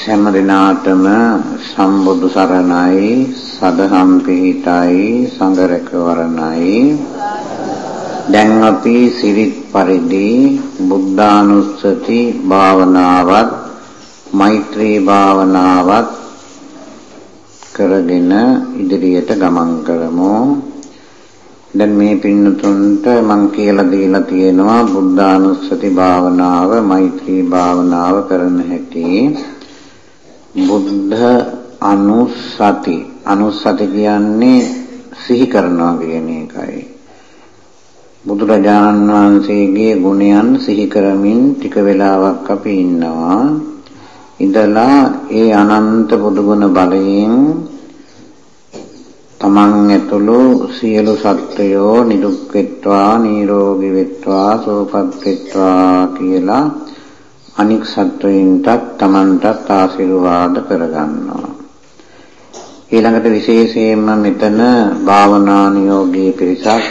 සෑම දිනාටම සම්බුදු සරණයි සදහම් පිහිටයි සංඝ රැකවරණයි දැන් අපි සිරිත් පරිදි බුද්ධානුස්සති භාවනාවත් මෛත්‍රී භාවනාවත් කරගෙන ඉදිරියට ගමන් කරමු. දැන් මේ පින්නතුන්ට මං කියලා දීලා තියෙනවා බුද්ධානුස්සති භාවනාව මෛත්‍රී භාවනාව කරන හැටි. බුද්ධ අනුස්සති. අනුස්සති කියන්නේ සිහි කරනවා කියන එකයි. බුදුරජාණන් වහන්සේගේ ගුණයන් සිහි කරමින් ටික වෙලාවක් අපි ඉන්නවා. ඉඳලා ඒ අනන්ත බුදුගුණ බලයෙන් තමන් ඇතුළු සියලු සත්වයෝ නිදුක් වෙත්වා නිරෝගී වෙත්වා සුවපත් වෙත්වා කියලා අනික් සත්වයින්ටත් තමන්ටත් ආශිර්වාද කරගන්නවා ඊළඟට විශේෂයෙන්ම මෙතන භාවනානුයෝගී පිරිසක්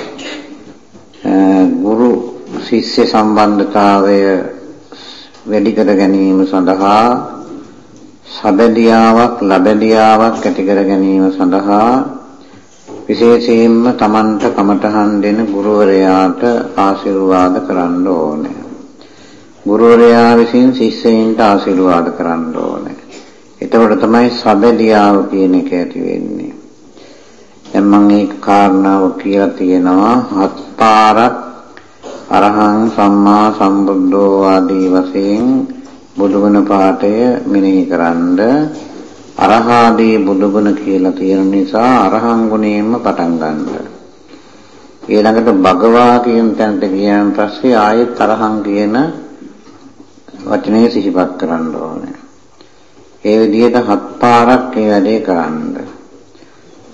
ගුරු ශිෂ්‍ය සම්බන්ධතාවය වැඩි කර ගැනීම සඳහා සබැදියාවක් ලබැදියාවක් ඇති කර ගැනීම සඳහා විශේෂයෙන්ම Tamanට කමඨහන් දෙන ගුරුවරයාට ආශිර්වාද කරන්න ඕනේ. ගුරුවරයා විසින් ශිෂ්‍යයින්ට ආශිර්වාද කරන්න ඕනේ. එතකොට තමයි සබැදියාව කියන එක ඇති වෙන්නේ. දැන් මම මේ කාරණාව කියලා තියෙනවා හත් පාරක් අරහං සම්මා සම්බුද්ධෝ ආදී වශයෙන් බුදුගුණ පාඨය මෙනෙහි කරන්ඩ අරහාදී බුදුගුණ කියලා තියෙන නිසා අරහං ගුණයෙන්ම පටන් ගන්න. ඊළඟට භගවා කියන තැනට ගියන් පස්සේ ආයෙත් අරහං කියන වචනේ සිහිපත් කරන්න ඕනේ. ඒ විදිහට හත් පාරක් ඒ වැඩේ කරන්න.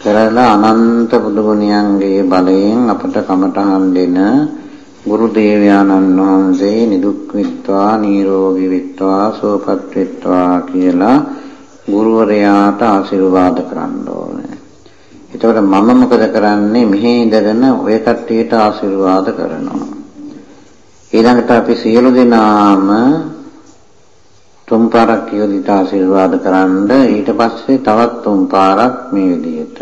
කරලා අනන්ත බුදුගුණයන්ගේ බලයෙන් අපට කමඨහන් දෙන ගුරු දේවයානන් වහන්සේ නිදුක් වෙත්වා නිරෝගී වෙත්වා සුවපත් වෙත්වා කියලා ගුරුවරයාට ආශිර්වාද කරන්න ඕනේ. එතකොට මම මොකද කරන්නේ මෙහි ඉඳගෙන ඔය කට්ටියට ආශිර්වාද කරනවා. ඊළඟට අපි සියලු දෙනාම තුන් පාරක් කියවිත ආශිර්වාද කරන්න ඊට පස්සේ තවත් තුන් පාරක් මේ විදිහට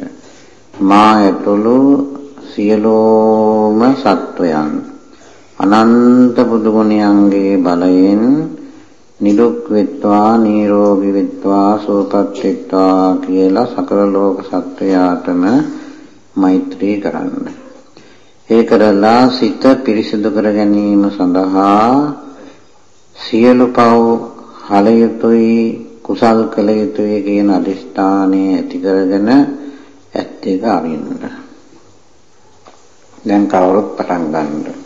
මා ඇතුළු සියලෝම සත්වයන් අනන්ත බුදු ගුණයන්ගේ බලයෙන් නිදුක් වෙත්වා නිරෝගී වෙත්වා සුවපත් වෙත්වා කියලා සකල ලෝක සත්වයාටම මෛත්‍රී කරන්න. ඒ කරලා සිත පිරිසිදු කර ගැනීම සඳහා සියලු පව් හල යුතුයි කුසල් කළ යුතුයි කියන අදිෂ්ඨානය ඇති කරගෙන ඇත්ත එක අරින්න. දැන් කවුරුත් පටන් ගන්නවා.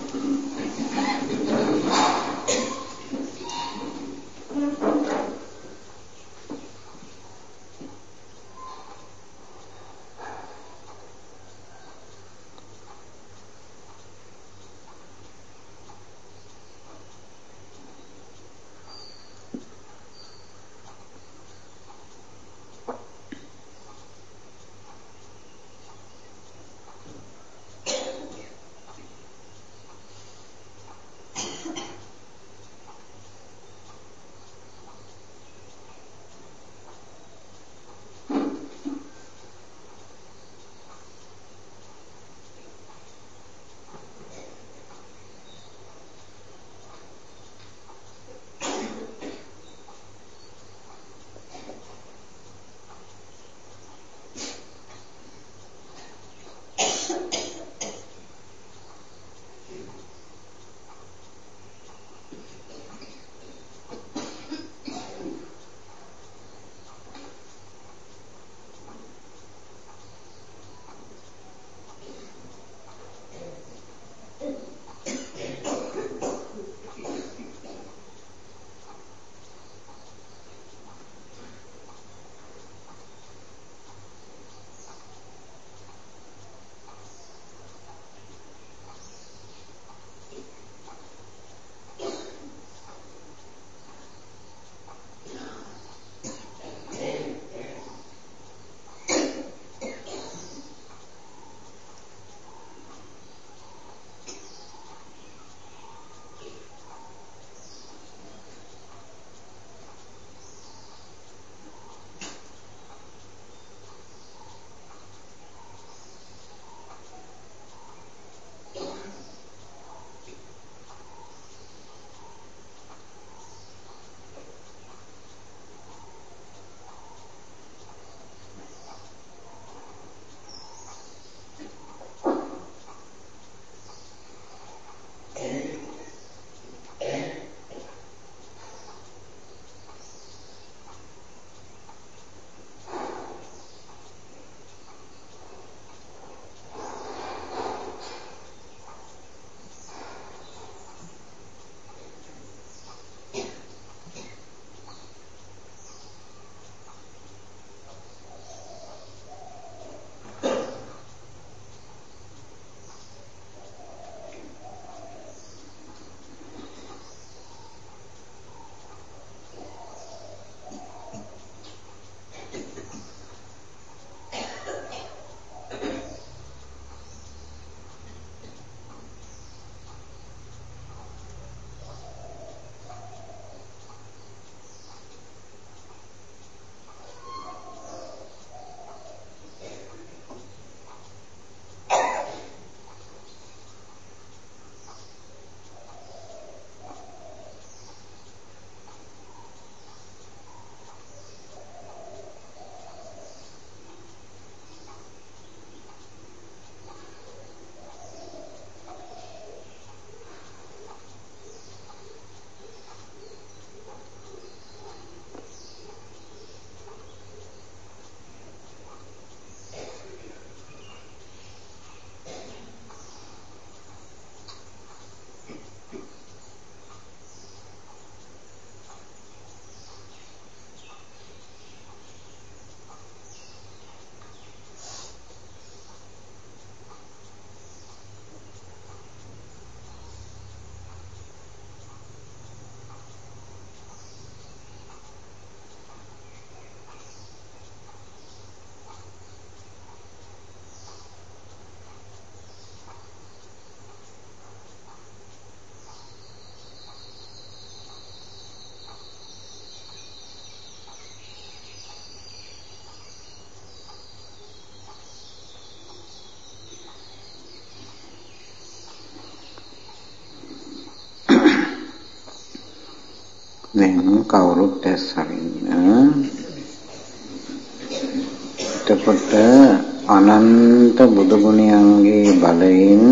අනන්ත බුදු ගුණයන්ගේ බලයෙන්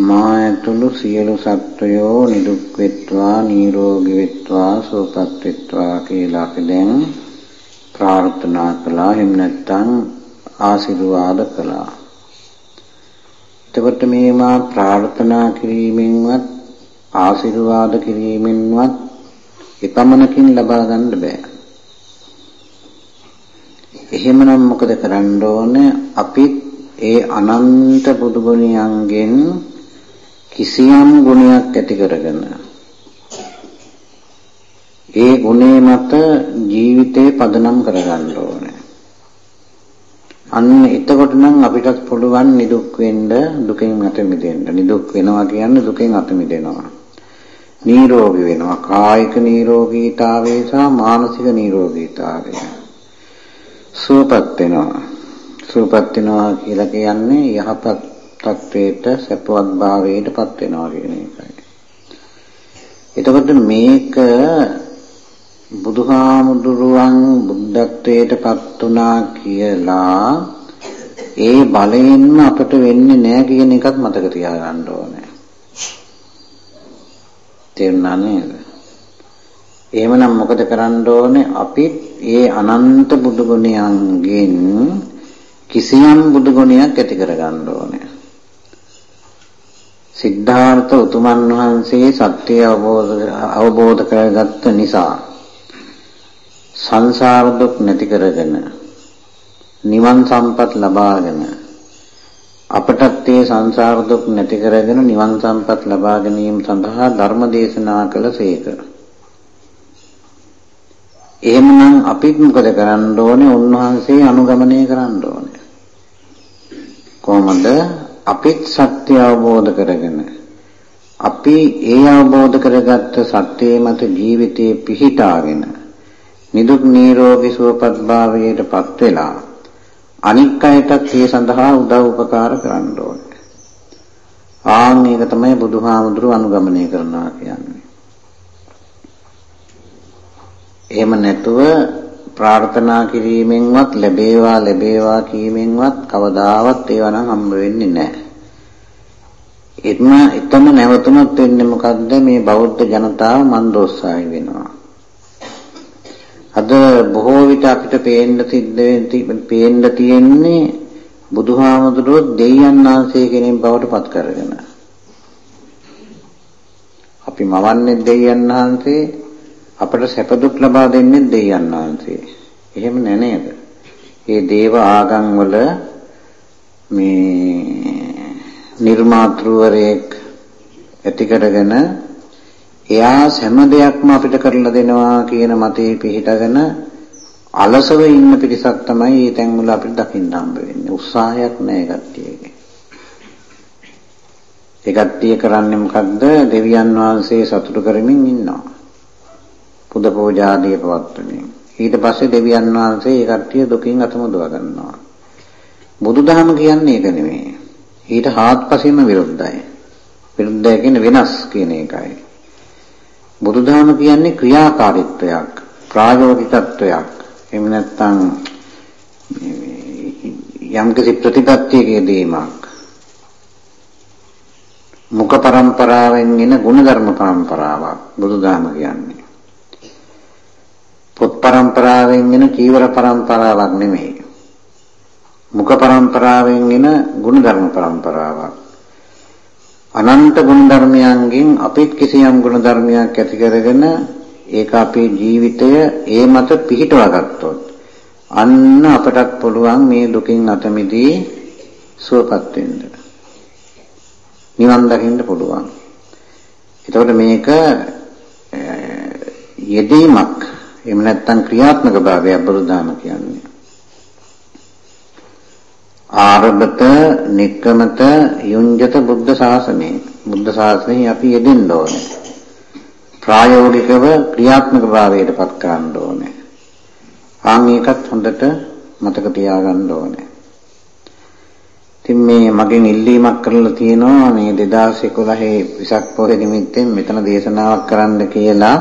මා ඇතුළු සියලු සත්වයෝ නිදුක් වෙත්වා නිරෝගී වෙත්වා සුවපත් වෙත්වා කියලා අපි දැන් ප්‍රාර්ථනා කළා එහෙම නැත්නම් ආශිර්වාද කළා. එතකොට මේ මා ප්‍රාර්ථනා කිරීමෙන්වත් ආශිර්වාද කිරීමෙන්වත් එපමණකින් ලබා ගන්න බෑ. එහෙමනම් මොකද කරන්න ඕනේ? අපි ඒ අනන්ත බුදු ගුණයන්ගෙන් කිසියම් ගුණයක් ඇති කරගෙන ඒ ගුණේ මත ජීවිතේ පදනම් කරගන්න ඕනේ. අන්න එතකොට නම් අපිටත් පුළුවන් නිදුක් වෙන්න දුකෙන් අත මිදෙන්න. නිදුක් වෙනවා කියන්නේ දුකෙන් අත මිදෙනවා. නිරෝගී වෙනවා. කායික නිරෝගීතාවය සහ මානසික නිරෝගීතාවය. සුවපත් වෙනවා. සුවපත් වෙනවා කියලා කියන්නේ යහපත් තත්වයට සැපවත් භාවයටපත් වෙනවා කියන එකයි. එතකොට මේක බුදුහාමුදුරුවන් බුද්ධත්වයටපත් වුණා කියලා ඒ බලයෙන්ම අපට වෙන්නේ නැහැ කියන එකත් මතක තියාගන්න ඕනේ. තේරුණා නේද? එහෙමනම් මොකද කරන්න ඕනේ? අපි ඒ අනන්ත බුදු ගුණයන්ගෙන් කිසියම් බුදු ගුණයක් ඇති කරගන්න ඕනේ. සිද්ධාර්ථ උතුමන් වහන්සේ සත්‍ය අවබෝධ අවබෝධ කරගත්ත නිසා සංසාර දුක් නැති කරගෙන නිවන් සම්පත් ලබාගෙන අපටත් මේ සංසාර දුක් නැති කරගෙන නිවන් සම්පත් ලබා ගැනීම සඳහා ධර්ම දේශනා කළසේක. එහෙමනම් අපිත් මොකද කරන්න ඕනේ? උන්වහන්සේ අනුගමනය කරන්න ඕනේ. කොහොමද? අපිත් සත්‍ය අවබෝධ කරගෙන අපි ඒ අවබෝධ කරගත්ත සත්‍යයේ මත ජීවිතේ පිහිටාගෙන නිදුක් නිරෝගී සුවපත් භාවයටපත් වෙලා අනික් අයටත් ඒ සඳහා උදව් උපකාර කරන්න ඕනේ. ආන් මේක තමයි බුදුහාමුදුරු අනුගමනය කරනවා කියන්නේ. එහෙම නැතුව ප්‍රාර්ථනා කිරීමෙන්වත් ලැබේවා ලැබේවා කීමෙන්වත් කවදාවත් ඒවා නම් හම්බ වෙන්නේ නැහැ. එත්ම එතන නැවතුනොත් වෙන්නේ මොකද්ද මේ බෞද්ධ ජනතාව මන්දෝස්සායි වෙනවා. අද බොහෝ විට අපිට පේන්න සිද්ධ පේන්න තියෙන්නේ බුදුහාමුදුරුවෝ දෙයයන් ආංශය කෙනෙක් බවට පත් කරගෙන. අපි මවන්නේ දෙයයන් ආංශේ අපට සැප දුක් ලබා දෙන්නේ දෙයයන් ආංශේ. එහෙම නෑ නේද? මේ දේව ආගම් වල මේ නිර්මාතෘවරයෙක් ඇති කරගෙන එයා හැම දෙයක්ම අපිට කරලා දෙනවා කියන මතේ පිහිටගෙන අලසව ඉන්න පිරිසක් තමයි මේ තැන් වල අපිට දකින්න හම්බ වෙන්නේ. උත්සාහයක් නැහැ කට්ටියගේ. ඒ කට්ටිය කරන්නේ මොකද්ද? දෙවියන් වහන්සේ සතුටු කරමින් ඉන්නවා. පුද පූජාදී පවත්වමින්. ඊට පස්සේ දෙවියන් වහන්සේ ඒ කට්ටිය දුකින් අත මුදවා ගන්නවා. බුදුදහම කියන්නේ ඒක නෙමෙයි. ඊට හාත්පසින්ම විරුද්ධයි. විරුද්ධයි කියන්නේ වෙනස් කියන එකයි. බුදුදහම කියන්නේ ක්‍රියාකාරීත්වයක් ප්‍රායෝගිකත්වයක්. එහෙම නැත්නම් යම්කිසි ප්‍රතිපත්තියක යෙදීමක් මුඛ પરම්පරාවෙන් එන ගුණධර්ම પરම්පරාවක් බුදුදහම කියන්නේ. පොත් પરම්පරාවෙන් එන චීවර પરම්පරාවක් නෙමෙයි. මුඛ પરම්පරාවෙන් එන ගුණධර්ම પરම්පරාවක්. අනන්ත ගුණධර්මයන්ගෙන් අපිට කිසියම් ගුණධර්මයක් ඇති කරගෙන ඒක අපේ ජීවිතය ඒ මත පිහිටවා ගත්තොත් අන්න අපටත් පුළුවන් මේ දුකින් අත මිදී සුවපත් වෙන්න. නිවන් දකින්න පුළුවන්. එතකොට මේක යෙදීමක් එහෙම නැත්නම් ක්‍රියාත්මක භාවය බුදුදාම කියන්නේ. ආරබත නික්කමත යුංජත බුද්ධ ශාසනය. බුද්ධ ශාසනය අපි යෙදෙන්න ඕනේ. ප්‍රායෝගිකව ක්‍රියාත්මක භාවයට පත් කරන්න ඕනේ. ආන් ඒකත් හොඳට මතක තියාගන්න ඕනේ. ඉතින් මේ මගෙන් ඉල්ලීමක් කරලා තියෙනවා මේ 2011 විසක් පොහේ නිමිත්තෙන් මෙතන දේශනාවක් කරන්න කියලා.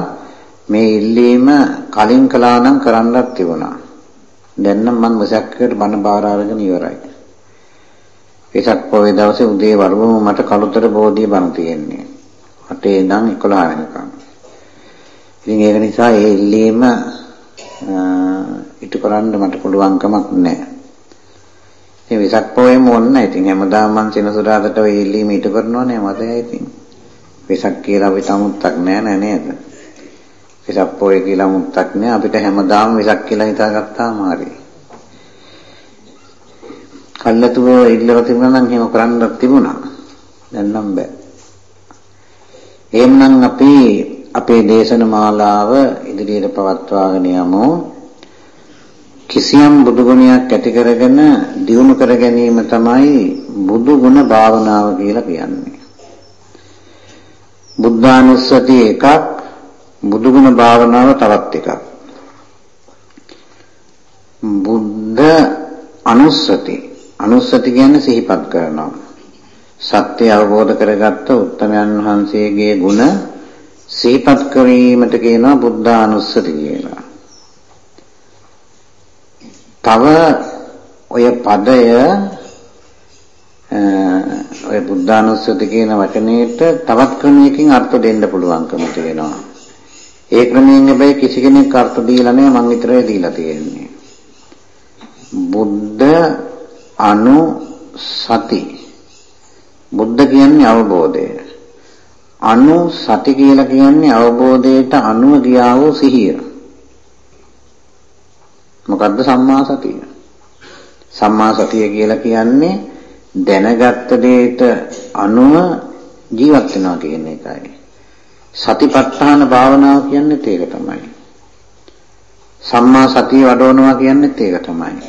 මේ ඉල්ලීම කලින් කළා නම් කරන්නත් තිබුණා දැන් නම් මම වෙසක්කට බණ බාර අරගෙන ඉවරයි. වෙසක් පොයේ දවසේ උදේ වරුවම මට කළුතර බෝධිය බණ තියෙන්නේ. අටේ ඉඳන් 11 වෙනකම්. ඉතින් ඒක නිසා ඒ ඉල්ලීම ඉටු කරන්න මට පුළුවන්කමක් නැහැ. ඉතින් වෙසක් පොයේම ඕන නැහැ. ඉතින් හැමදාම මම සෙනසුරාදට ඔය ඉල්ලීම ඉටු කරනවනේ මතයි ඉතින්. වෙසක් කියලා අපි තමුත්තක් නැහැ නේද? වෙසක් පොයේ කියලා මුත්තක් නැහැ. අපිට හැමදාම වෙසක් කියලා හිතාගත්තාම හරියි. කල්ලාතුව ඉල්ලලා තිබුණා නම් එහෙම කරන්න තිබුණා. දැන් නම් බෑ. එහෙනම් අපි අපේ දේශන මාලාව ඉදිරියට පවත්වාගෙන යමු. කිසියම් බුදු ගුණයක් ඇති කරගෙන දියුණු කර ගැනීම තමයි බුදු ගුණ භාවනාව කියලා කියන්නේ. බුද්ධානුස්සති එකක් බුදු ගුණ භාවනාව තවත් එකක්. බුද්ධ අනුස්සති අනුස්සති කියන්නේ සිහිපත් කරනවා. සත්‍ය අවබෝධ කරගත්ත උත්තමයන් වහන්සේගේ ගුණ සිහිපත් කිරීමට කියනවා බුද්ධානුස්සති කියලා. තව ඔය පදය ඔය බුද්ධානුස්සති කියන වචනේට තවත් ක්‍රමයකින් අර්ථ දෙන්න පුළුවන්කම තියෙනවා. ඒ ක්‍රමයෙන් හැබැයි කිසි කෙනෙක් අර්ථ දීලා නැහැ මං විතරයි දීලා තියෙන්නේ. බුද්ධ අනු සති. බුද්ධ කියන්නේ අවබෝධය. අනු සති කියලා කියන්නේ අවබෝධයට අනුව ගියා වූ සිහිය. මොකද්ද සම්මා සතිය? සම්මා සතිය කියලා කියන්නේ දැනගත්ත දෙයට අනුව ජීවත් වෙනවා කියන එකයි. සතිපට්ඨාන භාවනාව කියන්නේත් ඒක තමයි. සම්මා සතිය වඩවනවා කියන්නේත් ඒක තමයි.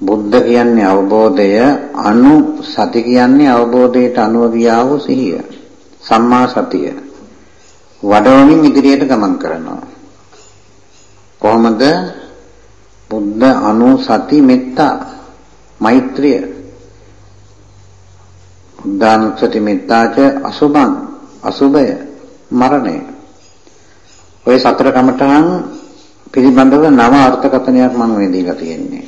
බුද්ධ කියන්නේ අවබෝධය අනු සති කියන්නේ අවබෝධයට අනුව ගියා වූ සිහිය. සම්මා සතිය. වඩවමින් ඉදිරියට ගමන් කරනවා. කොහොමද? බුද්ධ අනු සති මෙත්තා මෛත්‍රිය. බුද්ධානුස්සති මෙත්තාච අසුභං අසුභය මරණය ඔය සතර කමඨහන් පිළිබඳව නව අර්ථකථනයක් මම මේ දීලා තියෙන්නේ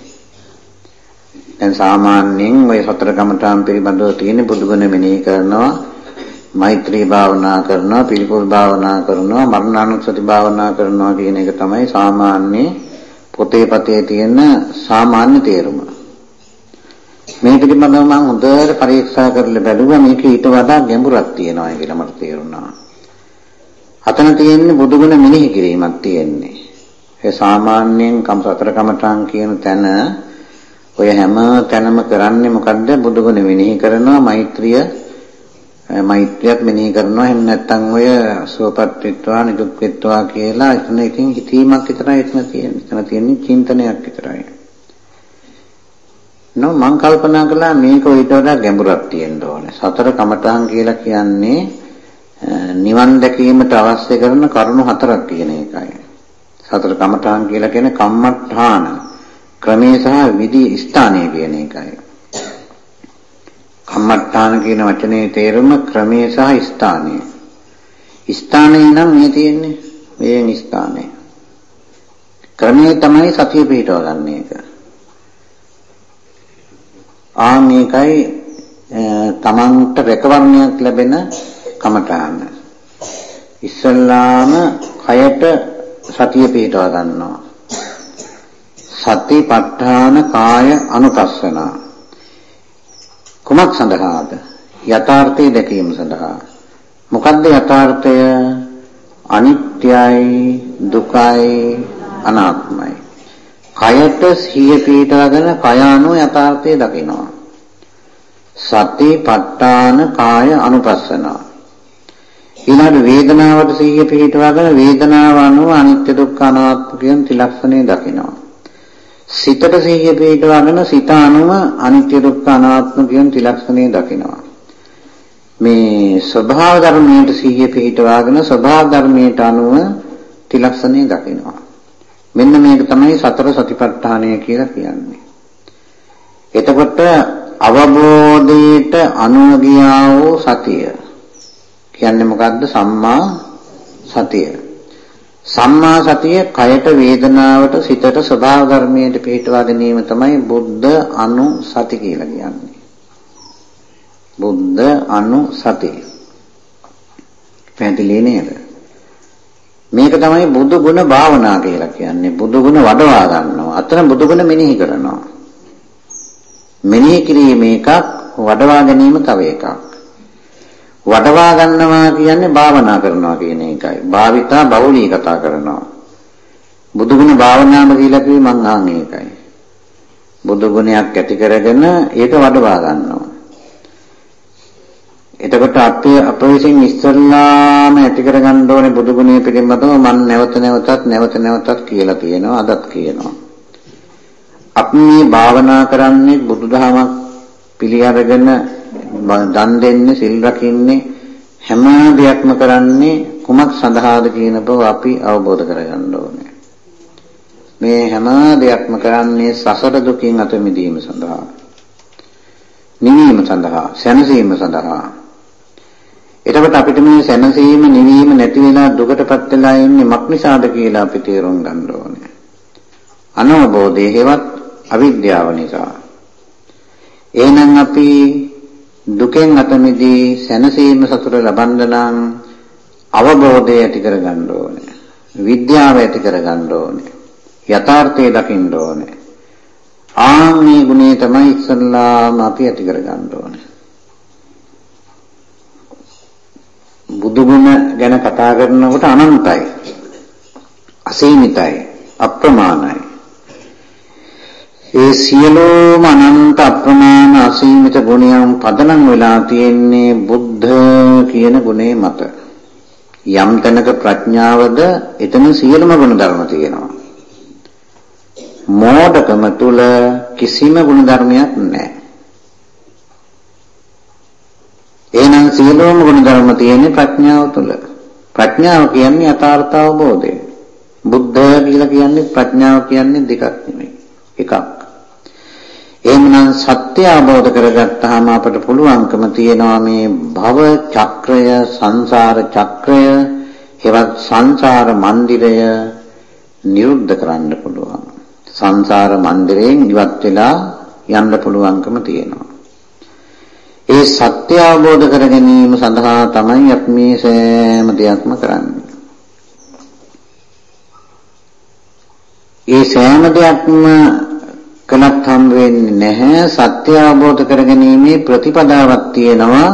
දැන් සාමාන්‍යයෙන් ওই සතර කමඨාන් පිළිබඳව තියෙන බුදුගුණ මෙනෙහි කරනවා මෛත්‍රී භාවනා කරනවා පිළිකුල් භාවනා කරනවා මරණානුස්සති භාවනා කරනවා කියන එක තමයි සාමාන්‍ය පොතේ පතේ තියෙන සාමාන්‍ය තේරුම. මේ පිළිබඳව මම හොඳට පරීක්ෂා කරලා බැලුවා මේක ඊට වඩා ගැඹුරක් තියෙනවා කියලා මට තේරුණා. අතන තියෙන්නේ බුදුගුණ මෙනෙහි කිරීමක් තියෙන්නේ. ඒ සාමාන්‍යයෙන් කම් සතර කමඨාන් කියන තැන ඔය හැම තැනම කරන්නේ මොකද්ද බුදුගුණ මෙනෙහි කරනවා මෛත්‍රිය මෛත්‍රියත් මෙනෙහි කරනවා එහෙම නැත්නම් ඔය සුවපත් විත්වා නිදුක් විත්වා කියලා එතන ඉතින් හිතීමක් විතරයි එතන තියෙන්නේ. එතන තියෙන්නේ චින්තනයක් විතරයි. නෝ මං කල්පනා කළා මේක ඊට වඩා ගැඹුරක් තියෙන්න ඕනේ. සතර කමඨාන් කියලා කියන්නේ නිවන් දැකීමට අවශ්‍ය කරන කරුණු හතරක් කියන එකයි. සතර කමඨාන් කියලා කියන්නේ කම්මඨාන ක්‍රමේ සහ විදි ස්ථානය කියන එකයි. කම්මට්ටාන කියන වචනේ තේරුම ක්‍රමේ සහ ස්ථානය. ස්ථානය නම් මේ තියෙන්නේ මේන් ස්ථානය. ක්‍රමේ තමයි සතිය පිටව ගන්න එක. ආ මේකයි තමන්ට රැකවරණයක් ලැබෙන කමඨාන. ඉස්සල්ලාම කයට සතිය පිටව ගන්නවා. සතිපට්ඨාන කාය අනුපස්සනා. කුමක් සඳහාද? යථාර්ථය දැකීම සඳහා. මොකද්ද යථාර්ථය? අනිත්‍යයි දුකයි අනාත්මයි. කයට සිහිය පිටවගෙන කය අනුව යථාර්ථය දකිනවා. සතිපට්ඨාන කාය අනුපස්සනා. ඊළඟ වේදනාවට සිහිය පිටවගෙන වේදනාව අනුව අනිත්‍ය දුක්ඛ අනාත්ම කියන ත්‍රිලක්ෂණය දකිනවා සිතට සිහිය පිටවගෙන සිත අනුව අනිත්‍ය දුක්ඛ අනාත්ම කියන ත්‍රිලක්ෂණය දකිනවා. මේ ස්වභාව ධර්මයට සිහිය පිටවගෙන ස්වභාව ධර්මයට අනුව ත්‍රිලක්ෂණය දකිනවා. මෙන්න මේක තමයි සතර සතිපට්ඨානය කියලා කියන්නේ. එතකොට අවබෝධයට අනුව ගියා වූ සතිය කියන්නේ මොකද්ද සම්මා සතිය. සම්මා සතිය කයට වේදනාවට සිතට ස්වභාව ධර්මයට පිටවා ගැනීම තමයි බුද්ධ අනුසති කියලා කියන්නේ. බුද්ධ අනුසති. පැහැදිලි නේද? මේක තමයි බුදු ගුණ භාවනා කියලා කියන්නේ. බුදු ගුණ වඩවා ගන්නවා. අතන බුදු ගුණ මෙනෙහි කරනවා. මෙනෙහි කිරීම එකක්, වඩවා ගැනීම තව එකක්. වඩවා ගන්නවා කියන්නේ භාවනා කරනවා කියන එකයි. භාවිතා බහුලී කතා කරනවා. බුදු ගුණ භාවනාම කියලා කිව්වේ මං ආන් ඒකයි. බුදු ගුණයක් ඇති කරගෙන ඒක වඩවා ගන්නවා. එතකොට අපි අප විසින් ඉස්සල්ලාම ඇති කරගන්න ඕනේ බුදු ගුණය පිළිබඳව මම නැවත නැවතත් නැවත නැවතත් කියලා කියනවා අදත් කියනවා. අපි මේ භාවනා කරන්නේ බුදුදහමක් පිළි අරගෙන දන් දෙන්නේ සිල් රකින්නේ හැම දෙයක්ම කරන්නේ කුමක් සඳහාද කියන බව අපි අවබෝධ කරගන්න ඕනේ. මේ හැම දෙයක්ම කරන්නේ සසර දුකින් අත මිදීම සඳහා. නිවීම සඳහා, සැනසීම සඳහා. එතකොට අපිට මේ සැනසීම නිවීම නැති වෙලා දුකටපත් වෙලා ඉන්නේ මක් නිසාද කියලා අපි තේරුම් ගන්න ඕනේ. අනවබෝධයේ හේවත් අවිද්‍යාව නිසා. එහෙනම් අපි දුකෙන් අත මිදී සැනසීම සතුට ලබන්න නම් අවබෝධය ඇති කරගන්න ඕනේ. විද්‍යාව ඇති කරගන්න ඕනේ. යථාර්ථය දකින්න ඕනේ. ආන්නේ ගුණේ තමයි ඉස්සල්ලාම අපි ඇති කරගන්න ඕනේ. බුදු ගුණ ගැන කතා කරනකොට අනන්තයි. අසීමිතයි. අප්‍රමාණයි. ඒ සියලුම අනන්ත අප්‍රමාණ අසීමිත ගුණයන් පදනම් වෙලා තියෙන්නේ බුද්ධ කියන ගුණේ මත. යම් තැනක ප්‍රඥාවද එතන සියලුම ගුණ ධර්ම තියෙනවා. මෝඩකම තුල කිසිම ගුණ ධර්මයක් නැහැ. එහෙනම් සියලුම ගුණ ධර්ම තියෙන්නේ ප්‍රඥාව තුල. ප්‍රඥාව කියන්නේ යථාර්ථ අවබෝධය. බුද්ධ කියලා කියන්නේ ප්‍රඥාව කියන්නේ දෙකක් නෙමෙයි. එකක්. එහෙමනම් සත්‍ය අවබෝධ කරගත්තාම අපට පුළුවන්කම තියෙනවා මේ භව චක්‍රය සංසාර චක්‍රය හෙවත් සංසාර මන්දිරය නිරුද්ධ කරන්න පුළුවන්. සංසාර මන්දිරයෙන් ඉවත් වෙලා යන්න පුළුවන්කම තියෙනවා. ඒ සත්‍ය අවබෝධ කර ගැනීම සඳහා තමයි අපි මේ සෑම දෙයක්ම කරන්නේ. ඒ සෑම දෙයක්ම කලක් හම් වෙන්නේ නැහැ. සත්‍ය අවබෝධ කරගැනීමේ ප්‍රතිපදාවක් තියෙනවා.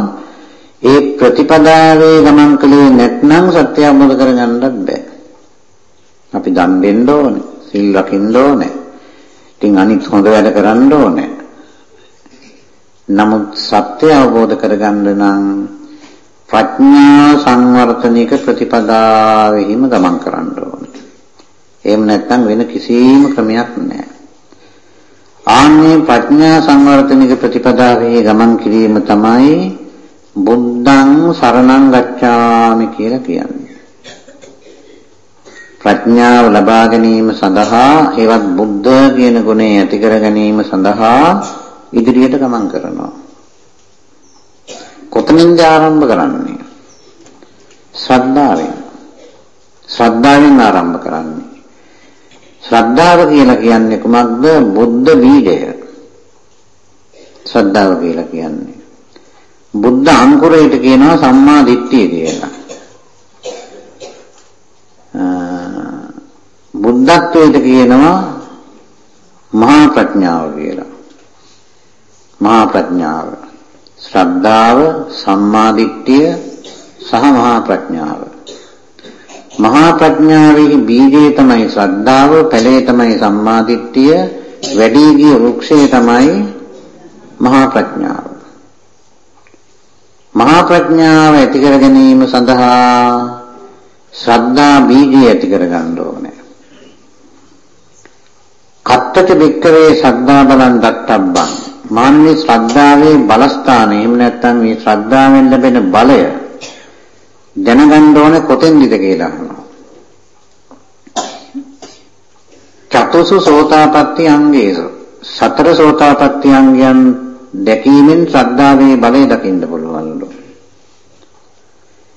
ඒ ප්‍රතිපදාවේ ගමන් කළේ නැත්නම් සත්‍ය අවබෝධ කරගන්නත් බෑ. අපි දන් දෙන්න ඕනේ සිල් රකින්න ඕනේ. ඉතින් අනිත් හොඳ වැඩ කරන්න ඕනේ. නමුත් සත්‍ය අවබෝධ කරගන්න නම් ප්‍රඥා සංවර්ධනික ප්‍රතිපදාවෙහිම ගමන් කරන්න ඕනේ. එහෙම නැත්නම් වෙන කිසිම ක්‍රමයක් නැහැ. ආන්නේ ප්‍රඥා සංවර්ධනික ප්‍රතිපදාවේ ගමන් කිරීම තමයි බුද්ධං සරණං ගච්ඡාමි කියලා කියන්නේ. ප්‍රඥාව ලබා ගැනීම සඳහා හේවත් බුද්ධ කියන ගුණය ඇති කර ගැනීම සඳහා ඉදිරියට ගමන් කරනවා. කොතනින්ද ආරම්භ කරන්නේ? ශ්‍රද්ධාවෙන්. ශ්‍රද්ධාවෙන් ආරම්භ කරන්නේ. ශ්‍රද්ධාව කියලා කියන්නේ කුමක්ද? බුද්ධ බීජය. ශ්‍රද්ධාව කියලා කියන්නේ. බුද්ධ අංකුරයට කියනවා සම්මා දිට්ඨිය කියලා. බුද්ධත්වයට කියනවා මහා ප්‍රඥාව කියලා. මහා ප්‍රඥාව. ශ්‍රද්ධාව, සම්මා දිට්ඨිය සහ මහා ප්‍රඥාව. මහා ප්‍රඥාවේ බීජය තමයි ශ්‍රද්ධාව, පැලේ තමයි සම්මාදිට්ඨිය, වැඩි ගිය වෘක්ෂය තමයි මහා ප්‍රඥාව. මහා ප්‍රඥාව ඇති කර ගැනීම සඳහා ශ්‍රද්ධා බීජය ඇති කර ගන්න ඕනේ. කත්තච බික්කවේ ශ්‍රද්ධා බලං දත්තබ්බං. මාන්නේ ශ්‍රද්ධාවේ බලස්ථානය. එහෙම නැත්නම් මේ ශ්‍රද්ධාවෙන් ලැබෙන බලය දැනගන්න ඕනේ කොතෙන්ද කියලා අහනවා. චතුසු සෝතාපට්ටි අංගේසු සතර සෝතාපට්ටි අංගයන් දැකීමෙන් ශ්‍රද්ධාවේ බලය දකින්න පුළුවන්ලු.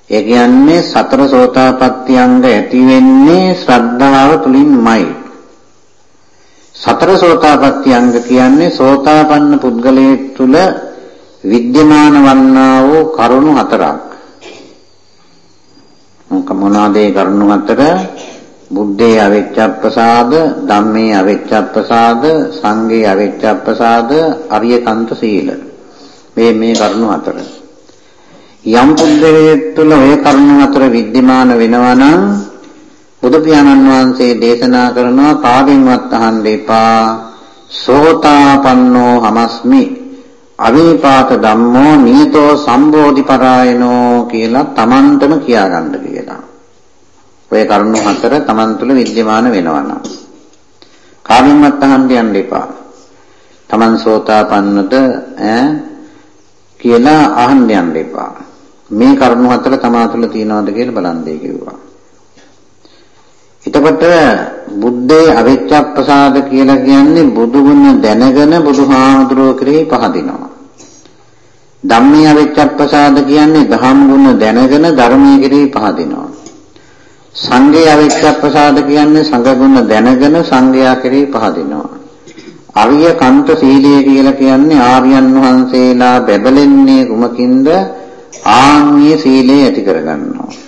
ඒ කියන්නේ සතර සෝතාපට්ටි අංග ඇති වෙන්නේ ශ්‍රද්ධාව තුලින්මයි. සතර සෝතාපට්ටි අංග කියන්නේ සෝතාපන්න පුද්ගලයෙක් තුල විද්‍යමාන වන්නා වූ කරුණු හතරක්. මොක මොනවාද ඒ කරුණු හතර? බුද්ධේ අවිච්ඡප්පසාද, ධම්මේ අවිච්ඡප්පසාද, සංඝේ අවිච්ඡප්පසාද, අරියකන්ත සීල. මේ මේ කරුණු හතර. යම් පුද්ගලයෙක් තුළ ඔය කරුණු හතර विद्यमान වෙනවා නම් බුදු පියාණන් වහන්සේ දේශනා කරනවා කාගෙන්වත් අහන්න එපා සෝතාපන්නෝ හමස්මි අවිපාත ධම්මෝ නියතෝ සම්බෝධි පරායනෝ කියලා Tamanටම කියාගන්න කියලා. ඔය කරුණු හතර Taman තුල विद्यमान වෙනවා නම් කාගෙන්වත් අහන්න යන්න එපා. Taman සෝතාපන්නද ඈ කියලා අහන්න යන්න එපා. මේ කරුණු හතර තමා තුළ තියනවාද කියලා බලන් දෙයි කිව්වා. එතකොට බුද්ධේ අවිච්ඡප්පසාද කියලා කියන්නේ බුදු ගුණ දැනගෙන බුදුහාමුදුරුවෝ කෙරෙහි පහදිනවා. ධම්මේ අවිච්ඡප්පසාද කියන්නේ ධම් ගුණ දැනගෙන ධර්මයේ කෙරෙහි පහදිනවා. සංඝේ අවිච්ඡප්පසාද කියන්නේ සංඝ ගුණ දැනගෙන සංඝයා කෙරෙහි පහදිනවා. අරිය කන්ත සීලය කියලා කියන්නේ ආර්යයන් වහන්සේලා බැබලෙන්නේ කුමකින්ද? ආන්ගේ සීලය ඇති කරගන්නවා.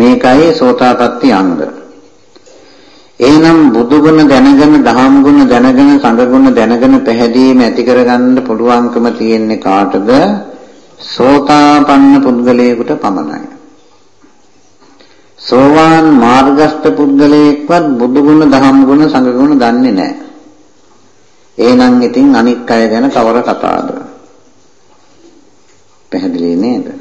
මේකයි සෝතාපට්ටි අංග. එහෙනම් බුදුගුණ දැනගෙන, දහම් ගුණ දැනගෙන, සංඝ ගුණ දැනගෙන පැහැදීම ඇති කරගන්න පුළුවන්කම තියෙන්නේ කාටද? සෝතාපන්න පුද්ගලයෙකුට පමණයි. සෝවාන් මාර්ගස්ත පුද්ගලයෙක්වත් බුදුගුණ, දහම් ගුණ, සංඝ ගුණ දන්නේ නැහැ. එහෙනම් ඉතින් අනික් අය ගැන කවර කතාවද? පැහැදිලි නේද?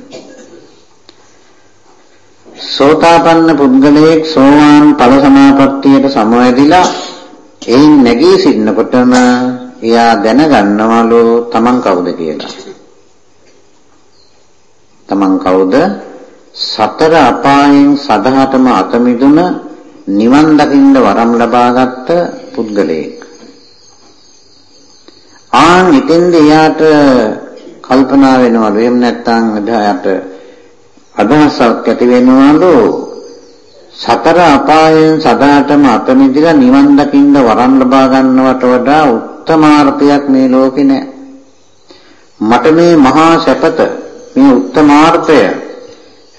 සෝතාපන්න පුද්ගලයෙක් සෝවාන් ඵල සමාපත්තියට සමවැදිලා එයින් නැගී සිටිනකොටම එයා දැනගන්නවලු තමන් කවුද කියලා. තමන් කවුද? සතර අපායන් සදහටම අත මිදුන නිවන් දකින්න වරම් ලබාගත් පුද්ගලයෙක්. ආන් ඉතින්ද එයාට කල්පනා වෙනවලු. එහෙම නැත්නම් එදාට අදහසක් ඇති වෙනවලු. සතර අපායන් සදාටම අත මිදලා නිවන් දකින්න වරම් ලබා ගන්නවට වඩා උත්තමාර්ථයක් මේ ලෝකේ නැහැ. මට මේ මහා සැපත මේ උත්තමාර්ථය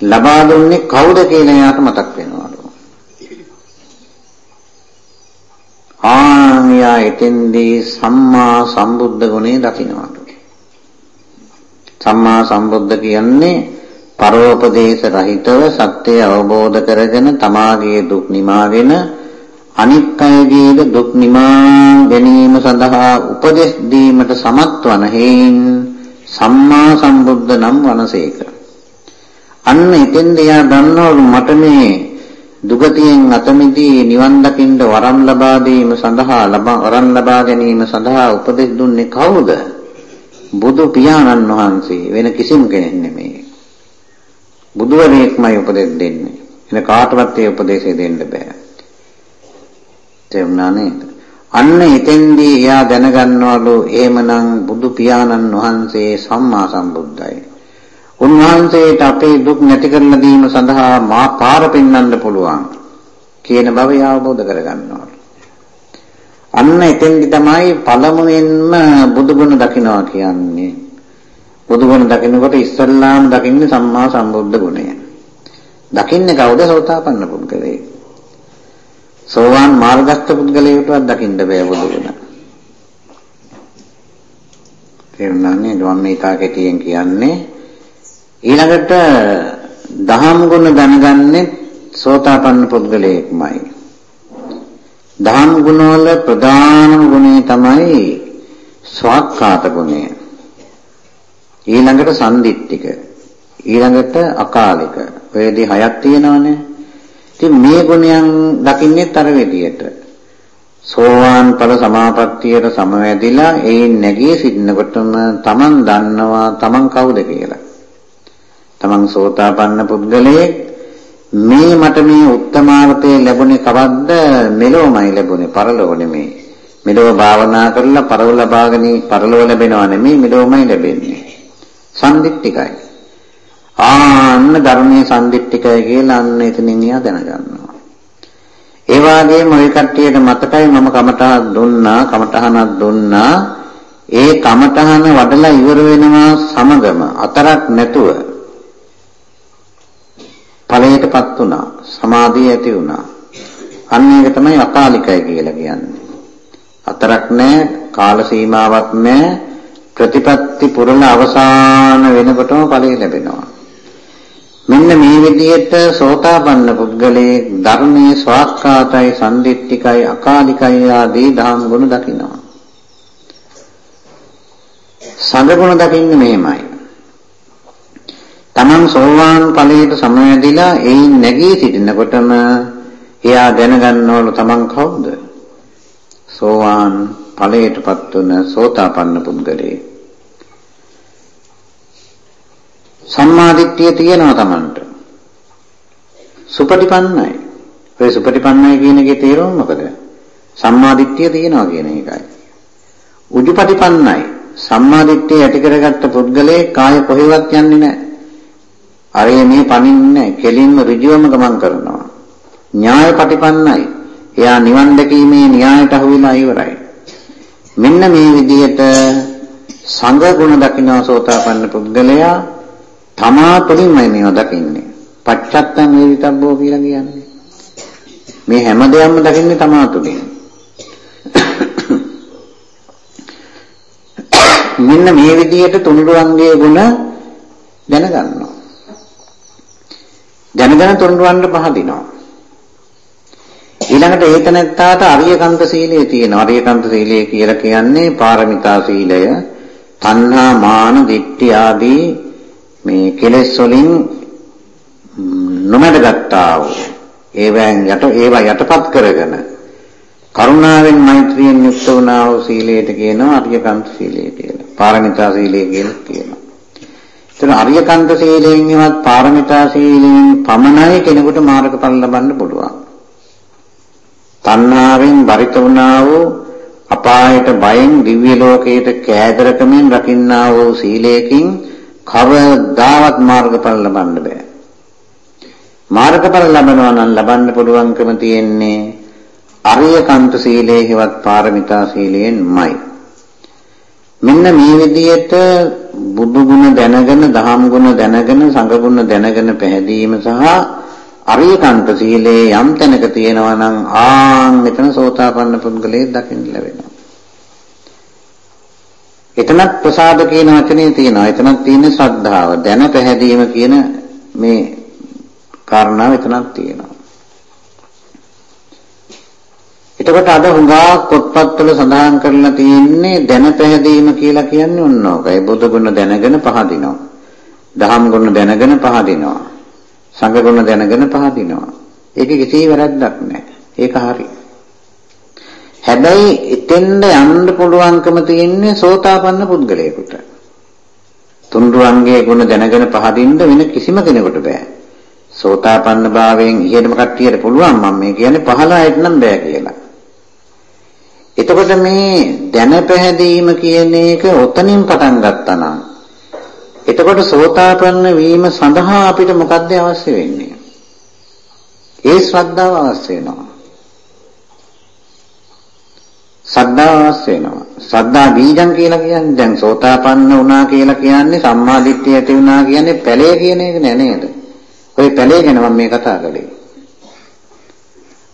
ලබා දුන්නේ කවුද කියන එයාට මතක් වෙනවලු. ආනියා එතෙන්දී සම්මා සම්බුද්ධ ගුණේ දකින්නවලු. සම්මා සම්බුද්ධ කියන්නේ පරෝපදේශ රහිතව සත්‍යය අවබෝධ කරගෙන තමාගේ දුක් නිමාගෙන අනිත් අයගේ දුක් නිමා ගැනීම සඳහා උපදෙස් දීමට සමත් වන හේයින් සම්මා සම්බුද්ධ නම් වනසේක. අන්න එතෙන්ද යා දන්නවලු මට මේ දුගතියෙන් අත මිදී නිවන් දකින්න වරම් ලබා දීම සඳහා වරම් ලබා ගැනීම සඳහා උපදෙස් දුන්නේ කවුද? බුදු පියාණන් වහන්සේ වෙන කිසිම කෙනෙක් නෙමෙයි. බුදුවරයෙක්මයි උපදෙස් දෙන්නේ. එන කාටවත් ඒ උපදේශය දෙන්න බෑ. තේරුණා නේද? අන්න එතෙන්දී එයා දැනගන්නවලු එහෙමනම් බුදු පියාණන් වහන්සේ සම්මා සම්බුද්ධයි. උන්වහන්සේට අපේ දුක් නැති කරලා දීම සඳහා මා පාර පෙන්වන්න පුළුවන් කියන බව අවබෝධ කරගන්නවා. අන්න එතෙන්දි තමයි පළමුවෙන්ම බුදුගුණ දකිනවා කියන්නේ. බුදුගුණ දකිනකොට ඉස්සල්ලාම දකින්නේ සම්මා සම්බුද්ධ ගුණය. දකින්නේ කවුද? සෝතාපන්න පුද්ගලයෙක්. සෝවාන් මාර්ගස්ත පුද්ගලයෙකුටවත් දකින්න බෑ බුදුගුණ. තේරුණානේ? මම මේක කෙටියෙන් කියන්නේ ඊළඟට දහම් ගුණ දැනගන්නේ සෝතාපන්න පුද්ගලයෙක්මයි. දහම් ගුණවල ප්‍රධානම ගුණය තමයි ස්වාක්ඛාත ගුණය. ඊළඟට සම්දිත්තික. ඊළඟට අකාලික. ඔය දේ හයක් තියෙනවනේ. ඉතින් මේ ගුණයන් දකින්නේ තර විදියට. සෝවාන් ඵල සමාපත්තියට සමවැදිලා ඒන් නැගී සිටිනකොටම Taman දන්නවා Taman කවුද කියලා. Taman සෝතාපන්න පුද්ගලයෙක් මේ මට මේ උත්තමාර්ථය ලැබුණේ කවද්ද මෙලොවමයි ලැබුණේ පරලොව නෙමෙයි මෙලොව භාවනා කරලා පරලොව ලබාගෙන පරලොව ලැබෙනවා නෙමෙයි මෙලොවමයි ලැබෙන්නේ සම්දිත්තිකයි ආන්න ධර්මයේ සම්දිට්ඨිකයි කියලා අන්න එතනින් එයා දැනගන්නවා. ඒ වගේම ওই කට්ටියට මතකයි මම කමටහන් දුන්නා කමටහනක් දුන්නා. ඒ කමටහන වඩලා ඉවර වෙනවා සමගම අතරක් නැතුව. ඵලයටපත් වුණා සමාධිය ඇති වුණා. අන්න ඒක තමයි අකාලිකයි කියලා කියන්නේ. අතරක් නැහැ කාල සීමාවක් නැහැ. ප්‍රතිපත්ති පුරණ අවසාන වෙනකොටම ඵලය ලැබෙනවා මෙන්න මේ විදිහට සෝතාපන්න පුද්ගලයේ ධර්මයේ ස්වාක්ඛාතයි සම්දිත්තිකයි අකාලිකයි ආදී දහම් ගුණ දකිනවා. සංගුණ දකින්නේ මෙහෙමයි. තමන් සෝවාන් ඵලයට සමවැදිලා එයින් නැගී සිටිනකොටම එයා දැනගන්න ඕන තමන් කවුද? සෝවාන් ඵලයටපත් වන සෝතාපන්න පුද්ගලයෙක්. සම්මාදිට්ඨිය තියෙනවා Tamanට. සුපටිපන්නයි. ඔය සුපටිපන්නයි කියන එකේ තේරුම මොකද? සම්මාදිට්ඨිය තියෙනවා කියන එකයි. උජුපටිපන්නයි. සම්මාදිට්ඨිය ඇති කරගත්ත පුද්ගලයේ කාය කොහෙවත් යන්නේ නැහැ. අරේ මේ පණින්නේ නැහැ. කෙලින්ම ඍජුවම ගමන් කරනවා. ඥායපටිපන්නයි. එයා නිවන් දැකීමේ න්‍යායට අහුවෙලා ඉවරයි. මෙන්න මේ විදිහට සංඝ ගුණ දකින්න සෝතාපන්න පුද්ගලයා තමා තුළින්මයි මේවා දකින්නේ. පච්චත්තං වේදිතබ්බෝ කියලා කියන්නේ. මේ හැම දෙයක්ම දකින්නේ තමා තුළින්. මෙන්න මේ විදිහට තුනුරුවන්ගේ ගුණ දැනගන්නවා. දැනගෙන තුනුරුවන්ට පහදිනවා. ඊළඟට ඒතනත්තාට අරියකන්ත සීලය තියෙනවා. අරියකන්ත සීලය කියලා කියන්නේ පාරමිතා සීලය, තණ්හා මාන දිට්ඨි ආදී මේ කෙලෙස් වලින් නොමැඩගත්තා වූ ඒවෙන් යට ඒවා යටපත් කරගෙන කරුණාවෙන් මෛත්‍රියෙන් යුක්ත වුණා වූ සීලයට කියනවා අරියකන්ත සීලය කියලා. පාරමිතා සීලය කියලා කියනවා. එතන අරියකන්ත සීලයෙන් ඉවත් පාරමිතා සීලයෙන් පමණයි කෙනෙකුට මාර්ගඵල ලබන්න පුළුවන්. තණ්හාවෙන් බරිත වුණා වූ අපායට බයෙන් දිව්‍ය ලෝකයට කෑදරකමින් රකින්නා වූ සීලයකින් කවදාවත් මාර්ගඵල ලබන්න බෑ. මාර්ගඵල ලබනවා නම් ලබන්න පුළුවන්කම තියෙන්නේ අරියකන්ත සීලයේ හෙවත් පාරමිතා සීලයෙන්මයි. මෙන්න මේ විදිහට බුදු ගුණ දැනගෙන, දහම් ගුණ දැනගෙන, සංඝ ගුණ දැනගෙන පැහැදීම සහ අරියකන්ත සීලයේ යම් තැනක තියෙනවා නම් ආන් මෙතන සෝතාපන්න පුද්ගලයෙක් දකින්න ලැබෙනවා. එතනත් ප්‍රසාද කියන වචනේ තියෙනවා. එතනත් තියෙන්නේ ශ්‍රද්ධාව. දැන පැහැදීම කියන මේ කාරණාව එතනක් තියෙනවා. එතකොට අද හුඟා පොත්පත්වල සඳහන් කරලා තියෙන්නේ දැන පැහැදීම කියලා කියන්නේ ඕනෝකයි. බුදු ගුණ දැනගෙන පහදිනවා. දහම් ගුණ දැනගෙන පහදිනවා. සංඝ ගුණ දැනගෙන පහදිනවා. ඒක කිසි වැරද්දක් නැහැ. ඒක හරියි. හැබැයි එතෙන්ද යන්න පුළුවන්කම තියෙන්නේ සෝතාපන්න පුද්ගලයෙකුට. තුන්රුවන්ගේ ගුණ දැනගෙන පහදින්න වෙන කිසිම කෙනෙකුට බෑ. සෝතාපන්න භාවයෙන් ඉහෙළම කට්ටියට පුළුවන් මම මේ කියන්නේ පහළ අයට නම් බෑ කියලා. එතකොට මේ දැන පැහැදීම කියන එක ඔතනින් පටන් ගත්තා නම් එතකොට සෝතාපන්න වීම සඳහා අපිට මොකක්ද අවශ්‍ය වෙන්නේ? ඒ ශ්‍රද්ධාව අවශ්‍ය වෙනවා. සද්ධා අවශ්‍ය වෙනවා. සද්ධා බීජං කියලා කියන්නේ දැන් සෝතාපන්න වුණා කියලා කියන්නේ සම්මා දිට්ඨිය ඇති වුණා කියන්නේ පැලේ කියන එක නෑ නේද? ඔය පැලේ ගැන මම මේ කතා කළේ.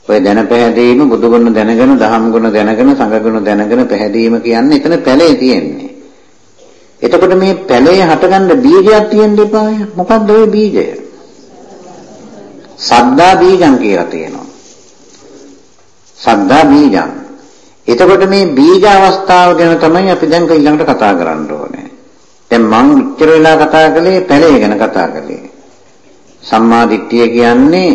ඔය දැන පැහැදීම බුදුගුණ දැනගෙන, දහම් ගුණ දැනගෙන, සංඝ ගුණ දැනගෙන පැහැදීම කියන්නේ එතන පැලේ තියෙන්නේ. එතකොට මේ පැලේ හටගන්න බීජයක් තියෙන්න එපාය. මොකද්ද ওই බීජය? සද්දා බීජං කියලා තියෙනවා. සද්දා බීජං එතකොට මේ බීජ අවස්ථාව ගැන තමයි අපි දැන් ඊළඟට කතා කරන්න ඕනේ. දැන් මම උච්චර වෙලා කතා කළේ පැලේ ගැන කතා කළේ. සම්මා දිට්ඨිය කියන්නේ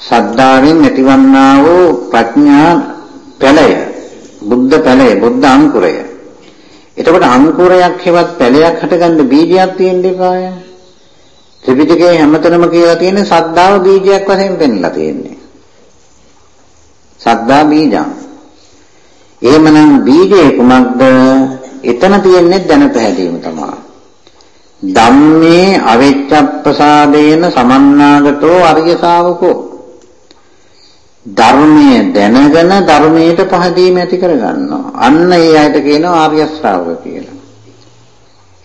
සද්ධාවෙන් ඇතිවන්නා වූ ප්‍රඥා පැලය. බුද්ධ පැලය, බුද්ධ අංකුරය. එතකොට අංකුරයක් හෙවත් පැලයක් හටගන්න බීජයක් තියෙන්න එපාය. ත්‍රිපිටකයේ හැමතැනම කියලා තියෙන්නේ සද්ධාව බීජයක් වශයෙන් පෙන්ලා තියෙන්නේ. සද්ධා බීජං එහෙමනම් බීජේ කුමක්ද? එතන තියෙන්නේ දැන පැහැදීම තමයි. ධම්මේ අවිච්ඡප්පසාදේන සමන්නාගතෝ අරිය ශාවකෝ ධර්මයේ දැනගෙන ධර්මයට පහදීම ඇති කරගන්නවා. අන්න ඒ අයට කියනවා ආර්ය ශ්‍රාවක කියලා.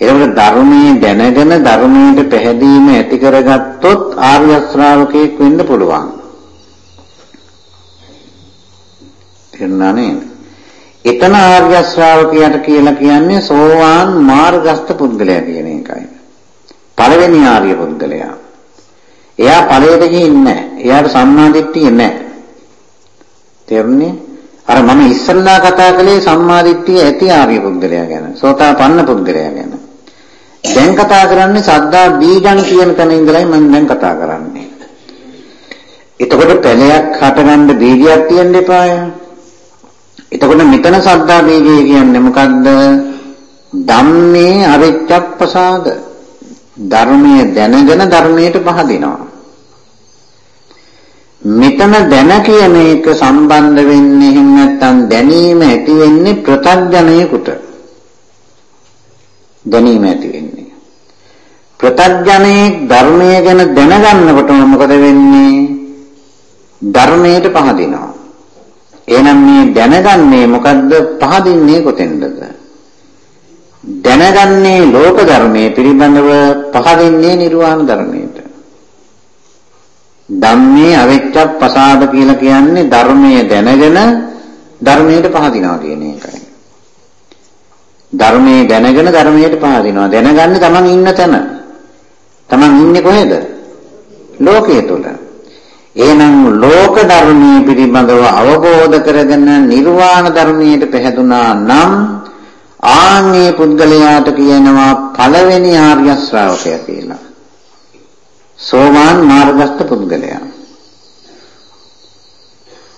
ඒකට ධර්මයේ දැනගෙන ධර්මයට පැහැදීම ඇති කරගත්තොත් ආර්ය ශ්‍රාවකයෙක් වෙන්න පුළුවන්. තේරුණා නේද? එතන ආර්ය ශ්‍රාවකයාට කියලා කියන්නේ සෝවාන් මාර්ගස්ත පුද්ගලයා කියන එකයි. පළවෙනි ආර්ය පුද්ගලයා. එයා ඵලයට ගිහින් නැහැ. එයාට සම්මාදිට්ඨිය නැහැ. තේරුණේ? අර මම ඉස්සල්ලා කතා කළේ සම්මාදිට්ඨිය ඇති ආර්ය පුද්ගලයා ගැන. සෝතාපන්න පුද්ගලයා ගැන. දැන් කතා කරන්නේ සද්දා බීජං කියන තැන ඉඳලයි මම දැන් කතා කරන්නේ. එතකොට පැලයක් හටගන්න බීජයක් තියෙන්න එපාය. එතකොට මෙතන සද්දා බීජය කියන්නේ මොකද්ද? ධම්මේ අවිච්ඡප්පසාද ධර්මයේ දැනගෙන ධර්මයට පහදිනවා. මෙතන දැන කියන එක සම්බන්ධ වෙන්නේ එහෙම නැත්නම් දැනීම ඇති වෙන්නේ ප්‍රත්‍යඥයෙකුට. දැනීම ඇති වෙන්නේ. ප්‍රත්‍යඥයේ ධර්මය ගැන දැනගන්නකොට මොකද වෙන්නේ? ධර්මයට පහදිනවා. එහෙනම් මේ දැනගන්නේ මොකද්ද? පහදින්නේ කොතෙන්ද? දැනගන්නේ ලෝක ධර්මයේ පිළිබඳව පහදින්නේ නිර්වාණ ධර්මයට. ධම්මේ අවිච්ඡප්පසාද කියලා කියන්නේ ධර්මයේ දැනගෙන ධර්මයට පහදිනවා කියන එකයි. ධර්මයේ දැනගෙන ධර්මයට පහදිනවා. දැනගන්නේ Taman ඉන්න තැන. Taman ඉන්නේ කොහෙද? ලෝකයේ තුල. එහෙනම් ලෝක ධර්මයේ පිළිබඳව අවබෝධ කරගෙන නිර්වාණ ධර්මයට පැහැදුනා නම් ආන්නේ පුද්ගලයාට කියනවා පළවෙනි ආර්ය ශ්‍රාවකය කියලා. සෝවාන් මාර්ගස්ත පුද්ගලයා.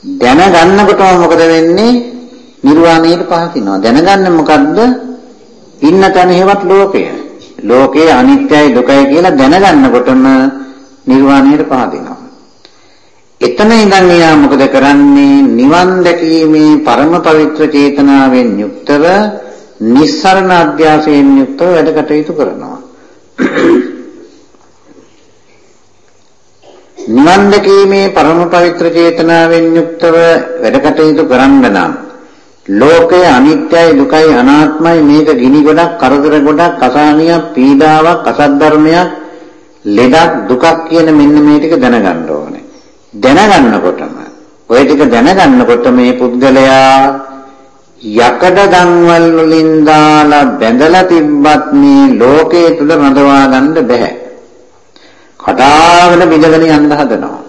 දැනගන්නකොටම මොකද වෙන්නේ? නිර්වාණයට පහතිනවා. දැනගන්නේ මොකද්ද? ඉන්න තැන හේවත් ලෝකය. ලෝකයේ අනිත්‍යයි දුකයි කියලා දැනගන්නකොටම නිර්වාණයට පහදිනවා. එතන ඉඳන් එයා මොකද කරන්නේ? නිවන් දැකීමේ පරම පවිත්‍ර චේතනාවෙන් යුක්තව නිස්සරණ අධ්‍යාසයෙන් යුක්තව වැඩ කටයුතු කරනවා. නිවන් දැකීමේ පරම පවිත්‍ර චේතනාවෙන් යුක්තව වැඩ කටයුතු කරන්න නම් ලෝකය අනිත්‍යයි දුකයි අනාත්මයි මේක ගිනි ගොඩක් කරදර ගොඩක් අසහනියක් පීඩාවක් අසත් ධර්මයක් ලෙඩක් දුකක් කියන මෙන්න මේ ටික දැනගන්න ඕනේ දැනගන්නකොටම ඔය ටික දැනගන්නකොට මේ පුද්ගලයා යකඩ දන්වල් වලින් දාලා බැඳලා තිබ්බත් මේ ලෝකයේ තුල රඳවා ගන්න බෑ කඩාගෙන බිඳගෙන යන්න හදනවා.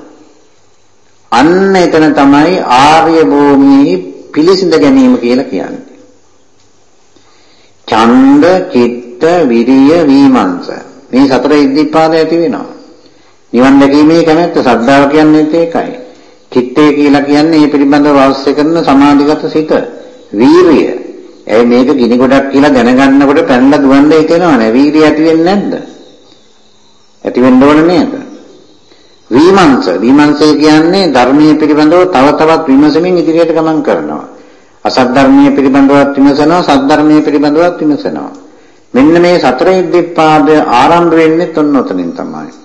අන්න එතන තමයි ආර්ය භූමියේ පිළිසිඳ ගැනීම කියලා කියන්නේ. ඡන්ද, චිත්ත, විරිය, වීමංස. මේ සතර ඉද්ධිපාද ඇති වෙනවා. නිවන් දැකීමේ කැමැත්ත සද්ධාව කියන්නේ ඒකයි. චිත්තය කියලා කියන්නේ මේ පිළිබඳව අවශ්‍ය කරන සමාධිගත සිත. වීරිය. ඒ මේක ගිනි ගොඩක් කියලා දැනගන්නකොට පැනලා දුවන්න හිතෙනවනේ. වීරිය ඇති වෙන්නේ නැද්ද? ඇති වෙන්න ඕන නේද? විමර්ශ විමර්ශය කියන්නේ ධර්මයේ පිළිබඳව තව තවත් විමසමින් ඉදිරියට ගමන් කරනවා. අසත් ධර්මයේ පිළිබඳවත් විමසනවා, සත් ධර්මයේ පිළිබඳවත් විමසනවා. මෙන්න මේ සතර ඉද්ධිපාද ආරම්භ වෙන්නේ තොන්නොතනින් තමයි.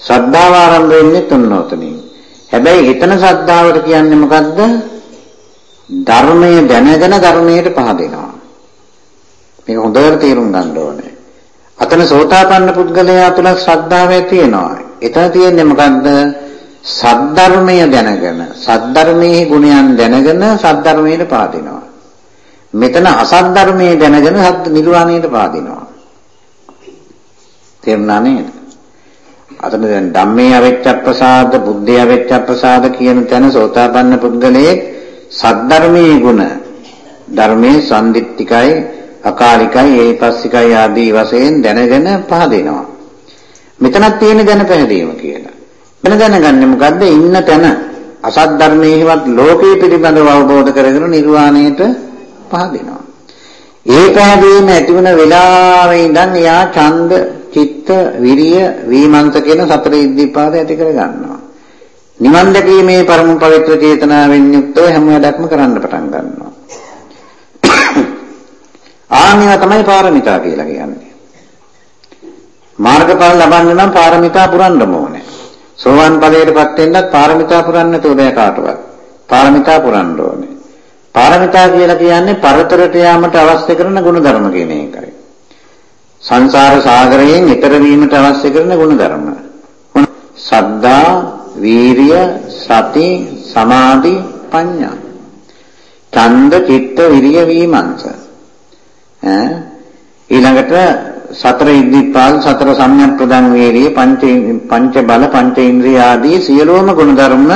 ශ්‍රද්ධාව ආරම්භ වෙන්නේ තොන්නොතනින්. හැබැයි එතන ශ්‍රද්ධාවට කියන්නේ මොකද්ද? ධර්මය දැනගෙන ධර්මයට පහදිනවා. මේක හොඳට තේරුම් ගන්න ඕනේ. අතන සෝතාපන්න පුද්ගලයා තුල ශ්‍රද්ධාව ඇති වෙනවා. එතන තියෙන්නේ මොකද්ද? සද්ධර්මය දැනගෙන, සද්ධර්මයේ ගුණයන් දැනගෙන සද්ධර්මයට පාදිනවා. මෙතන අසද්ධර්මයේ දැනගෙන සත්‍ය නිර්වාණයට පාදිනවා. තේරුණා නේද? අතන දැන් ධම්මේ අවෙච්ඡප්පසාද, බුද්ධේ අවෙච්ඡප්පසාද කියන තැන සෝතාපන්න පුද්ගලයේ සද්ධර්මයේ ගුණ ධර්මයේ සම්දිත්තිකයි අකාලිකයි ඒපස්සිකයි ආදී වශයෙන් දැනගෙන පහදිනවා. මෙතනක් තියෙන දැන පැහැදීම කියලා. වෙන දැනගන්නේ මොකද්ද? ඉන්න තැන අසත් ධර්මයේවත් ලෝකයේ පිළිබඳව අවබෝධ කරගෙන නිර්වාණයට පහදිනවා. ඒ පැහැදීම ඇති වුණ වෙලාවේ ඉඳන් යා ඡන්ද, චිත්ත, විරිය, වීමන්ත කියන සතර ඉද්ධිපාද ඇති කර ගන්නවා. නිවන් දැකීමේ පරම පවිත්‍ර චේතනාවෙන් යුක්තව හැම වැඩක්ම කරන්න පටන් ගන්නවා. ආනිව තමයි පාරමිතා කියලා කියන්නේ. මාර්ගඵල ලබන්න නම් පාරමිතා පුරන්න ඕනේ. සෝවාන් ඵලයටපත් වෙන්නත් පාරමිතා පුරන්න නැතුව බෑ කාටවත්. පාරමිතා පුරන්න ඕනේ. පාරමිතා කියලා කියන්නේ පරතරට යාමට අවශ්‍ය කරන ගුණධර්ම කියන එකයි. සංසාර සාගරයෙන් ඈතර වීමට අවශ්‍ය කරන ගුණධර්ම. සද්ධා, වීරිය, සති, සමාධි, ප්‍රඥා. ඡන්ද, චිත්ත, විරිය, වීමංස. ඈ ඊළඟට සතර ඉද්ධිපාල සතර සම්‍යක් ප්‍රදන් වේරිය පංච පංච බල පංච ඉන්ද්‍රිය ආදී සියලුම ගුණධර්ම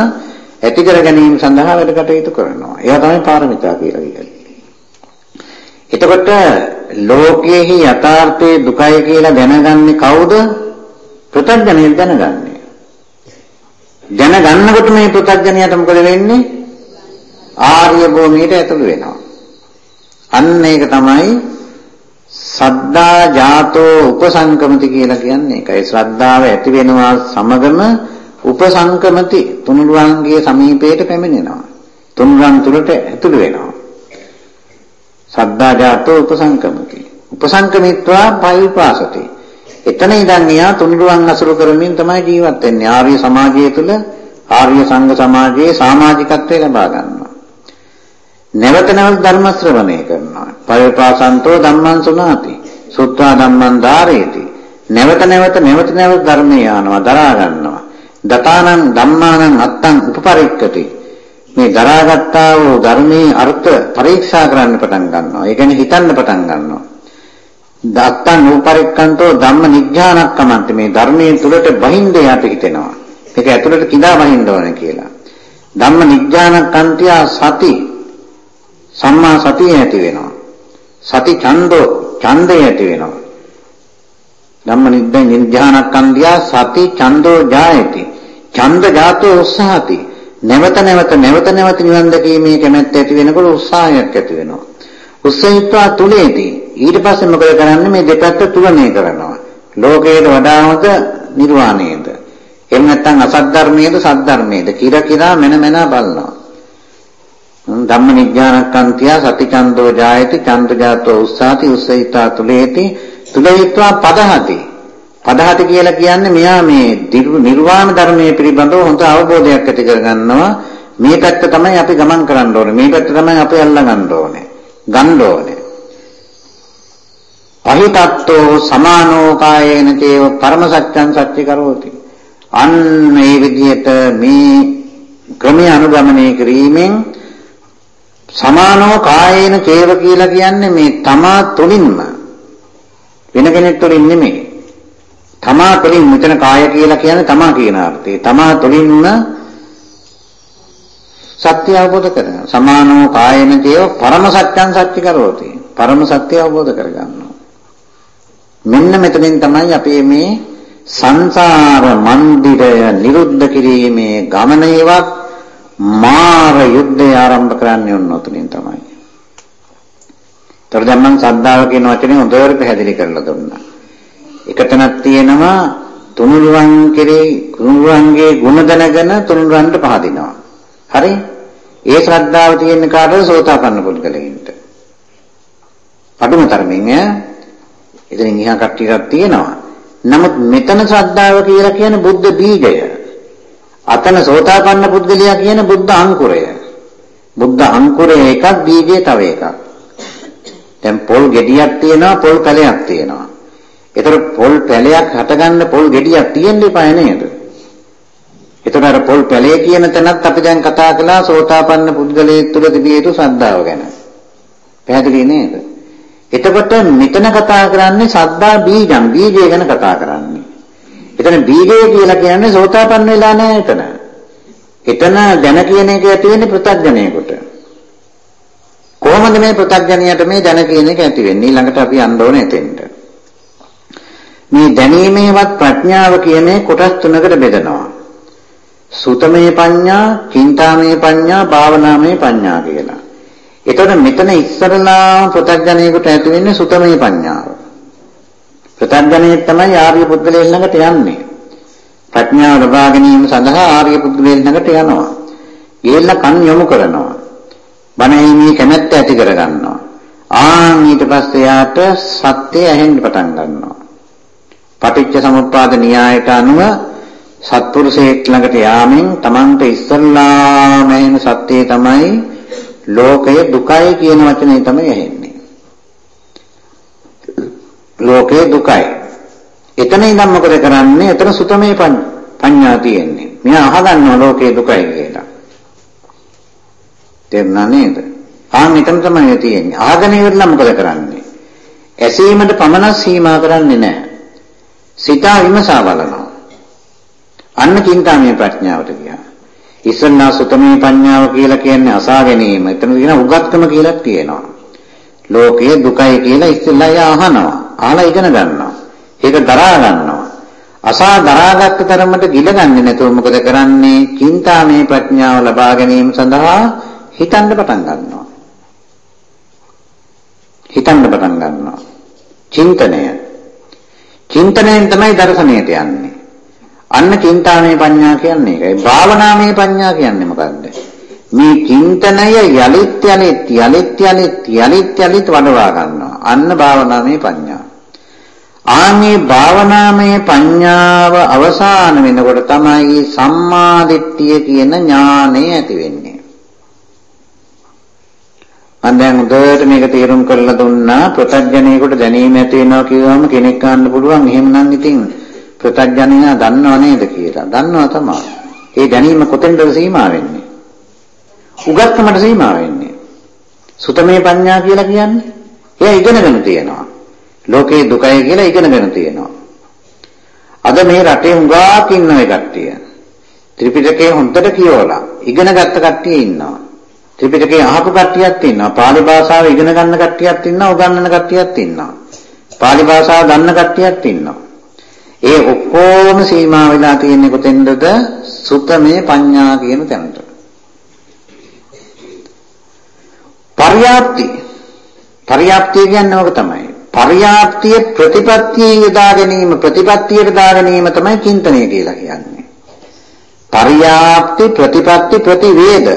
ඇති කර ගැනීම සඳහා වැඩ කටයුතු කරනවා. ඒවා තමයි පාරමිතා කියලා කියන්නේ. එතකොට ලෝකයේහි යථාර්ථයේ දුකයි කියලා දැනගන්නේ කවුද? පෘථග්ජනය දැනගන්නේ. දැනගන්නකොට මේ පෘථග්ජනයට මොකද වෙන්නේ? ආර්ය භූමියට ඇතුළු වෙනවා. අන්න ඒක තමයි සද්දා ජාතෝ උපසංකමති කියලා කියන්නේ ඒකයි ශ්‍රද්ධාව ඇති වෙනවා සමගම උපසංකමති තුනුරුවන්ගේ සමීපයට පැමිණෙනවා තුනුරුවන් තුලට ඇතුළු වෙනවා සද්දා ජාතෝ උපසංකමති උපසංකමිත්වා පයුපාසති එතන ඉඳන් එයා තුනුරුවන් අසුරු කරමින් තමයි ජීවත් වෙන්නේ ආර්ය සමාජය තුළ ආර්ය සංඝ සමාජයේ සමාජිකත්වය ලබා ගන්නවා නැවත නැවත ධර්ම ශ්‍රවණය කරනවා. පරිපාසන්තෝ ධම්මං සුනාති. සුත්වා ධම්මං ධාරේති. නැවත නැවත නැවත නැවත ධර්මය යනවා දරා ගන්නවා. දතානං ධම්මානං අත්තං උපපරික්කති. මේ දරාගත්තා වූ ධර්මයේ අර්ථ පරීක්ෂා කරන්න පටන් ගන්නවා. ඒ කියන්නේ හිතන්න පටන් ගන්නවා. දත්තං උපපරික්කන්තෝ ධම්ම නිඥානක්කමන්ති මේ ධර්මයේ තුලට බහින්ද යට හිතෙනවා. මේක ඇතුළට කිඳා බහින්න ඕනේ කියලා. ධම්ම නිඥානක්කන්තිය සති සම්මා සතිය ඇති වෙනවා. සති ඡන්தோ ඡන්දය ඇති වෙනවා. ධම්ම නිද්දෙන් නිඥානක්ඛන්දියා සති ඡන්தோ ජායති. ඡන්ද ජාතෝ උත්සාහති. නැවත නැවත නැවත නැවත නිවන් දැකීමේ කැමැත්ත ඇති වෙනකොට උත්සාහයක් ඇති වෙනවා. උත්සාහිත්වා තුලේදී ඊට පස්සේ මොකද කරන්නේ මේ දෙපැත්ත තුලණය කරනවා. ලෝකයට වඩා හොඳ නිර්වාණයද. එහෙම නැත්නම් අසත් ධර්මයේද සත් ධර්මයේද කිර කිරා මෙන මෙන බලනවා. ධම්ම නිඥානක්ඛන්තිය සතිචන්දෝ ජායති චන්ද ජාතෝ උස්සාති උස්සහිතා තුලේති තුලහිත්වා පදහති පදහති කියලා කියන්නේ මෙයා මේ නිර්වාණ ධර්මයේ පිළිබඳව හොඳ අවබෝධයක් ඇති කරගන්නවා. මේ පැත්ත තමයි අපි ගමන් කරන්න ඕනේ. මේ පැත්ත තමයි අපි අල්ලගන්න ඕනේ. ගන්න ඕනේ. අහිතත්තෝ සමානෝ කායේන චේව පරම සත්‍යං සත්‍ය කරෝති. අන්න මේ විදිහට මේ ක්‍රමයේ අනුගමනය කිරීමෙන් සමානෝ කායේන චේව කියලා කියන්නේ මේ තමා තුලින්ම වෙන කෙනෙක් තුලින් නෙමෙයි. තමා තුලින් මෙතන කාය කියලා කියන්නේ තමා කියන අර්ථය. තමා තුලින්ම සත්‍ය අවබෝධ කරගන්න. සමානෝ කායේන චේව පරම සත්‍යං සත්‍ය කරෝති. පරම සත්‍ය අවබෝධ කරගන්නවා. මෙන්න මෙතනින් තමයි අපේ මේ සංසාර මන්දිරය නිරුද්ධ කිරීමේ ගමනේවත් මාර යුද්ධය ආරම්භ කරන්නේ ඔන්න ඔතනින් තමයි. ତර දැන් මම සද්ධාව කියන වචනේ හොඳට පැහැදිලි කරලා දුන්නා. එකතනක් තියෙනවා තුනුරුවන් කෙරේ තුනුරුවන්ගේ ගුණ දැනගෙන තුනුරුවන්ට පහදිනවා. හරි? ඒ ශ්‍රද්ධාව තියෙන කාටද සෝතාපන්න පුද්ගලයින්ට. අඩුම තරමින් ඈ එතනින් ඉහා කට්ටියක් තියෙනවා. නමුත් මෙතන ශ්‍රද්ධාව කියලා කියන්නේ බුද්ධ බීජය. අතන සෝතාපන්න පුද්ගලයා කියන බුද්ධ අංකුරය. බුද්ධ අංකුරය එකක් බීජය තව එකක්. දැන් පොල් ගෙඩියක් තියෙනවා පොල් පැලයක් තියෙනවා. ඒතර පොල් පැලයක් හටගන්න පොල් ගෙඩියක් තියෙන්න එපා නේද? ඒතර අර පොල් පැලේ කියන තැනත් අපි දැන් කතා කළා සෝතාපන්න පුද්ගලයෙක් තුළ තිබිය යුතු ශ්‍රද්ධාව ගැන. පැහැදිලි නේද? එතකොට මෙතන කතා කරන්නේ සද්දා බීජම් බීජය ගැන කතා කරන්නේ. එතන බීජය කියලා කියන්නේ සෝතාපන්න වෙලා නැහැ එතන. එතන දැන කියන එක ඇති වෙන්නේ පෘථග්ජනයෙකුට. කොහොමද මේ පෘථග්ජනයට මේ දැන කියන එක ඇති වෙන්නේ? ඊළඟට අපි යන්න ඕනේ එතෙන්ට. මේ දැනීමේවත් ප්‍රඥාව කියන්නේ කොටස් තුනකට බෙදනවා. සුතමේ පඤ්ඤා, චින්තාමේ පඤ්ඤා, භාවනාමේ පඤ්ඤා කියලා. එතකොට මෙතන ඉස්සරලා පෘථග්ජනයෙකුට ඇති වෙන්නේ සුතමේ පඤ්ඤාව. ප්‍රත්‍යඥයේ තමයි ආර්ය පුද්ගලයන් ළඟට යන්නේ. ප්‍රඥාව ලබා ගැනීම සඳහා ආර්ය පුද්ගලයන් ළඟට යනවා. ගිහිල්ලා කන් යොමු කරනවා. බණීමේ කැමැත්ත ඇති කර ගන්නවා. ආන් ඊට පස්සේ යාට සත්‍ය ඇහෙන්න පටන් ගන්නවා. පටිච්ච සමුප්පාද න්‍යායට අනුව සත්පුරුෂයෙක් ළඟට යාමෙන් Tamante ඉස්සල්ලාම එන සත්‍යය තමයි ලෝකය දුකයි කියන වචනේ තමයි ඇහෙන්නේ. ලෝකය දුකයි. එතන ඉඳන් මොකද කරන්නේ? එතන සුතමේ පඤ්ඤා තියෙන්නේ. මෙයා අහගන්නවා ලෝකය දුකයි කියලා. තේරුණා නේද? ආ මෙතන තමයි තියෙන්නේ. ආගෙන ඉවරලා මොකද කරන්නේ? ඇසීමට පමණක් සීමා කරන්නේ නැහැ. සිතා විමසා බලනවා. අන්න චින්තාමය ප්‍රඥාවට ගියා. ඉස්සන්නා සුතමේ පඤ්ඤාව කියලා කියන්නේ අසා ගැනීම. එතන කියන උගත්කම කියලා කියනවා. ලෝකයේ දුකයි කියලා ඉස්සෙල්ලා අහනවා. අහලා ඉගෙන ගන්නවා. ඒක දරා ගන්නවා. අසා දරාගත් තරමට ගිලගන්නේ නැතුව මොකද කරන්නේ? චින්තාමය ප්‍රඥාව ලබා ගැනීම සඳහා හිතන්න පටන් ගන්නවා. හිතන්න පටන් ගන්නවා. චින්තනය. චින්තනයෙන් තමයි දර්ශනයට යන්නේ. අන්න චින්තාමය පඤ්ඤා කියන්නේ ඒකයි. භාවනාමය පඤ්ඤා කියන්නේ මොකද්ද? මේ චින්තනය යලිත් යලිත් යලිත් යලිත් යලිත් යලිත් වඩවා ගන්නවා. අන්න භාවනාමය පඤ්ඤා. ආන්නේ භාවනාමය පඤ්ඤාව අවසාන වෙනකොට තමයි සම්මා දිට්ඨිය කියන ඥානය ඇති වෙන්නේ. මම දැන් උදේට මේක තේරුම් කරලා දුන්නා. ප්‍රත්‍යඥයෙකුට දැනීම ඇති වෙනවා කියවම කෙනෙක් ගන්න පුළුවන්. එහෙමනම් ඉතින් ප්‍රත්‍යඥයා දන්නව නේද කියලා. දන්නවා තමයි. ඒ දැනීම කොතෙන්ද සීමා වෙන්නේ? උගත්කමට සීමා වෙන්නේ. සුතමේ පඤ්ඤා කියලා කියන්නේ? එයා ඉගෙනගෙන තියෙනවා. ලෝකේ දුකයි කියලා ඉගෙනගෙන තියෙනවා. අද මේ රටේ හුඟක් ඉන්න ඒ කට්ටිය ත්‍රිපිටකය හොඳට කියවලා ඉගෙන ගත්ත කට්ටිය ඉන්නවා. ත්‍රිපිටකේ අහපු කට්ටියක් ඉන්නවා. පාලි භාෂාව ඉගෙන ගන්න කට්ටියක් ඉන්නවා. උගන්වන කට්ටියක් ඉන්නවා. පාලි භාෂාව දන්න කට්ටියක් ඉන්නවා. ඒ ඔක්කොම සීමා වෙලා තියෙන්නේ කොතෙන්ද? සුතමේ පඤ්ඤා කියන තැනට. පර්යාප්ති. පර්යාප්තිය කියන්නේ ඕක තමයි. පර්යාප්තිය ප්‍රතිපත්තිය යොදා ගැනීම ප්‍රතිපත්තියට දා ගැනීම තමයි චින්තනය කියලා කියන්නේ. පර්යාප්ති ප්‍රතිපත්ති ප්‍රතිවේද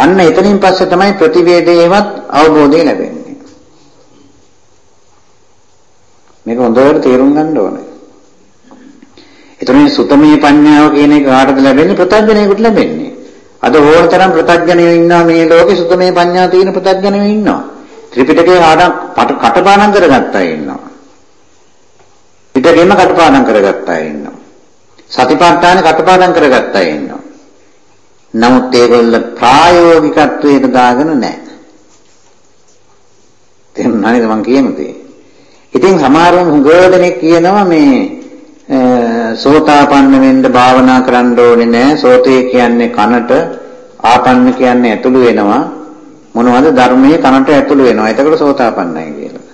අන්න එතනින් පස්සේ තමයි ප්‍රතිවේදයේවත් අවබෝධය ලැබෙන්නේ. මේක හොඳට තේරුම් ගන්න ඕනේ. එතනින් සුතමේ පඤ්ඤාව කියන එක කාටද ලැබෙන්නේ? ප්‍රත්‍යඥයෙකුට ලැබෙන්නේ. අද ඕනතරම් ප්‍රත්‍යඥයෝ ඉන්නවා මේ ලෝකේ සුතමේ පඤ්ඤා තියෙන ප්‍රත්‍යඥයෝ ඉන්නවා. ත්‍රිපිටකේ ආඩම් කටපාඩම් කරගත්තා ඉන්නවා. පිටකෙම කටපාඩම් කරගත්තා ඉන්නවා. සතිපට්ඨාන කටපාඩම් කරගත්තා ඉන්නවා. නමුත් ඒගොල්ල ප්‍රායෝගිකත්වයට දාගෙන නැහැ. තේරුණා නේද මං කියන දේ? ඉතින් සමහරවම හුඟවදෙනෙක් කියනවා මේ සෝතාපන්න වෙන්න භාවනා කරන්න ඕනේ නැහැ. සෝතේ කියන්නේ කනට, ආපන්න කියන්නේ ඇතුළු වෙනවා. මොනවද ධර්මයේ කනට ඇතුළු වෙනවා. එතකොට සෝතාපන්නයි කියලා.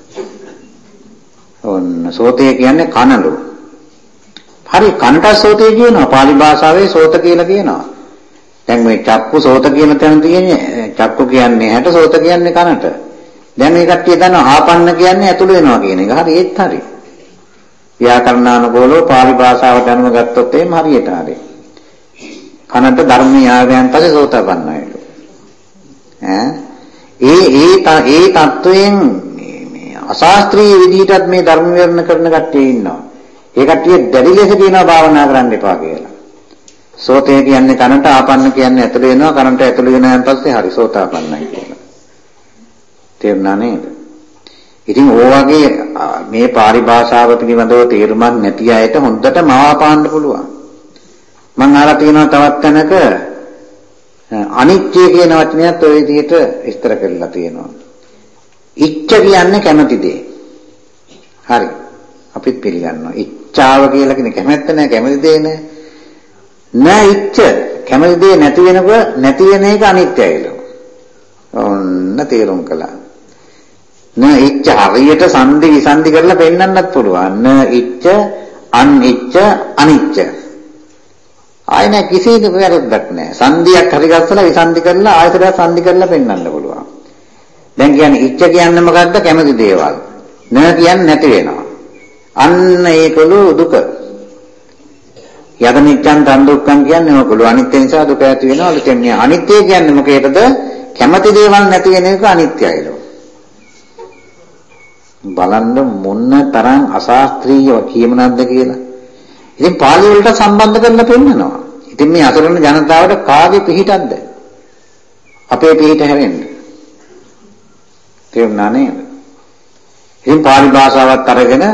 ඔන්න සෝතේ කියන්නේ කනලු. හරි කනට සෝතේ කියනවා. pāli භාෂාවේ සෝත කියලා කියනවා. දැන් මේ චක්කු සෝත කියන තැන තියෙන්නේ චක්කු කියන්නේ ඇහැට සෝත කියන්නේ කනට. දැන් මේ කට්ටිය දන්නවා ආපන්න කියන්නේ ඇතුළ වෙනවා කියන එක. හරි ඒත් හරි. ව්‍යාකරණානුකූලව පාලි භාෂාවට අනුව ගත්තොත් එහෙම හරියට හරි. කනට ධර්මීය ආගයන් පස්සේ සෝතපන්නයිලු. ඈ ඒ ඒ ඒ தත්වයෙන් මේ අශාස්ත්‍රීය විදිහටත් මේ ධර්ම විවරණ කරන කට්ටිය ඉන්නවා. ඒ කට්ටිය දැඩි ලෙස කියනවා භාවනා කරන්න එපා කියලා. සෝතේ කියන්නේ කනට ආපන්න කියන්නේ ඇතුළේ වෙනවා කනට ඇතුළේ වෙනාන් පස්සේ හරි සෝතාපන්නයි කියලා. තේරුණා නේද? ඉතින් ඕවගේ මේ පාරිභාෂාව පිළිබඳව තේරුමක් නැති අයට හොඳට මවාපාන්න පුළුවන්. මම අහලා තියෙනවා තවත් තැනක අනිත්‍ය කියන වචනයත් ඔය විදිහට විස්තර කරලා තියෙනවා. ඉච්ඡ කියන්නේ කැමති දේ. හරි. අපිත් පිළිගන්නවා. ඉච්ඡාව කියලා කියන්නේ කැමැත්ත නෑ කැමති දේ නෑ. නැයිච්ච කැමති දේ නැති වෙනකොට නැති වෙන එක අනිත්‍යයිලු. ඔන්න තේරුම් කළා. නැයිච්ච හරියට සංදි විසන්දි කරලා පෙන්වන්නත් පුළුවන්. නැයිච්ච අනිච්ච අනිච්ච. ආය නැ කිසිම වැරද්දක් නැහැ. සංදියක් හරි ගස්සලා විසන්දි කරලා ආයතනයක් සංදි කරලා පෙන්වන්න පුළුවන්. දැන් කියන්නේ ඉච්ඡ කියන්නේ මොකද්ද? කැමති දේවල්. නැ කියන්නේ නැති වෙනවා. අන්න ඒකළු දුක. යදනිච්ඡන් තන් දුක්ඛන් කියන්නේ මොකද? අනිත්‍ය නිසා දුක ඇති වෙනවා. එතෙන් මේ අනිත්‍ය කියන්නේ මොකේද? කැමති දේවල් නැති වෙන එක අනිත්‍යයිලු. බලන්න මොන්න තරම් අශාස්ත්‍රීය කියමනක්ද කියලා. ඉතින් පාලි වලට සම්බන්ධ කරලා පෙන්නනවා. ඉතින් මේ අසරණ ජනතාවට කාගේ පිහිටක්ද? අපේ පිහිට හැරෙන්න. තේරුණා නේද? ඉතින් පාලි භාෂාවත් අරගෙන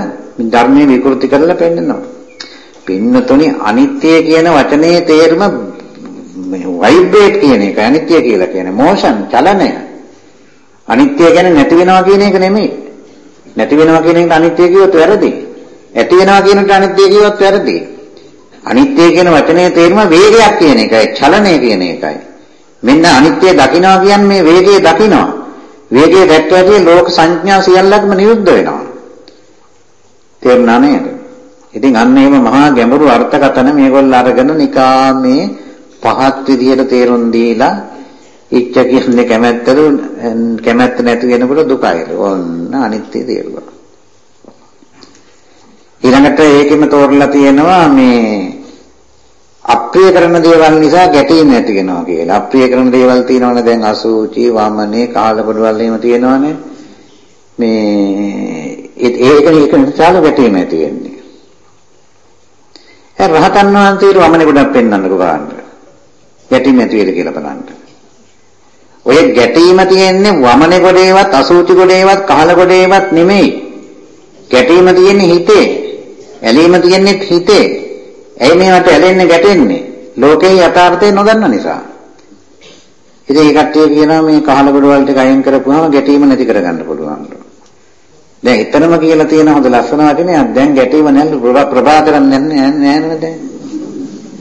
ධර්මයේ විකෘති කරලා පෙන්නනවා. පින්නතුනි අනිත්‍ය කියන වචනේ තේරුම වයිබ්‍රේට් කියන එක අනිත්‍ය කියලා කියන්නේ මෝෂන් චලනය. අනිත්‍ය කියන්නේ නැති වෙනවා කියන එක නෙමෙයි. නැති වෙනවා කියන එකට අනිත්‍ය කිව්වොත් වැරදි. ඇති වෙනවා කියන එකට අනිත්‍ය කිව්වොත් වැරදි. අනිත්‍ය කියන වචනේ තේරුම වේගයක් කියන එකයි, චලනය කියන එකයි. මෙන්න අනිත්‍ය දකිනවා කියන්නේ මේ වේගය දකිනවා. වේගයේ දැක්කදී ලෝක සංඥා සියල්ලක්ම නිරුද්ධ වෙනවා. තේරුණා නේද? ඉතින් අන්න එහෙම මහා ගැඹුරු අර්ථකථන මේගොල්ලෝ අරගෙන නිකාමේ පහත් විදියට තේරුම් දීලා ඉච්ඡ කියන්නේ කැමැත්තලු කැමැත්ත නැති වෙනකොට දුකයිලු. ඔන්න අනිත්‍ය තේරුවා. ඊළඟට ඒකෙම තෝරලා තියෙනවා මේ අප්‍රිය කරන දේවල් නිසා ගැටීම් ඇති වෙනවා කියලා. අප්‍රිය කරන දේවල් තියෙනවනේ දැන් අසුචි, වමනේ, කාලකොඩවල් එහෙම තියෙනවනේ. මේ ඒක ඒක නිසා ගැටීම් ඇති වෙන්නේ. ඒ රහතන් වහන්සේට වමනේ ගොඩක් පෙන්වන්නකෝ බලන්න. ගැටීම් ඇති වෙද කියලා බලන්න. ඔය ගැටීම තියෙන්නේ වමනේ ගොඩේවත් අසුචි ගොඩේවත් කහල ගොඩේවත් නෙමෙයි. ගැටීම තියෙන්නේ හිතේ. ඇලීම තියෙන්නේ හිතේ. ඇයි මේවට ඇලෙන්නේ ගැටෙන්නේ? ලෝකේ යථාර්ථය නොදන්න නිසා. ඉතින් ඒ කට්ටිය කියනවා මේ කහල ගොඩ වලට ගයන් කරපුවාම ගැටීම නැති කරගන්න පුළුවන්. දැන් එතරම් කියලා තියෙන හොඳ ලස්සන වචනයක් දැන් ගැටීම නැල්ලු ප්‍රභාකරන් නැන්නේ නෑ දැන්.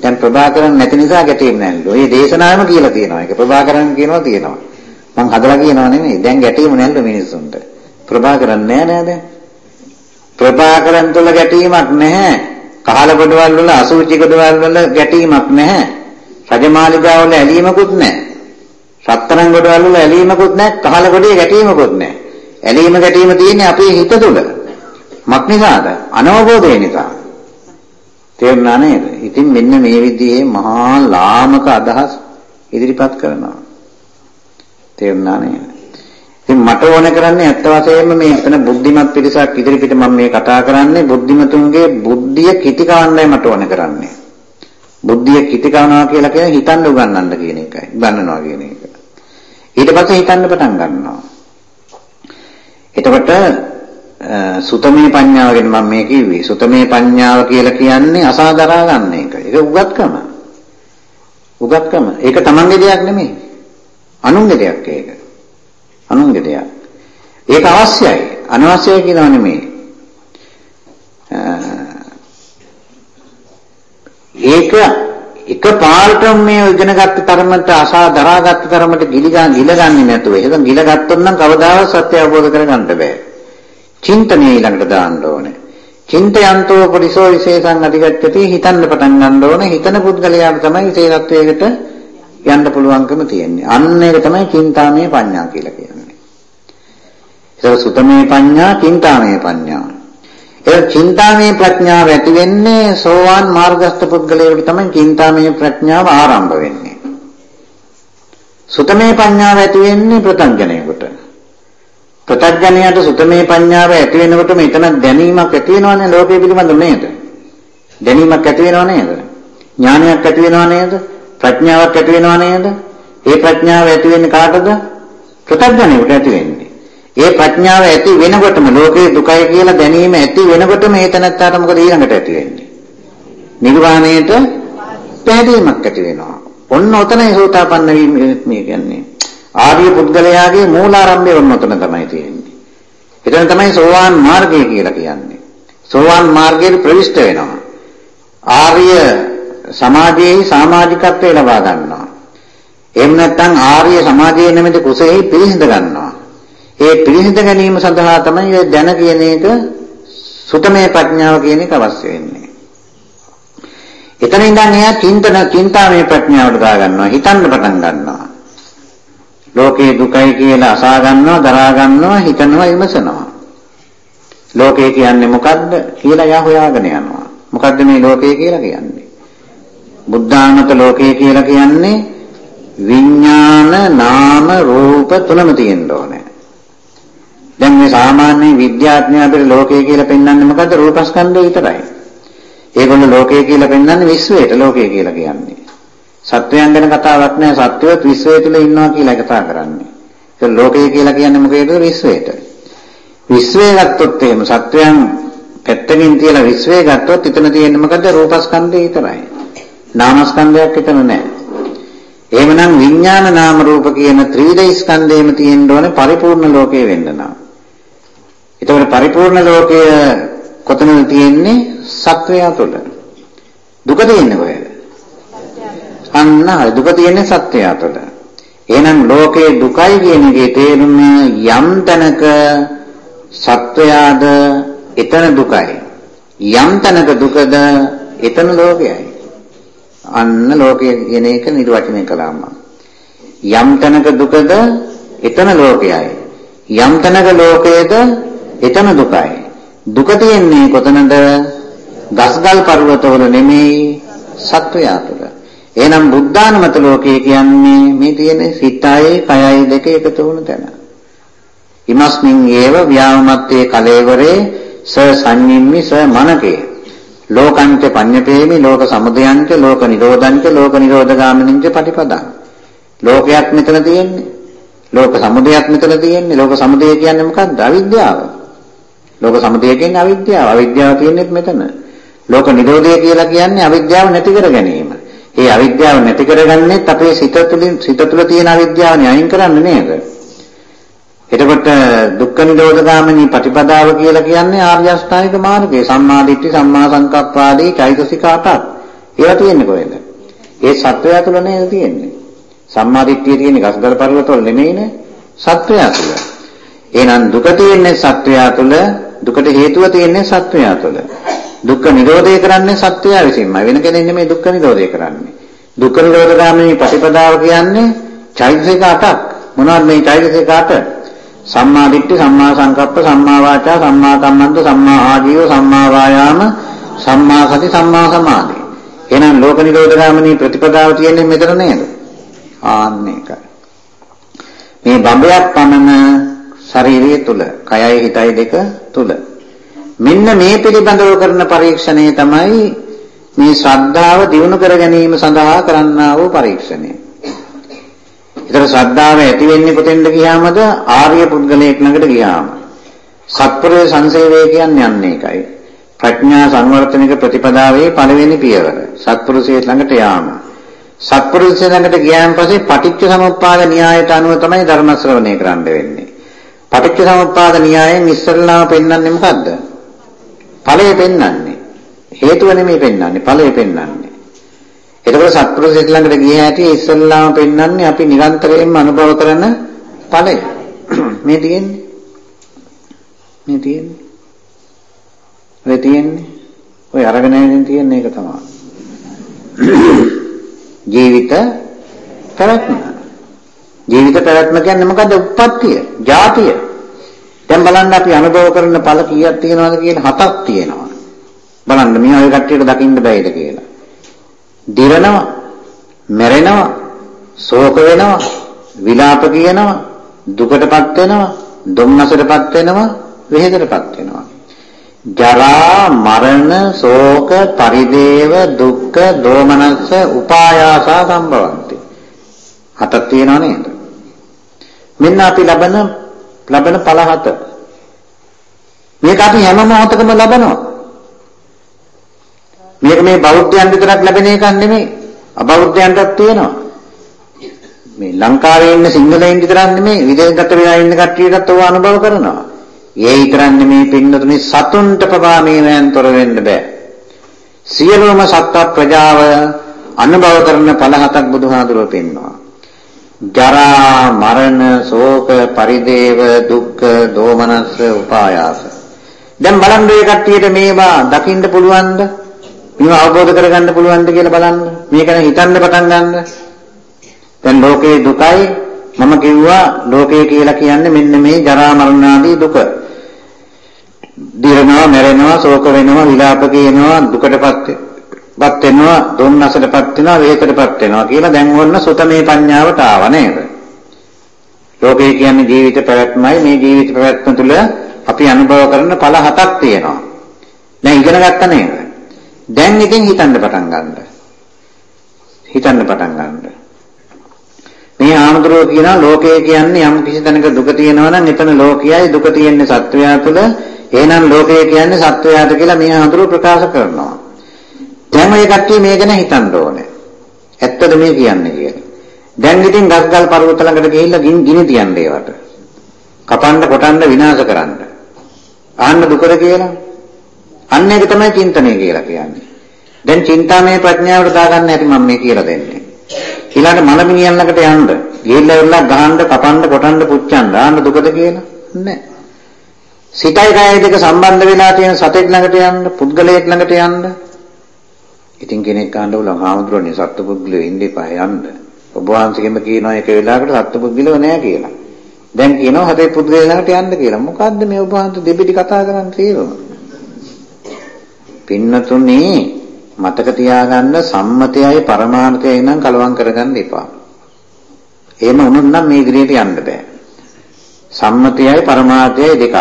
දැන් ප්‍රභාකරන් නැති නිසා ගැටීම නැල්ලු. ඒ දේශනාවම කියලා තියෙනවා. ඒක ප්‍රභාකරන් කියනවා තියෙනවා. මං හදලා කියනවා නෙමෙයි. දැන් ගැටීම නැල්ලු මිනිස්සුන්ට. ප්‍රභාකරන් නෑ නෑ දැන්. ප්‍රභාකරන් තුල ගැටීමක් නැහැ. කහල ගොඩවල් වල අසුචි ගොඩවල් වල ගැටීමක් නැහැ. රජමාලිගාව වල ඇලීමකුත් නැහැ. සත්තරන් ගොඩවල් වල ඇලීමකුත් නැහැ. කහල ගොඩේ ගැටීමකුත් නැහැ. ඇලීම ගැටීම තියෙන්නේ අපේ හිත තුල. මක් නිසාද? අනවබෝධය නිසා. තේරුණා නේද? ඉතින් මෙන්න මේ විදිහේ මහා ලාමක අදහස් ඉදිරිපත් කරනවා. තේරුණා නේද? ඉතින් මට ඕන කරන්නේ ඇත්ත වශයෙන්ම මේ එතන බුද්ධිමත් පිරිසක් ඉදිරිපිට මම මේ කතා කරන්නේ බුද්ධිමතුන්ගේ බුද්ධිය කිති කවන්නයි මට ඕන කරන්නේ. බුද්ධිය කිති කවනවා කියලා කියන්නේ හිතන්න උගන්වන්න කියන එකයි. ගන්නනවා කියන එක. ඊට පස්සේ හිතන්න පටන් ගන්නවා. එතකොට සුතමේ පඤ්ඤාව ගැන මම මේ කිව්වේ. සුතමේ පඤ්ඤාව කියලා කියන්නේ අසාදරා ගන්න එක. ඒක උගත්කම. උගත්කම. ඒක තමන්ගේ දෙයක් නෙමෙයි. අනුන්ගේ දෙයක් ඒක. අනුන්ගේ දෙයක්. ඒක අවශ්‍යයි. අනවශ්‍යයි කියනවා නෙමෙයි. ඒක එක පාරටම මේ ඉගෙනගත්ත තරමට අසා දරාගත්ත තරමට ගිලිගා ගිලගන්නේ නැතුව එහෙනම් ගිලගත්තොත් නම් කවදාවත් සත්‍ය අවබෝධ කරගන්න බෑ. චින්තනය ඊළඟට දාන්න ඕනේ. චින්තයන්තෝ පරිසෝ විශේෂං අධිගච්ඡති හිතන්න පටන් ගන්න ඕනේ. හිතන පුද්ගලයාට තමයි විශේෂත්වයකට යන්න පුළුවන්කම තියෙන්නේ. අන්න ඒක තමයි චින්තාමය පඤ්ඤා කියලා කියන්නේ. ඒක සුතමේ පඤ්ඤා, චින්තාමය පඤ්ඤා. ඒ චින්තාමය ප්‍රඥාව ඇති වෙන්නේ සෝවාන් මාර්ගස්ත පුද්ගලයාට තමයි චින්තාමය ප්‍රඥාව ආරම්භ වෙන්නේ. සුතමේ පඤ්ඤාව ඇති වෙන්නේ ප්‍රත්‍යඥයෙකුට. ප්‍රත්‍යඥයට සුතමේ පඤ්ඤාව ඇති වෙනකොට මෙතන දැනීමක් ඇති වෙනවනේ ලෝකයේ පිළිබඳ නේද? දැනීමක් ඇති වෙනව නේද? ඥානයක් ඇති වෙනව නේද? ප්‍රඥාවක් ඇති වෙනව නේද? ඒ ප්‍රඥාව ඇති වෙන්නේ කාටද? ප්‍රත්‍යඥයෙකුට ඇති වෙන්නේ. ඒ ප්‍රඥාව ඇති වෙනකොටම ලෝකේ දුකයි කියලා දැනීම ඇති වෙනකොටම ඒ තැනත්තාට මොකද ඊළඟට ඇති වෙන්නේ? නිර්වාණයට පැහැදීමක් ඇති වෙනවා. ඔන්න ඔතනයි සෝතාපන්න වීම මේ කියන්නේ. ආර්ය පුද්ගලයාගේ මූලාරම්භය ඔන්න ඔතන තමයි තියෙන්නේ. එතන තමයි සෝවාන් මාර්ගය කියලා කියන්නේ. සෝවාන් මාර්ගයට ප්‍රවිෂ්ඨ වෙනවා. ආර්ය සමාජයේ සමාජිකත්වය ලබා ගන්නවා. එහෙම නැත්නම් ආර්ය සමාජයේ නැමැති කුසෙහි පිළිසිඳ ගන්නවා. ඒ පිළිසිඳ ගැනීම සඳහා තමයි ඔය දැන කියන එක සුතමේ ප්‍රඥාව කියන එක අවශ්‍ය වෙන්නේ. එතන ඉඳන් එයා චින්තන චින්තාමේ ප්‍රඥාවට දා ගන්නවා හිතන්න පටන් ගන්නවා. ලෝකේ දුකයි කියලා අසා ගන්නවා දරා ගන්නවා හිතනවා විමසනවා. ලෝකේ කියන්නේ මොකද්ද කියලා යා හොයාගෙන යනවා. මොකද්ද මේ ලෝකේ කියලා කියන්නේ? බුද්ධාමත ලෝකේ කියලා කියන්නේ විඥාන නාම රූප තුනම තියෙන්න ඕනේ. දැන් මේ සාමාන්‍ය විද්‍යාඥයා අපිට ලෝකය කියලා පෙන්වන්නේ මොකද්ද? රූපස්කන්ධය විතරයි. ඒගොල්ලෝ ලෝකය කියලා පෙන්වන්නේ විශ්වයට ලෝකය කියලා කියන්නේ. සත්වයන් ගැන කතාවක් නෑ. සත්වයත් විශ්වය තුල ඉන්නවා කියලා කතා කරන්නේ. ඒක ලෝකය කියලා කියන්නේ මොකේද? විශ්වයට. විශ්වය ගත්තොත් එහෙම සත්වයන් පැත්තකින් තියලා විශ්වය ගත්තොත් එතන තියෙන්නේ මොකද්ද? රූපස්කන්ධය විතරයි. නාමස්කන්ධයක් එතන නෑ. එහෙමනම් විඥාන නාම රූප කියන ත්‍රිවිධ ස්කන්ධයම තියෙන්න ඕනේ පරිපූර්ණ ලෝකේ වෙන්න නම්. ඒතකොට පරිපූර්ණ ලෝකය කොතනද තියෙන්නේ? සත්වයා තුළ. දුක තියෙන්නේ කොහෙද? අන්න දුක තියෙන්නේ සත්වයා තුළ. එහෙනම් ලෝකේ දුකයි කියන එකේ තේරුම යම් තැනක සත්වයාද එතන දුකයි. යම් තැනක දුකද එතන ලෝකයයි. අන්න ලෝකය කියන එක නිර්වචනය කළාම. යම් තැනක දුකද එතන ලෝකයයි. යම් තැනක ලෝකයේද එතන දුකයි. දුක තියෙන්නේ කොතනද? ගස්ගල් පර්වතවල නෙමෙයි සත්වයා තුළ. එහෙනම් බුද්ධානුමත ලෝකය කියන්නේ මේ තියෙන සිතයි කයයි දෙක එකතු වුණ තැන. ඉමස්මින් ඒව ව්‍යාමත්තේ කලේවරේ ස සංඤිම්මි ස මනකේ ලෝකංච පඤ්ඤපේමි ලෝක සමුදයංච ලෝක නිරෝධංච ලෝක නිරෝධගාමිනින්ච පටිපදං ලෝකයක් මෙතන තියෙන්නේ ලෝක සමුදයක් මෙතන තියෙන්නේ ලෝක සමුදය කියන්නේ මොකක්ද අවිද්‍යාව ලෝක සමුදය කියන්නේ අවිද්‍යාව අවිද්‍යාව තියෙන්නේ මෙතන ලෝක නිරෝධය කියලා කියන්නේ අවිද්‍යාව නැති කර ගැනීම ඒ අවිද්‍යාව නැති කරගන්නෙත් අපේ සිත තුළින් සිත තුළ තියෙන අවිද්‍යාව න්යායින් කරන්න නේද එතකොට දුක්ඛ නිරෝධගාමිනී ප්‍රතිපදාව කියලා කියන්නේ ආර්ය අෂ්ටාංගික මාර්ගය. සම්මා දිට්ඨි, සම්මා සංකප්ප ආදී චෛතසික අටක්. ඒවා තියෙන්නේ කොහෙද? ඒ සත්වය තුළ නේද තියෙන්නේ. සම්මා දිට්ඨිය තියෙන්නේ ගස්ගල් පර්වත වල නෙමෙයිනේ. සත්වය තුළ. එහෙනම් දුක තියෙන්නේ සත්වය තුළ, දුකට හේතුව තියෙන්නේ සත්වය තුළ. දුක්ඛ නිරෝධය කරන්නේ සත්වය විසින්මයි. වෙන කෙනෙක් නෙමෙයි දුක්ඛ නිරෝධය කරන්නේ. දුක්ඛ නිරෝධගාමිනී ප්‍රතිපදාව කියන්නේ චෛතසික අටක්. මොනවද මේ චෛතසික අට? සම්මා දිට්ඨි සම්මා සංකප්ප සම්මා වාචා සම්මා කම්මන්ත සම්මා ආජීව සම්මා වායාම සම්මා සති සම්මා සමාධි එහෙනම් ලෝක නිරෝධ ගාමිනී ප්‍රතිපදාව තියෙන්නේ මෙතන නේද ආන්න ඒකයි මේ බඹයක් පමණ ශරීරය තුල කයයි හිතයි දෙක තුල මෙන්න මේ පිළිබඳව කරන පරීක්ෂණය තමයි මේ ශ්‍රද්ධාව දිනු කර ගැනීම සඳහා කරන්නා වූ පරීක්ෂණය ඒතර ශ්‍රද්ධාව ඇති වෙන්නේ කොතෙන්ද ගියාමද ආර්ය පුද්ගලයෙක් ළඟට ගියාම. සත්පුරුෂ සංසේවය කියන්නේ යන්නේ ඒකයි. ප්‍රඥා සංවර්ධනික ප්‍රතිපදාවේ පළවෙනි පියවර. සත්පුරුෂයෙක් ළඟට යාම. සත්පුරුෂය ළඟට ගියාන් පස්සේ පටිච්ච සමුප්පාද න්‍යායට අනුව තමයි ධර්ම ශ්‍රවණය කරන්න වෙන්නේ. පටිච්ච සමුප්පාද න්‍යායෙන් ඉස්සල්ලාම පෙන්වන්නේ මොකද්ද? ඵලය පෙන්වන්නේ. හේතුව නෙමෙයි පෙන්වන්නේ ඵලය පෙන්වන්නේ. එතකොට සත්පුරුෂයෙක් ළඟට ගිය හැටි ඉස්සල්ලාම පෙන්වන්නේ අපි නිරන්තරයෙන්ම අනුභව කරන ඵලය. මේ තියෙන්නේ. මේ තියෙන්නේ. ඔය තියෙන්නේ. ඔය අරගෙන යන තියෙන්නේ ඒක තමයි. ජීවිත පැවැත්ම. ජීවිත පැවැත්ම කියන්නේ මොකද්ද? උප්පත්තිය, ජාතිය. දැන් බලන්න අපි අනුභව කරන ඵල කීයක් තියෙනවද කියලා හතක් තියෙනවා. බලන්න මේ ඔය කට්ටියට දකින්න බෑද කියලා. දිරනවා, මැරෙනවා, ශෝක වෙනවා, විලාප කියනවා, දුකටපත් වෙනවා, දුම්නසටපත් වෙනවා, වෙහෙදටපත් වෙනවා. ජරා, මරණ, ශෝක, පරිදේව, දුක්ඛ, දෝමනස්ස, උපායාස සම්භවಂತಿ. හතක් තියෙනව නේද? මෙන්න අපි ලබන ලබන ඵල හත. මේක අපි හැම මොහොතකම ලබනවා. මේක මේ බෞද්ධයන් විතරක් ලැබෙන එකක් නෙමෙයි. අබෞද්ධයන්ටත් තියෙනවා. මේ ලංකාවේ ඉන්න සිංහලයින් විතරක් නෙමෙයි විදේශගත වෙලා ඉන්න කට්ටියටත් ඕවා අනුභව කරනවා. ඒ විතරක් නෙමෙයි පින්නතුනි සතුන්ට පවා මේවෙන් තොර වෙන්න බෑ. සියලුම සත්ත්ව ප්‍රජාව අනුභව කරන ඵල හතක් බුදුහාඳුරෝ පෙන්වනවා. ජරා මරණ ශෝක පරිදේව දුක්ඛ දෝමනස්ස උපායාස දැන් බලන්න මේ කට්ටියට මේවා දකින්න පුළුවන්ද මේව අවබෝධ කරගන්න පුළුවන්ද කියලා බලන්න. මේක ගැන හිතන්න පටන් ගන්න. දැන් ලෝකේ දුකයි මම කිව්වා ලෝකය කියලා කියන්නේ මෙන්න මේ ජරා මරණ ආදී දුක. දිරනවා, මැරෙනවා, ශෝක වෙනවා, විලාප කියනවා, දුකටපත් පත් වෙනවා, දුන්නසටපත් වෙනවා, වේකටපත් වෙනවා කියලා දැන් වොන්න සුතමේ පඤ්ඤාවට ආව නේද? ලෝකය කියන්නේ ජීවිත පැවැත්මයි මේ ජීවිත පැවැත්ම තුළ අපි අනුභව කරන ඵල හතක් තියෙනවා. දැන් ඉගෙන ගත්ත නේද? දැන් ඉතින් හිතන්න පටන් ගන්න. හිතන්න පටන් ගන්න. මේ ආමතුරෝ කියනවා ලෝකය කියන්නේ යම් කිසි තැනක දුක තියෙනවා නම් එතන ලෝකයයි දුක තියෙන්නේ සත්වයා තුළ. එහෙනම් ලෝකය කියන්නේ සත්වයාට කියලා මේ ආමතුරෝ ප්‍රකාශ කරනවා. දැන් ඔය කට්ටිය මේ ගැන හිතන්න ඕනේ. ඇත්තද මේ කියන්නේ කියලා. දැන් ඉතින් ගස්ගල් පර්වත ළඟට ගිහිල්ලා ගිනි තියන්න ඒවට. කපන්න කොටන්න විනාශ කරන්න. ආන්න දුකද කියලා? අන්න ඒක තමයි චින්තනය කියලා කියන්නේ. දැන් චින්තාමය ප්‍රඥාවට දාගන්න හැටි මම මේ කියලා දෙන්නේ. ඊළඟ මලමිනියන් ළඟට යන්න. ගිහිල්ලා ඉවරලා ගහන්න, කපන්න, කොටන්න, පුච්චන්න. ආන්න දුකද කියලා? නෑ. සිතයි කයයි දෙක සම්බන්ධ වෙලා තියෙන සතෙක් ළඟට යන්න, පුද්ගලයෙක් ළඟට යන්න. ඉතින් කෙනෙක් අහන්න උලම හාමුදුරනේ සත්පුද්ගලයෝ ඉන්න එපා යන්න. ඔබ වහන්සේගෙම කියනවා එක වෙලාවකට සත්පුද්ගලයෝ නෑ කියලා. දැන් කියනවා හතේ පුද්ගලයෝ ළඟට යන්න කියලා. මොකද්ද මේ ඔබ වහන්සේ දෙබිඩි කතා කරන්නේ තේරුම? පින්නතුනේ මතක තියාගන්න සම්මතයයි පරමාර්ථයයි නම් කලවම් කරගන්න එපා. එහෙම වුණොත් නම් මේ ඉදිරියට යන්න බෑ. සම්මතයයි පරමාර්ථයයි දෙකක්.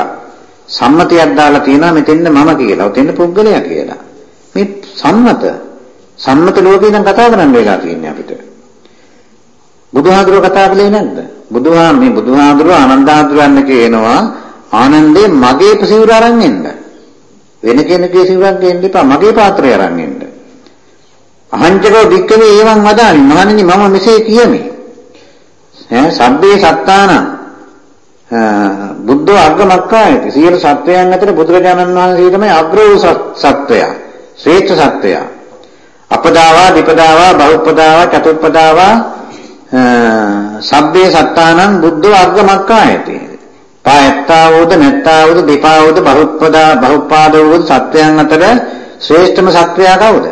සම්මතයක් දාලා තියෙනවා මෙතෙන්ද මම කියලා. ඔතෙන්ද පුද්ගලයා කියලා. මේ සම්මත සම්මත ලෝකේ නම් කතා කරන්න වෙලා තියෙන්නේ අපිට. බුදුහාඳුර කතා කළේ නැද්ද? බුදුහා මේ බුදුහාඳුර ආනන්දාඳුරන්න කියනවා ආනන්දේ මගේ ප්‍රසිවුර අරන් එන්න. වෙන කෙනෙකුගේ සිවුරක් දෙන්න එපා මගේ පාත්‍රය අරන් එන්න. අහංචකෝ වික්කමේ ඒවන් වදානි මහණෙනි මම මෙසේ කියමි. ඈ සබ්බේ සත්තාන බුද්ධ අග්ගමක්කායති. සියලු සත්වයන් අතර බුදුරජාණන් වහන්සේ තමයි අග්‍ර වූ සත්වයා. ශ්‍රේෂ්ඨ සත්වයා. අපදාවා, විපදාවා, බහුපදාවා, චතුප්පදාවා සබ්බේ සත්තානං බුද්ධ අග්ගමක්කායති. පායත්තා වූද නැත්තා වූද දෙපා වූද බහුප්පදා බහුපාද වූද සත්වයන් අතර ශ්‍රේෂ්ඨම සත්වයා කවුද?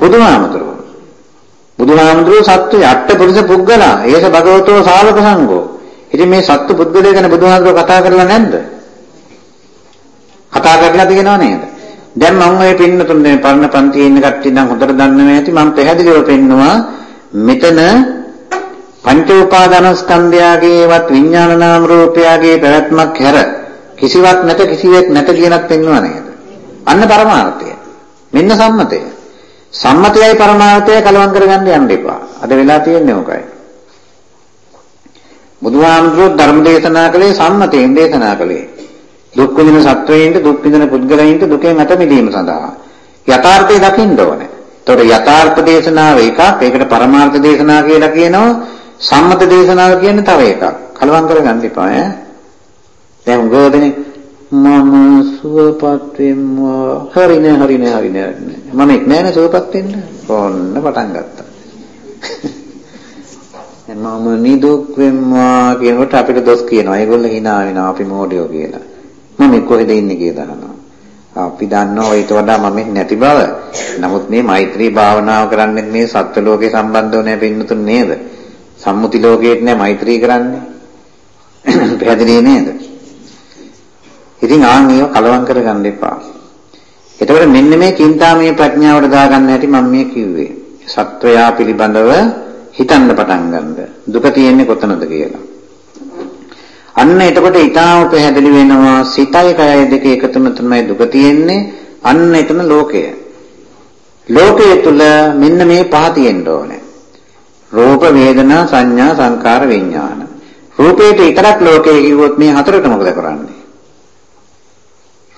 බුදුහාමුදුරුවෝ. බුදුහාමුදුරුවෝ සත්වය අට පුරුෂ පුද්ගලා. ඒස භගවතෝ ශාලක සංඝෝ. ඉතින් මේ සත්තු පුද්ගලයා ගැන බුදුහාමුදුරුවෝ කතා කරලා නැද්ද? කතා කරලා තියෙනව නේද? දැන් මම ඔය පින්නතුනේ පරණ පන්තියේ ඉන්න කට්ටිය නම් හොඳට දන්නව ඇති මම පැහැදිලිව පෙන්නවා මෙතන පංච උපාදානස්කන්ධයාගේවත් විඥාන නාම රූපයාගේ පැවැත්මක් හැර කිසිවක් නැත කිසිවෙක් නැත කියනක් පෙන්වනවා නේද? අන්න පරමාර්ථය. මෙන්න සම්මතය. සම්මතයයි පරමාර්ථයයි කලවම් කරගන්න යන්න එපා. අද වෙලා තියෙන්නේ ඕකයි. බුදුහාමුදුරුවෝ ධර්ම දේශනා කළේ සම්මතයෙන් දේශනා කළේ. දුක් විඳින සත්වයින්ට දුක් විඳින පුද්ගලයින්ට දුකෙන් අත මිදීම සඳහා යථාර්ථය දකින්න ඕනේ. එතකොට යථාර්ථ දේශනාව එකක්, ඒකට පරමාර්ථ දේශනා කියලා කියනවා. සම්මත දේශනාව කියන්නේ තව එකක්. කලවම් කරගන්න එපා ඈ. දැන් උගෝදනේ මම සුවපත් වෙම්වා. හරිනේ හරිනේ හරිනේ. මම එක් නෑනේ සුවපත් වෙන්න. ඕන්න පටන් ගත්තා. මම නිදුක් වෙම්වා කියනකොට අපිට දොස් කියනවා. ඒගොල්ලෝ hina වෙනවා අපි මෝඩයෝ කියලා. මම කොහෙද ඉන්නේ කියලා අහනවා. අපි දන්නවා ඊට වඩා මම නැති බව. නමුත් මේ මෛත්‍රී භාවනාව කරන්නේ මේ සත්ත්ව ලෝකේ සම්බන්ධව නැහැ පින්නතුන් නේද? සම්මුති ලෝකයේත් නෑ මෛත්‍රී කරන්නේ. පැහැදිලි නේද? ඉතින් ආන් ඒව කලවම් කරගන්න එපා. එතකොට මෙන්න මේ චින්තාමය ප්‍රඥාවට දාගන්න හැටි මම මේ කිව්වේ. සත්වයා පිළිබඳව හිතන්න පටන් ගන්න. දුක තියෙන්නේ කොතනද කියලා. අන්න එතකොට ඊටාව පැහැදිලි වෙනවා සිතයි කයයි දෙක එකතුම තමයි දුක තියෙන්නේ. අන්න එතන ලෝකය. ලෝකයේ තුල මෙන්න මේ පහ තියෙන්න ඕනේ. රූප වේදනා සංඥා සංකාර විඥාන. රූපේට විතරක් ලෝකයේ කිව්වොත් මේ හතරට මොකද කරන්නේ?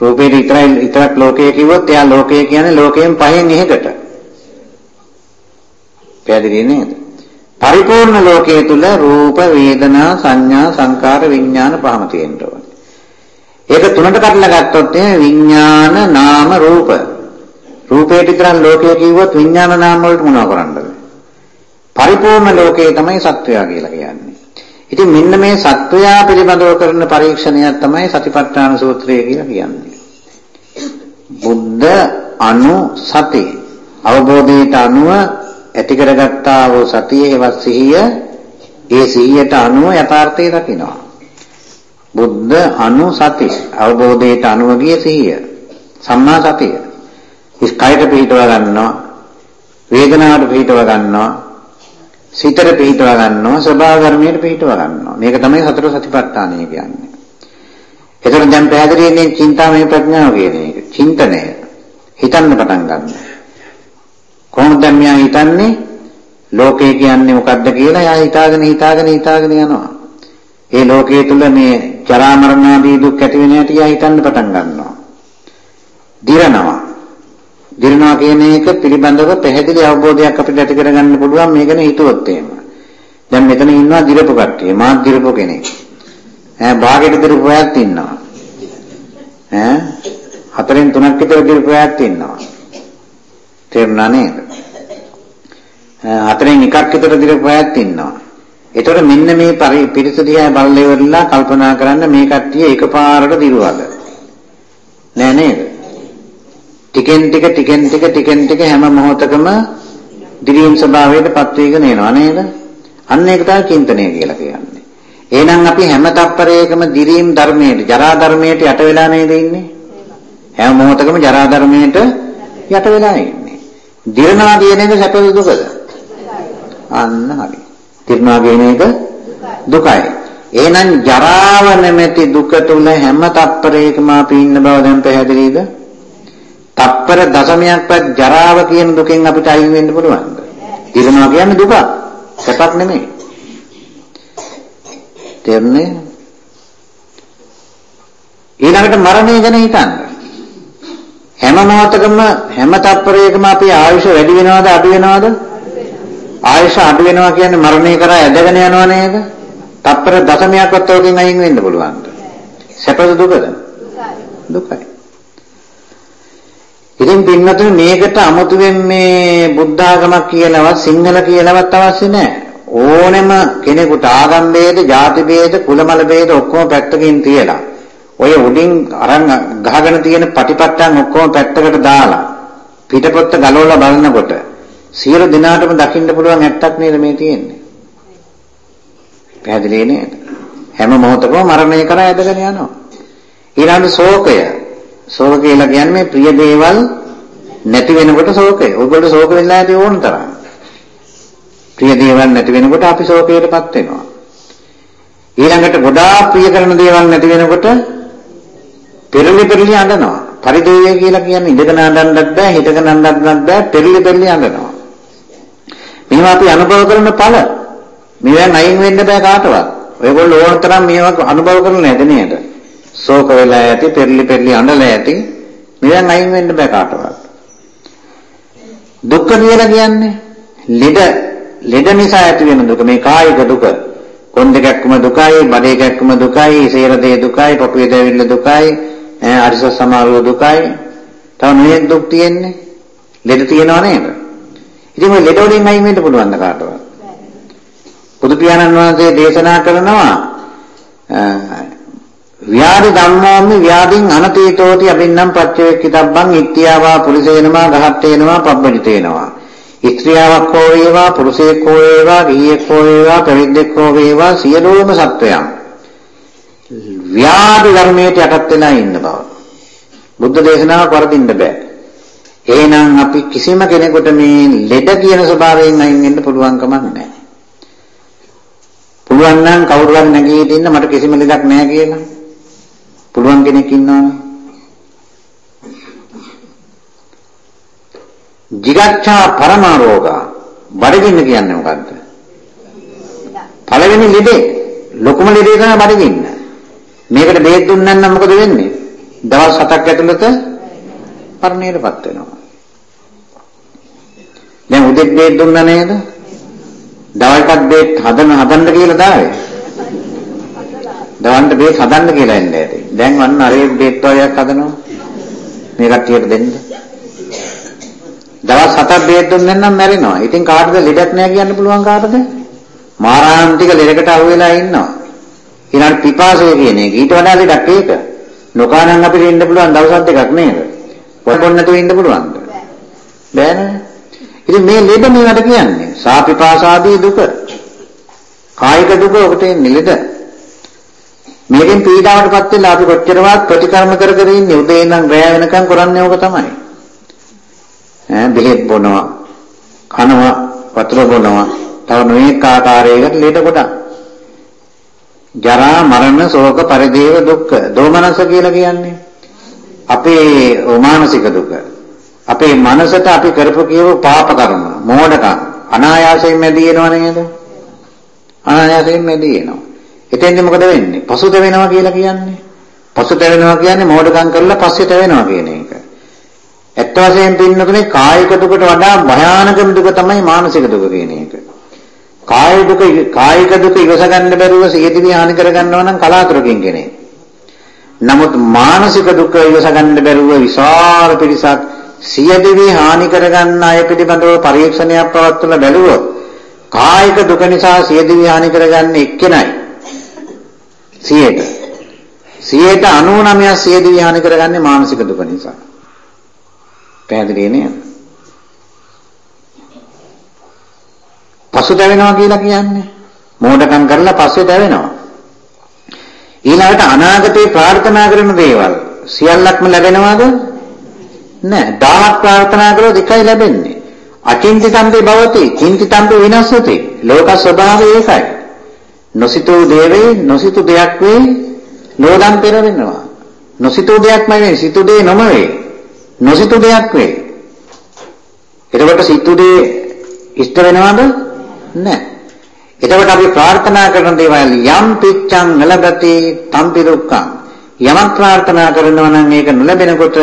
රූපේට විතරයි විතරක් ලෝකයේ කිව්වොත් එයා ලෝකය කියන්නේ ලෝකයෙන් පහෙන් එහෙකට. පැහැදිලි නේද? පරිපූර්ණ ලෝකයේ තුල රූප වේදනා සංඥා සංකාර විඥාන පහම තියෙන්න ඕනේ. ඒක තුනට කඩලා ගත්තොත් විඥාන නාම රූප. රූපේට විතරක් ලෝකය කිව්වොත් විඥාන නාම වලට මොනව කරන්නද? පරිපූර්ණ ලෝකයේ තමයි සත්වයා කියලා කියන්නේ. ඉතින් මෙන්න මේ සත්වයා පිළිබඳව කරන පරීක්ෂණයක් තමයි සතිපට්ඨාන සූත්‍රය කියලා කියන්නේ. බුද්ධ අනු සති අවබෝධයට අනුව ඇති කරගත්තා වූ සතියේ වත් සිහිය ඒ සිහියට අනුව යථාර්ථය දකිනවා. බුද්ධ අනු සති අවබෝධයට අනුව ගිය සිහිය සම්මා සතිය. ඉස්කයට පිටව ගන්නවා වේදනාවට පිටව ගන්නවා සිතට පිහිටව ගන්නවා ස්වභාව ධර්මයට පිහිටව ගන්නවා. මේක තමයි සතර සතිපට්ඨානය කියන්නේ. එතකොට දැන් පැහැදිලිනේ චින්තාමය ප්‍රඥාව කියන එක. චින්තනය. හිතන්න පටන් ගන්නවා. කොහොමද මෙයා හිතන්නේ? ලෝකය කියන්නේ මොකද්ද කියලා එයා හිතාගෙන හිතාගෙන හිතාගෙන යනවා. ඒ ලෝකයේ තුල මේ ජරා මරණ ආදී දුක් ඇති වෙන හැටි එයා හිතන්න පටන් ගන්නවා. දිරනවා. දිරනවා කියන එක පිළිබඳව පැහැදිලි අවබෝධයක් අපිට ඇති කරගන්න පුළුවන් මේ ගැන හිතුවොත් එහෙම. දැන් මෙතන ඉන්නවා දිරපු කට්ටිය. මාත් දිරපු කෙනෙක්. ඈ භාගෙට දිරපු අයත් ඉන්නවා. ඈ හතරෙන් තුනක් විතර දිරපු අයත් ඉන්නවා. තේරුණා නේද? හතරෙන් එකක් විතර දිරපු අයත් ඉන්නවා. ඒතකොට මෙන්න මේ පිරිස දිහා බලලා ඉවරලා කල්පනා කරන්න මේ කට්ටිය එකපාරට දිරුවද? නෑ නේද? ටිකෙන් ටික ටිකෙන් ටික ටිකෙන් ටික හැම මොහොතකම දිරීම් ස්වභාවයටපත් වීගෙන එනවා නේද? අන්න ඒක තමයි චින්තනය කියලා කියන්නේ. එහෙනම් අපි හැම තප්පරයකම දිරීම් ධර්මයට, ජරා ධර්මයට යට වෙලා නේද ඉන්නේ? හැම මොහොතකම ජරා ධර්මයට යට වෙලා ඉන්නේ. දිරනවා කියන එක සැපද දුකද? අන්න හරි. දිරනවා කියන එක දුකයි. එහෙනම් ජරාව නැමැති දුක තුල හැම තප්පරයකම අපි ඉන්න බව දැන් පැහැදිලිද? තප්පර දශමයක්වත් ජරාව කියන දුකෙන් අපිට අයින් වෙන්න පුළුවන්ද? දිරනවා කියන්නේ දුක. සැපක් නෙමෙයි. තේරුණේ? ඊළඟට මරණය ගැන හිතන්න. හැම මොහොතකම හැම තත්පරයකම අපේ ආයුෂ වැඩි වෙනවද අඩු වෙනවද? ආයුෂ අඩු වෙනවා කියන්නේ මරණය කරා ඇදගෙන යනවා නේද? තත්පර දශමයක්වත් ඔයකින් අයින් වෙන්න පුළුවන්. සැපද දුකද? දුකයි. ඉතින් පින්නතුනි මේකට අමුතුවෙන් මේ බුද්ධ ආගමක් කියලාවත් සිංහල කියලාවත් අවශ්‍ය නැහැ. ඕනෙම කෙනෙකුට ආගම් ભેද, ಜಾති ભેද, කුලමල ભેද ඔක්කොම පැත්තකින් තියලා ඔය උඩින් අරන් ගහගෙන තියෙන පටිපට්ටන් ඔක්කොම පැත්තකට දාලා පිටපොත්ත ගලවලා බලනකොට සියලු දිනාටම දකින්න පුළුවන් ඇත්තක් නේද මේ තියෙන්නේ. පැහැදිලි නේද? හැම මොහොතකම මරණය කරා ඇදගෙන යනවා. ඊළඟ ශෝකය ශෝක කියලා කියන්නේ ප්‍රිය දේවල් නැති වෙනකොට ශෝකය. ඔයගොල්ලෝ ශෝක වෙලා ඇති ඕන තරම්. ප්‍රිය දේවල් නැති වෙනකොට අපි ශෝකයටපත් වෙනවා. ඊළඟට ගොඩාක් ප්‍රිය කරන දේවල් නැති වෙනකොට පෙරලි පෙරලි අඬනවා. පරිදේය කියලා කියන්නේ ඉඳගෙන අඬන්නත් බෑ, හිටගෙන අඬන්නත් බෑ, පෙරලි පෙරලි අඬනවා. මේවා අපි අනුභව කරන ඵල. මේවෙන් අයින් වෙන්න බෑ කාටවත්. ඔයගොල්ලෝ ඕන තරම් මේවා අනුභව කරලා නැද නේද? ශෝක වෙලා ඇති, පෙරලි පෙරලි අඬලා ඇති. මෙයන් අයින් වෙන්න බෑ කාටවත්. දුක්ඛ කියලා කියන්නේ ලෙඩ ලෙඩ නිසා ඇති වෙන දුක. මේ කායික දුක. කොන් දෙකක්ම දුකයි, බඩ එකක්ම දුකයි, සේර දේ දුකයි, පපුවේ දැවිල්ල දුකයි, අරිස සමාරෝ දුකයි. තව මේ දුක් තියෙන්නේ. ලෙඩ තියනව නේද? ඉතින් ඔය ලෙඩ වලින් අයින් වෙන්න පුළුවන් කාටවත්? බුදු පියාණන් වහන්සේ දේශනා කරනවා ව්‍යාධි ධම්මෝමි ව්‍යාධින් අනතීතෝති අබින්නම් පච්චේකිතබ්බං ඉත්‍යාවා පුරිසේනවා ගහත්තේනවා පබ්බජිතේනවා ස්ත්‍රියාවක් හෝ වේවා පුරුෂයෙක් හෝ වේවා ගිහියෙක් හෝ වේවා පැවිද්දෙක් හෝ වේවා සියලුම සත්වයන් ව්‍යාධි ධර්මයට යටත් වෙලා ඉන්න බව බුද්ධ දේශනාව වරදින්න බෑ එහෙනම් අපි කිසිම කෙනෙකුට මේ ලෙඩ කියන ස්වභාවයෙන් අයින් වෙන්න පුළුවන් කමක් නැහැ පුළුවන් නම් කවුරු හරි නැගී ඉන්න මට කිසිම ලෙඩක් නැහැ කියලා පුළුවන් කෙනෙක් ඉන්නවනේ. jigaccha paramaroga බඩගින්න කියන්නේ මොකද්ද? පළවෙනි ලෙඩේ ලොකුම ලෙඩේ තමයි බඩගින්න. මේකට බේත් දුන්නා නම් මොකද වෙන්නේ? දවස් 7ක් ඇතුළත පරණයටපත් වෙනවා. දැන් උදේට බේත් දුන්නා නේද? දවල්ටත් බේත් හදන හදන්න කියලා දාවේ. දවන්ට බේත් හදන්න කියලා එන්නේ ඇති. දැන් වන්න අරේ බේත් වර්ගයක් හදනවා. මේ කට්ටියට දෙන්න. දවස් හතක් බේත් දුන්නේ නැත්නම් මැරෙනවා. ඉතින් කාටද ලෙඩක් නැහැ කියන්න පුළුවන් කාටද? මාරාන්තික ලෙඩකට අහු වෙලා ඉන්නවා. ඊළඟ පිපාසය කියන එක ඊට වඩා ලෙඩක් ඒක. නොකානම් අපිට ඉන්න පුළුවන් දවස් දෙකක් නේද? පොඩ්ඩක් නැතුව ඉන්න පුළුවන්ද? බෑනේ. ඉතින් මේ ලෙඩ මේවට කියන්නේ සාපිපාසාදී දුක. කායික දුක ඔකට එන්නේ ලෙඩ. මේකෙන් පීඩාවටපත් වෙලා අපි කොච්චරවත් ප්‍රතිකර්ම කර කර ඉන්නේ උදේ ඉඳන් රැය වෙනකම් කරන්නේ ඕක තමයි. ඈ බෙහෙත් බොනවා, කනවා, වතුර බොනවා, තව නොඑක ආකාරයකට ලෙඩ කොටක්. ජරා මරණ ශෝක පරිදේව දුක්ඛ දෝමනස කියලා කියන්නේ අපේ මානසික දුක. අපේ මනසට අපි කරපු කියව පාප කර්ම, මෝඩකම් අනායාසයෙන් මැදී එනව නේද? අනායාසයෙන් මැදී එනවා. එතෙන්දි මොකද වෙන්නේ? පසුත වෙනවා කියලා කියන්නේ. පසුත වෙනවා කියන්නේ මෝඩකම් කරලා පස්සෙට වෙනවා කියන එක. ඇත්ත වශයෙන් පින්නතුනේ කායික දුකට වඩා භයානකම දුක තමයි මානසික දුක කියන එක. කාය දුක කායික දුක ඉවස ගන්න බැරුව සියදිවි හානි කර ගන්නවා නම් කලාතුරකින් කෙනෙක්. නමුත් මානසික දුක ඉවස ගන්න බැරුව විශාල පිරිසක් සියදිවි හානි කර ගන්න අය පිළිබඳව පරීක්ෂණයක් පවත්වලා බැලුවොත් කායික දුක නිසා සියදිවි හානි කරගන්නේ එක්කෙනයි. 100ට 100ට 99ක් සියදිවි හානි කරගන්නේ මානසික දුක නිසා. පැහැදිලි නේද? පසුතැවෙනවා කියලා කියන්නේ. මෝඩකම් කරලා පස්සේ දැවෙනවා. ඊළඟට අනාගතේ ප්‍රාර්ථනා කරන දේවල් සියල්ලක්ම ලැබෙනවද? නැහැ 1000ක් ප්‍රාර්ථනා කළොත් එකයි ලැබෙන්නේ. අචින්ති තම්පේ භවති චින්ති තම්පේ විනස්සති ලෝක ස්වභාවය ඒකයි. නොසිතූ දේවේ නොසිතූ දෙයක් වේ ලෝදම් පෙරවෙනවා නොසිතූ දෙයක්මයි වේ සිතූ දේ නොම වේ නොසිතූ දෙයක් වේ. එතකොට සිතූ දේ ඉෂ්ට වෙනවද? නැහැ. එතකොට අපි ප්‍රාර්ථනා කරන දේවල් යම් පිච්ඡං නලබති තම්පි දුක්ඛං. යමක් ප්‍රාර්ථනා කරනවා නම් ඒක නොලැබෙනකොට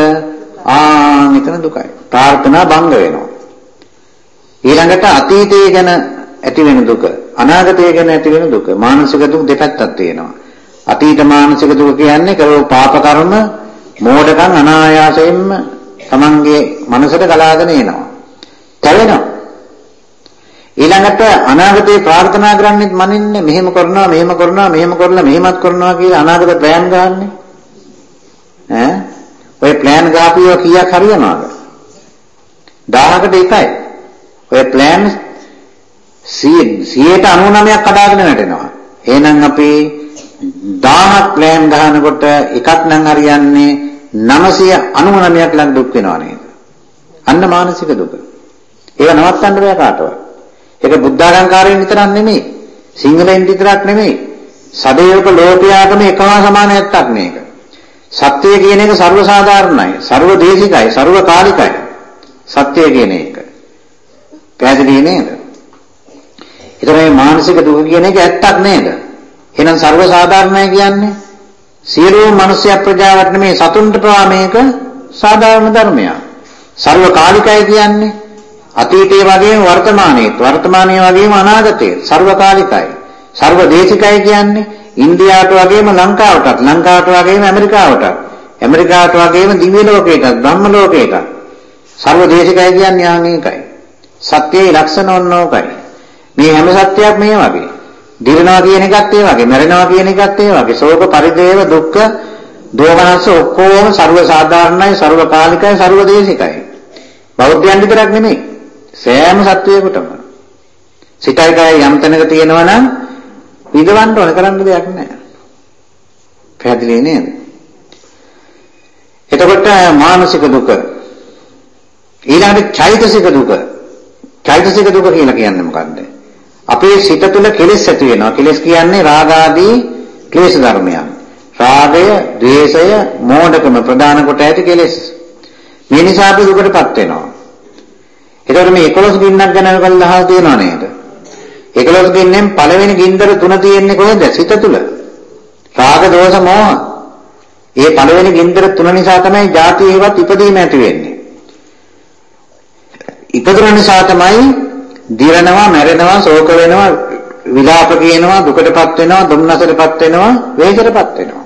ආ මෙතන දුකයි. ප්‍රාර්ථනා භංග වෙනවා. ඊළඟට අතීතය ගැන ඇති වෙන දුක අනාගතය ගැන ඇති වෙන දුක මානසික දුක් දෙපැත්තක් තියෙනවා. අතීත මානසික දුක කියන්නේ කරෝ පාප කර්ම මෝඩකම් අනායාසයෙන්ම තමන්ගේ මනසට ගලාගෙන එනවා. තැවෙනවා. ඊළඟට අනාගතේ ප්‍රාර්ථනා කරන්නෙත් මනින්නේ මෙහෙම කරනවා මෙහෙම කරනවා මෙහෙම කරලා මෙහෙමත් කරනවා කියලා අනාගත ප්ලෑන් ගන්නනේ ඈ ඔය ප්ලෑන් ගාපියව කීයක් හරියනවද 1000කට එකයි ඔය ප්ලෑන් 199ක් කඩාගෙන වැටෙනවා. එහෙනම් අපි 1000ක් ප්ලෑන් ගහනකොට එකක් නම් හරියන්නේ 999ක් ලඟ දුක් වෙනවා නේද? අන්න මානසික දුක. ඒක නවත්තන්න බෑ කාටවත්. ඒක බුද්ධාගංකාරයෙන් විතරක් නෙමෙයි. සිංහලෙන් විතරක් නෙමෙයි. සදේවක ලෝකයාගම එකවා සමාන ඇත්තක් මේක. සත්‍ය කියන එක ਸਰව සාධාරණයි, ਸਰව දේශිකයි, ਸਰව කාලිකයි. සත්‍ය කියන එක. පැහැදිලි නේද? ඒතර මේ මානසික දුක කියන එක ඇත්තක් නේද? එහෙනම් ਸਰව සාධාරණයි කියන්නේ සියලුම මිනිස්ය ප්‍රජාවට මේ සතුන්ට පවා මේක සාධාරණ ධර්මයක්. ਸਰව කාලිකයි කියන්නේ අතීතයේ වගේම වර්තමානයේත් වර්තමානයේ වගේම අනාගතයේ සර්වකාලිකයි. සර්වදේශිකයි කියන්නේ ඉන්දියාවට වගේම ලංකාවටත් ලංකාවට වගේම ඇමරිකාවටත් ඇමරිකාවට වගේම දිව්‍ය ලෝකයටත් බ්‍රහ්ම ලෝකයටත් සර්වදේශිකයි කියන්නේ ආනේකයි. සත්‍යයේ ලක්ෂණ ඕනෝකයි. මේ හැම සත්‍යයක් මේ වගේ. දිරනවා කියන එකත් ඒ වගේ, මැරෙනවා කියන එකත් ඒ වගේ. ශෝක පරිදේව දුක්ඛ දෝමනස්ස ඔක්කොම ਸਰව සාධාරණයි, ਸਰව කාලිකයි, ਸਰව දේශිකයි. බෞද්ධයන් විතරක් නෙමෙයි. සෑම සත්වයකටම. සිතයි කය යම් තැනක තියෙනවා නම් විදවන්න ඕන කරන්න දෙයක් නැහැ. පැහැදිලි නේද? එතකොට මානසික දුක ඊළඟට චෛතසික දුක චෛතසික දුක කියලා කියන්නේ මොකද්ද? අපේ සිත තුළ කෙලෙස් ඇති වෙනවා. කෙලෙස් කියන්නේ රාග ආදී ක්ලේශ ධර්මයන්. රාගය, ద్వේෂය, මෝඩකම ප්‍රධාන කොට ඇති කෙලෙස්. මේ නිසා අපි දුකටපත් වෙනවා. ඒතකොට මේ 11 ගින්නක් ගැන කල්ලා අහලා තියෙනව නේද? 11 ගින්නෙන් පළවෙනි ගින්දර තුන තියෙන්නේ කොහෙද? සිත තුළ. රාග, දෝෂ, මෝහ. ඒ පළවෙනි ගින්දර තුන නිසා තමයි ಜಾති හේවත් ඉපදීම ඇති වෙන්නේ. ඉපදුන නිසා තමයි දිරනවා, මැරෙනවා, ශෝක වෙනවා, විලාප කියනවා, දුකටපත් වෙනවා, දුම්නසටපත් වෙනවා, වේදකටපත් වෙනවා.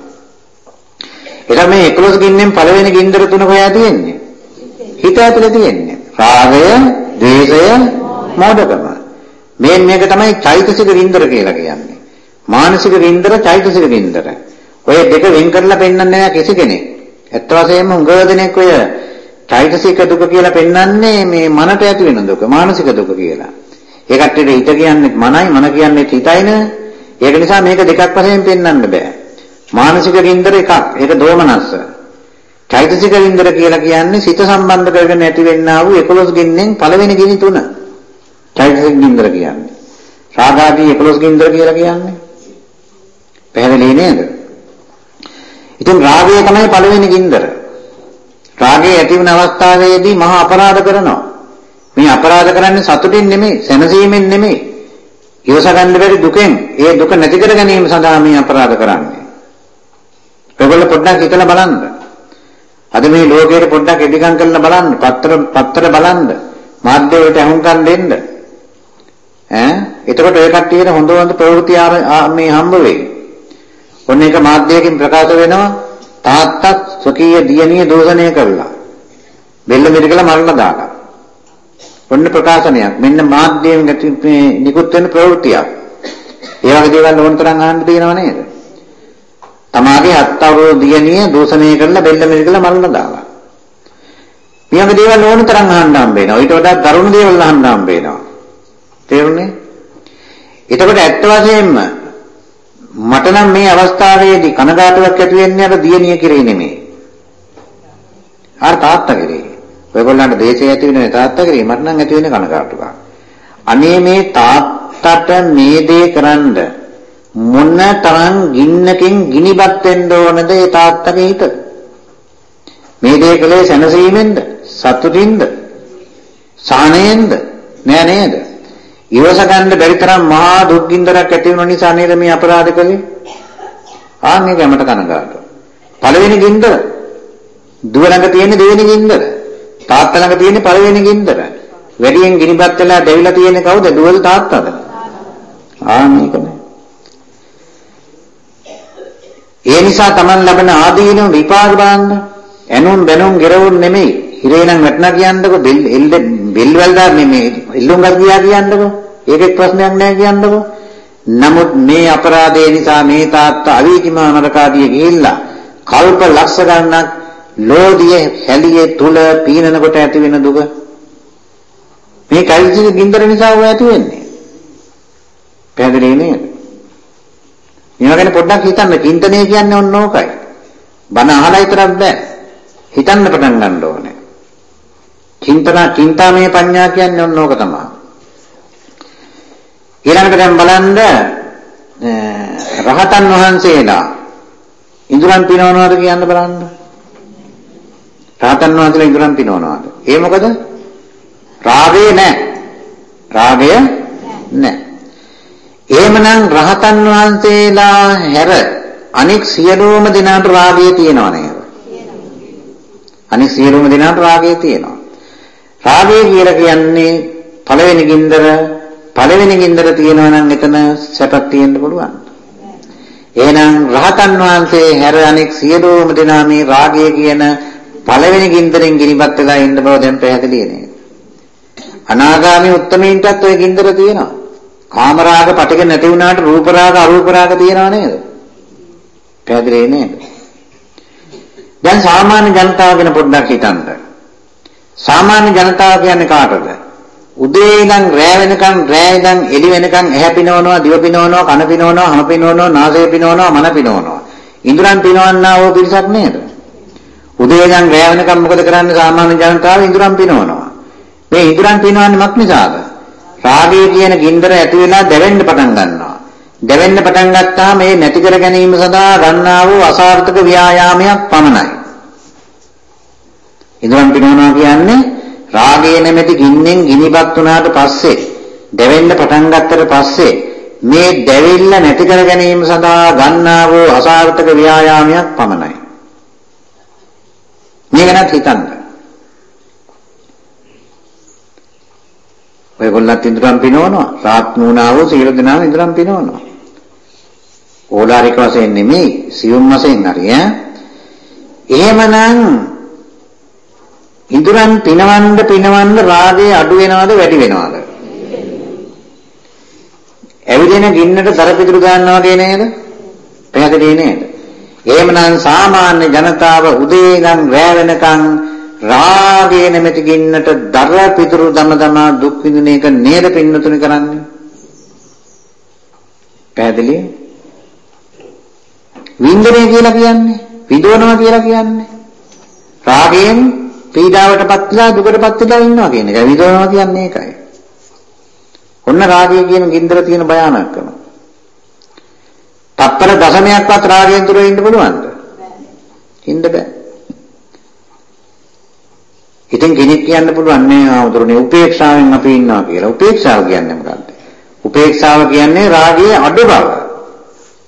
එතන මේ 11 ගින්නෙන් පළවෙනි ගින්දර තුන කොහේ තියෙන්නේ? හිත ඇතුලේ තියෙන්නේ. රාගය, ද්වේෂය, මෝඩකම. මේ මේක තමයි චෛතසික ගින්දර කියලා කියන්නේ. මානසික ගින්දර, චෛතසික ගින්දර. ඔය දෙක වෙන් කරලා පෙන්වන්නේ නැහැ කිසි කෙනෙක්. ඇත්ත වශයෙන්ම උඟ දෙනෙක් ඔය චෛතසික දුක කියලා පෙන්වන්නේ මේ මනට ඇති වෙන දුක, මානසික දුක කියලා. ඒ කට්ටියට හිත කියන්නේ මනයි, මන කියන්නේ හිතයිනේ. ඒක නිසා මේක දෙකක් වශයෙන් පෙන්වන්න බෑ. මානසික ගින්දර එකක්. ඒක දෝමනස්ස. චෛතසික ගින්දර කියලා කියන්නේ සිත සම්බන්ධ කරගෙන ඇති වෙන්නා වූ 11 ගින්නෙන් පළවෙනි ගිනි තුන. චෛතසික ගින්දර කියන්නේ. රාගාදී 11 ගින්දර කියලා කියන්නේ. පැහැදිලි නේද? ඉතින් රාගය තමයි පළවෙනි ගින්දර. රාගය ඇති වෙන අවස්ථාවේදී මහා අපරාධ කරනවා. මේ අපරාධ කරන්නේ සතුටින් නෙමෙයි, සැනසීමෙන් නෙමෙයි. ඉවස ගන්න බැරි දුකෙන්, ඒ දුක නැති කර ගැනීම සඳහා මේ අපරාධ කරන්නේ. ඔයගොල්ලෝ පොඩ්ඩක් හිතලා බලන්න. අද මේ ලෝකයේ පොඩ්ඩක් ඉදිකම් කරලා බලන්න, පත්‍ර පත්‍ර බලන්න, මාධ්‍ය වලට අහුම්කම් දෙන්න. ඈ එතකොට ඔය කට්ටියට හොඳ හොඳ ප්‍රවෘත්ති මේ හම්බ වෙයි. ඔන්න එක මාධ්‍යයකින් ප්‍රකාශ වෙනවා තාත්තත් ස්වකීය දියණිය දෝෂණය කළා. බෙල්ල මිරිකලා මරණ දාලා. ඔන්න ප්‍රකාශනයක්. මෙන්න මාධ්‍යයෙන් මේ නිකුත් වෙන ප්‍රවෘත්තියක්. ඒ වගේ දේවල් ඕන තරම් අහන්න තියෙනව නේද? තමාගේ අත්තවරු දියණිය දෝෂණය කරලා බෙල්ල මිරිකලා මරණ දාලා. මේ වගේ දේවල් ඕන තරම් අහන්න හම්බ වෙනවා. ඊට වඩා දරුණු දේවල් අහන්න හම්බ වෙනවා. තේරුණේ? එතකොට ඇත්ත වශයෙන්ම මට නම් මේ අවස්ථාවේදී කනගාටුවක් ඇති වෙන්නේ අර දියණිය කෙරේ නෙමෙයි. අර තාත්තා කෙරේ. ඔයගොල්ලන්ට දේශය ඇති වෙන්නේ තාත්තා කෙරේ මට නම් ඇති වෙන්නේ කනගාටුවක්. අනේ මේ තාත්තට මේ දේ කරන්න මොන තරම් ගින්නකින් ගිනිබත් වෙන්න ඕනද ඒ තාත්තගේ හිත? මේ දේ කලේ සැනසීමෙන්ද? සතුටින්ද? සාහනයෙන්ද? නෑ නේද? ඉවස ගන්න බැරි තරම් මහා දුක් ගින්දරක් ඇති වෙන නිසා නේද මේ අපරාධ කළේ? ආන් මේක යමට කනගාටු. පළවෙනි ගින්දර දුව ළඟ තියෙන දෙවෙනි ගින්දර. තාත්තා ළඟ තියෙන පළවෙනි ගින්දර. වැඩියෙන් ගිනිපත් වෙලා දෙවිලා තියෙන කවුද? දුවද තාත්තද? ආන් මේකනේ. ඒ නිසා Taman ලබන ආදීන විපාක බලන්න. ඇනුම් බැනුම් ගෙරවුම් නෙමෙයි. හිරේ නම් වැටනා කියන්නකො බෙල් බෙල් වලදා මේ එල්ලුම් ගස් ගියා කියන්නකො. ඒකෙත් ප්‍රශ්නයක් නැහැ කියන්නකො. නමුත් මේ අපරාධය නිසා මේ තාත්තා අවීචිමා නරකාදිය ගිහිල්ලා කල්ප ලක්ෂ ගණනක් ලෝධිය හැලියේ තුල පීනනකොට ඇති වෙන දුක මේ කල්ජික ගින්දර නිසා ඔය ඇති වෙන්නේ. පැහැදිලි නේද? මේවා ගැන පොඩ්ඩක් හිතන්න. චින්තනය කියන්නේ ඔන්න ඕකයි. බණ අහලා විතරක් බෑ. හිතන්න පටන් ගන්න ඕනේ. චින්තනා චින්තාමය පඤ්ඤා කියන්නේ ඔන්න ඕක තමයි. ඊළඟට දැන් බලන්න රහතන් වහන්සේලා ඉඳුරන් පිනවනවාද කියන්න බලන්න. රහතන් වහන්සේලා ඉඳුරන් පිනවනවාද? ඒ මොකද? රාගය නැහැ. රාගය නැහැ. එහෙමනම් රහතන් වහන්සේලා හැර අනෙක් සියලුම දෙනාට රාගය තියෙනව නේද? අනෙක් සියලුම දෙනාට රාගය තියෙනවා. රාගය කියලා කියන්නේ පළවෙනි ගින්දර පළවෙනි ගින්දර තියෙනවා නම් එතන සැපක් තියෙන්න පුළුවන්. එහෙනම් රහතන් වහන්සේ හැර අනෙක් සියලුම දෙනා මේ රාගය කියන පළවෙනි ගින්දරෙන් ගිනිපත් වෙලා ඉන්න බව දැන් පැහැදිලි නේද? අනාගාමී උත්තමීන්ටත් ওই ගින්දර තියෙනවා. කාමරාග පටික නැති වුණාට රූප රාග අරූප රාග තියෙනව නේද? පැහැදිලි නේද? දැන් සාමාන්‍ය ජනතාව ගැන පොඩ්ඩක් හිතන්න. සාමාන්‍ය ජනතාව කියන්නේ කාටද? උදේ ඉඳන් රෑ වෙනකන් රෑ ඉඳන් එළි වෙනකන් ඇහැ පිනවනවා, දිව පිනවනවා, කන පිනවනවා, හම පිනවනවා, නාසය පිනවනවා, මන පිනවනවා. ඉඳුරන් පිනවන්නා වූ පිරිසක් නේද? උදේ ඉඳන් රෑ වෙනකන් මොකද කරන්නේ සාමාන්‍ය ජනතාව ඉඳුරන් පිනවනවා. මේ ඉඳුරන් පිනවන්නේ මක් නිසාද? රාගය කියන ගින්දර ඇති වෙලා දැවෙන්න පටන් ගන්නවා. දැවෙන්න පටන් ගත්තාම මේ නැති කර ගැනීම සඳහා ගන්නා වූ අසාර්ථක ව්‍යායාමයක් පමණයි. ඉදන් පිනවනවා කියන්නේ රාගය නැමැති ගින්නෙන් ගිනිපත් වුණාට පස්සේ දැවෙන්න පටන් ගත්තට පස්සේ මේ දැවිල්ල නැති කර ගැනීම සඳහා ගන්නා වූ අසාර්ථක ව්‍යායාමයක් පමණයි. මේක නැත් හිතන්න. ඔයගොල්ලන්ත් ඉදරම් පිනවනවා. රාත් නුණාව සියලු දෙනාම ඉදරම් පිනවනවා. ඕලාරික වශයෙන් නෙමෙයි සියුම් වශයෙන් හරි ඈ. එහෙමනම් ඉදරම් පිනවන්න පිනවන්න රාගය අඩු වෙනවද වැඩි වෙනවද? ඇවිදින ගින්නට දරපිදුරු ගන්නවා වගේ නේද? පැහැදිලි නේද? එහෙමනම් සාමාන්‍ය ජනතාව උදේ ඉඳන් රැ වෙනකන් රාගය නැමැති ගින්නට දර පිටුරු දම දමා දුක් විඳින එක නේද පින්නතුනි කරන්නේ පැහැදිලි වින්දනය කියලා කියන්නේ විදවනවා කියලා කියන්නේ රාගයෙන් පීඩාවටපත් වෙලා දුකටපත් වෙලා ඉන්නවා කියන එක විදවනවා කියන්නේ ඒකයි ඔන්න රාගය කියන ගින්දර තියෙන භයානකම. තත්තර දශමයක්වත් රාගයෙන් දුර ඉන්න පුළුවන්ද? ඉන්න බෑ. ඉතින් කෙනෙක් කියන්න පුළුවන් නේ ආවතුරුනේ උපේක්ෂාවෙන් අපි ඉන්නවා කියලා. උපේක්ෂාව කියන්නේ මොකක්ද? උපේක්ෂාව කියන්නේ රාගයේ අඩු බව.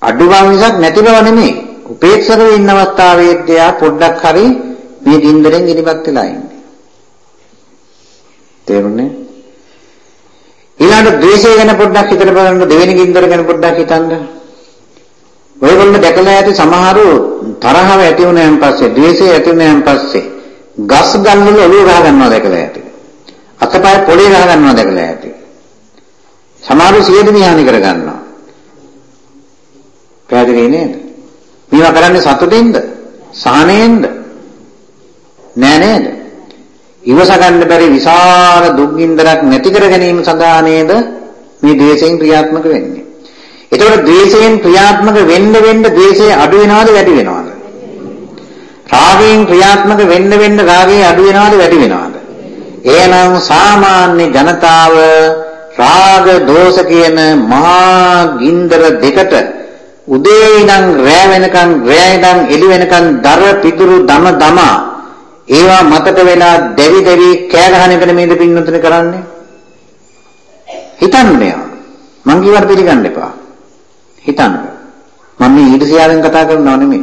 අඩු බව මිසක් නැති බව නෙමෙයි. උපේක්ෂකව ඉන්න අවස්ථාවේදී ආ පොඩ්ඩක් හරි මේ ගින්දරෙන් ඉනිපත් වෙලා ඉන්නේ. තේරුණේ? ඊළඟ ද්වේෂය ගැන පොඩ්ඩක් හිතලා බලන්න දෙවෙනි ගින්දර ගැන පොඩ්ඩක් හිතන්න. ඔයගොල්ලෝ දැකලා ඇති සමහරු තරහව ඇති වුණාන් පස්සේ ද්වේෂය ඇති වුණාන් පස්සේ ගස් ගල් වල ඔළුව ගහ ගන්නවා දැකලා ඇති. අතපය පොළේ ගහ ගන්නවා දැකලා ඇති. සමහරු සියදි විහානි කර ගන්නවා. පැහැදිලි නේද? මේවා කරන්නේ සතුටින්ද? සහනෙන්ද? නෑ නේද? ඉවස ගන්න බැරි විශාල දුක්ගින්දරක් නැති කර ගැනීම සඳහා නේද මේ ද්වේෂයෙන් ක්‍රියාත්මක වෙන්නේ. එතකොට ද්වේෂයෙන් ක්‍රියාත්මක වෙන්න වෙන්න ද්වේෂය අඩු වෙනවද වැඩි වෙනවද? රාගයෙන් ක්‍රියාත්මක වෙන්න වෙන්න රාගය අඩු වෙනවද වැඩි වෙනවද? එහෙනම් සාමාන්‍ය ජනතාව රාග දෝෂ කියන මහා ගින්දර දෙකට උදේ ඉඳන් රෑ වෙනකන් රෑ ඉඳන් එළි වෙනකන් දර පිටුරු දම දමා ඒවා මතක වෙලා දෙවි දෙවි කෑ ගහන එකද මේද පින්නතුනේ කරන්නේ? හිතන්නේ මං කියවට පිළිගන්න එපා. හිතන්න. මම මේ ඊර්ෂ්‍යාවෙන් කතා කරනව නෙමෙයි.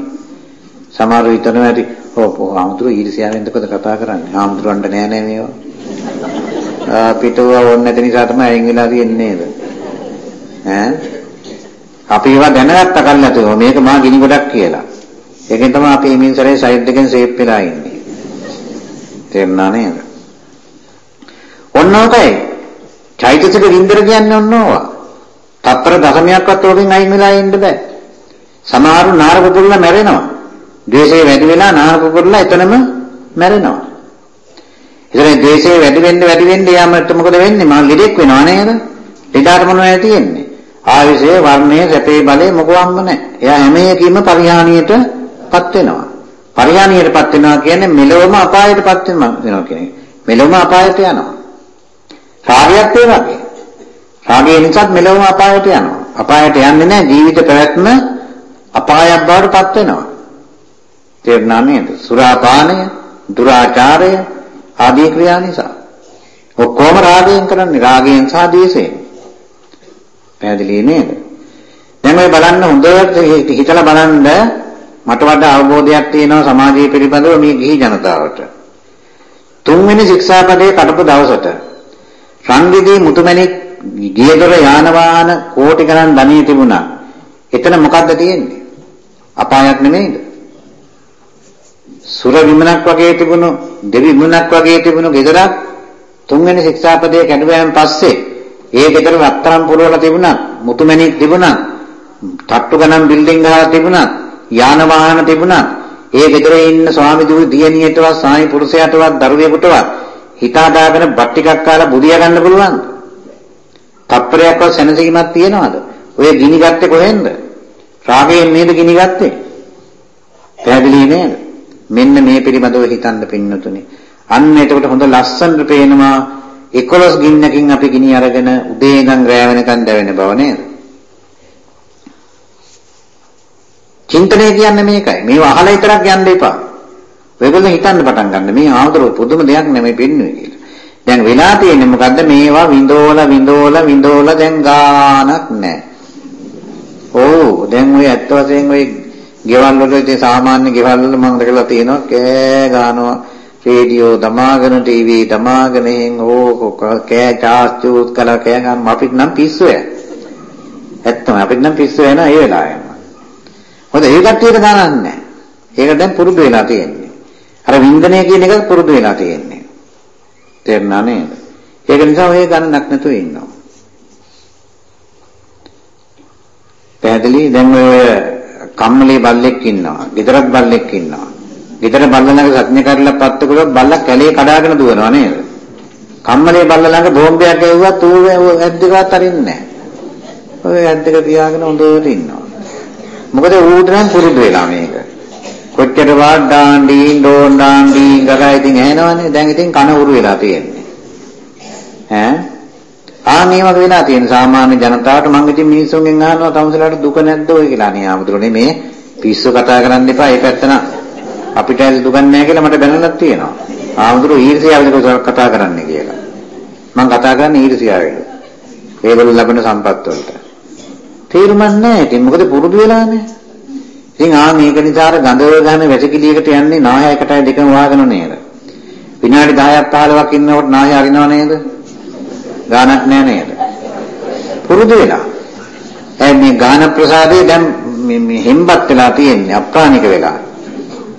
සමහරව හිතනවා ඇති ඔව් ඔව් ආමුදුර ඊර්ෂ්‍යාවෙන්ද කතා කරන්නේ ආමුදුරන්ට නෑ නෑ මේවා පිටුව ඕනේ නැති නිසා තමයි අයින් වෙලා තියෙන්නේ නේද ඈ අපි ඒවා දැනගත්ත කල්ලාතෝ මේක මා ගිනි ගොඩක් කියලා ඒකෙන් තමයි අපි මේ මින්සරේ සයිඩ් එකෙන් සේප් වෙලා ඉන්නේ තේරුණා නේද? ඔන්න ඔකයි. චෛතසික වින්දර කියන්නේ ඔන්න ඕවා. තත්තර දශමයක්වත් ඕකෙන් අයින් වෙලා ඉන්න බෑ. සමහරු නාරක පුරුල්ල මැරෙනවා. ද්වේෂය වැඩි වෙලා නාරක පුරුල්ල එතනම මැරෙනවා. ඉතින් ද්වේෂය වැඩි වෙන්න වැඩි වෙන්න යාමට මොකද වෙන්නේ? මා ලෙඩෙක් වෙනවා නේද? ලෙඩාට මොනවද තියෙන්නේ? ආයුෂය, වර්ණය, සැපේ බලය මොකවම්ම නැහැ. එයා හැම එකකින්ම පරිහානියටපත් වෙනවා. පරිහානියටපත් වෙනවා කියන්නේ මෙලොවම අපායටපත් වෙනවා කියන එක. මෙලොවම අපායට යනවා. රාගයත් ඒ වගේ. රාගය නිසාත් මෙලොවම අපායට යනවා. අපායට යන්නේ නැහැ ජීවිත පැවැත්ම අපායක් බවට පත් වෙනවා. තේරුණා නේද? සුරාපානය, දුරාචාරය ආදී ක්‍රියා නිසා. ඔක්කොම රාගයෙන් කරන්නේ රාගයෙන් සහ ද්වේෂයෙන්. පැහැදිලි නේද? දැන් ඔය බලන්න හොඳට හිතලා බලන්න මට වඩා අවබෝධයක් තියෙනවා සමාජය පිළිබඳව මේ ගිහි ජනතාවට. තුන්වෙනි ශික්ෂාපදයේ කඩපු දවසට රන්දිදී මුතුමැණික් ගියදොර යාන වාහන කෝටි ගණන් ධනිය තිබුණා. එතන මොකද්ද තියෙන්නේ? අපායක් නෙමෙයිද? සුර විමනක් වගේ තිබුණු දෙවි විමනක් වගේ තිබුණු ගෙදරක් තුන්වෙනි ශික්ෂාපදයේ කැඩුවයන් පස්සේ ඒ ගෙදර රත්තරන් පුරවලා තිබුණා මුතුමැණික් තිබුණා තට්ටු ගණන් බිල්ඩින් ගහලා තිබුණා යාන වාහන තිබුණා ඒ ගෙදර ඉන්න ස්වාමි දූ දියණියටවත් සාමි පුරුෂයාටවත් දරුවෙකුටවත් හිතා දාගෙන බත් ටිකක් කාලා බුදියා ගන්න පුළුවන්ද? තප්පරයක්වත් සැනසීමක් තියනවද? ඔය ගිනි ගත්තේ කොහෙන්ද? රාගයෙන් නේද ගිනි ගත්තේ? පැහැදිලි නේද? මෙන්න මේ පිළිබඳව හිතන්න පින්නතුනේ. අන්න එතකොට හොඳ ලස්සනට පේනවා 11 ගින්නකින් අපි ගිනි අරගෙන උදේ ඉඳන් රැ වෙනකන් දැවෙන බව නේද? චින්තනය කියන්නේ මේකයි. මේව අහලා විතරක් යන්න එපා. ඔයගොල්ලෝ හිතන්න පටන් ගන්න මේ ආමතුරු පුදුම දෙයක් නෙමෙයි පෙන්වන්නේ කියලා. දැන් වෙලා තියෙන්නේ මොකද්ද? මේවා විඳෝල විඳෝල විඳෝල දැන් ගානක් නැහැ. ඕ දැන් ඔය ඇත්ත වශයෙන් ඔය ගෙවල් වල ඉතින් සාමාන්‍ය ගෙවල් වල මම දැකලා තියෙනවා කෑ ගන්නවා රේඩියෝ දමාගෙන ටීවී දමාගෙන එහෙන් ඕක කෑ චාස්චුත් කළා කෑ ගන්න අපිට නම් පිස්සු ය. ඇත්තම අපිට නම් පිස්සු වෙන ඒ වෙලාවෙම. මොකද ඒ කට්ටියට ගණන් නැහැ. ඒක දැන් පුරුදු වෙලා තියෙන්නේ. අර වින්දනය කියන එක පුරුදු වෙලා තියෙන්නේ. තේරුණා නේද? ඒක නිසා ඔය ගණනක් නැතුව ඉන්නවා. පැහැදිලි දැන් ඔය කම්මලේ බල්ලෙක් ඉන්නවා. ගෙදරක් බල්ලෙක් ඉන්නවා. ගෙදර බල්ල ළඟ සත්‍ය කරලා පත්තු කළොත් බල්ලා කැලේ කඩාගෙන දුවනවා නේද? කම්මලේ බල්ල ළඟ බෝම්බයක් ගැහුවත් ඌ ඇද්දකවත් අරින්නේ නැහැ. ඔය ඇද්දක තියාගෙන හොඳට ඉන්නවා. මොකද ඌට නම් පුරුදු වෙලා මේක. කොච්චර වාඩ් ඩාන්ඩි ඩෝන් ඩාන්ඩි ගගා ඉතින් ඇහෙනවනේ. දැන් ඉතින් කන උරු වෙලා තියෙන්නේ. ඈ ආ මේ වගේ වෙලා තියෙන සාමාන්‍ය ජනතාවට මම ඉතින් මිනිස්සුන්ගෙන් අහනවා තමුසලාට දුක නැද්ද ඔය කියලා. අනේ ආමුදුරනේ මේ පිස්සු කතා කරන්න එපා. ඒ පැත්ත නා අපිට දුක නැහැ කියලා මට දැනනක් තියෙනවා. ආමුදුර ඊර්ෂ්‍යාවෙන් කතා කරන්න කියලා. මම කතා කරන්නේ ඊර්ෂ්‍යාවෙන්. ඒගොල්ලෝ ලබන සම්පත් වලට. තේරුමක් නැහැ. ඉතින් මොකද පුරුදු වෙලානේ. ඉතින් ආ මේක නිසා අර ගඳව ගන්න වැසිකිළියකට යන්නේ නායකටයි දෙකම වහගෙන නේද? විනාඩි 10ක් 15ක් ඉන්නකොට නාය අරිනව නේද? ගානක් නෑ නේද? පුරුදු වෙලා. ඒ මේ ගාන ප්‍රසාදේ දැන් මේ මේ හෙම්බත් වෙලා තියෙන්නේ අප්‍රාණික වෙලා.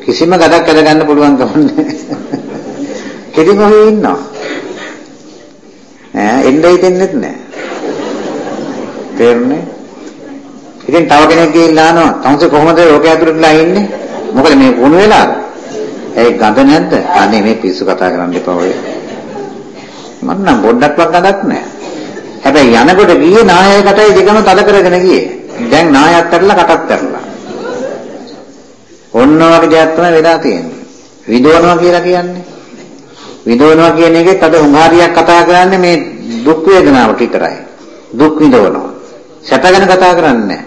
කිසිම ගඩක් අද ගන්න පුළුවන් කමන්නේ. කෙටි මොහේ ඉන්නවා. ඈ එන්නේ දෙන්නෙත් නෑ. තේරුණේ? ඉතින් තව කෙනෙක් ගිහිල්ලා අහනවා "තමුසේ කොහොමද ඔක ඇතුළටලා ඉන්නේ?" මොකද මේ වුණ වෙලාද? ඒ ගඳ නැද්ද? අනේ මේ පිස්සු කතා කරන්න එපා ඔය. මම නම් පොඩ්ඩක්වත් ගඳක් නැහැ. හැබැයි යනකොට ගියේ නායකටයි දෙකම තද කරගෙන ගියේ. දැන් නායකත් ඇරලා කටත් ඇරලා. ඔන්න වගේ දෙයක් තමයි වෙලා තියෙන්නේ. විදවනවා කියලා කියන්නේ. විදවනවා කියන එකෙත් අද හුඟාරියක් කතා කරන්නේ මේ දුක් වේදනාවට විතරයි. දුක් විඳවනවා. සැප ගැන කතා කරන්නේ නැහැ.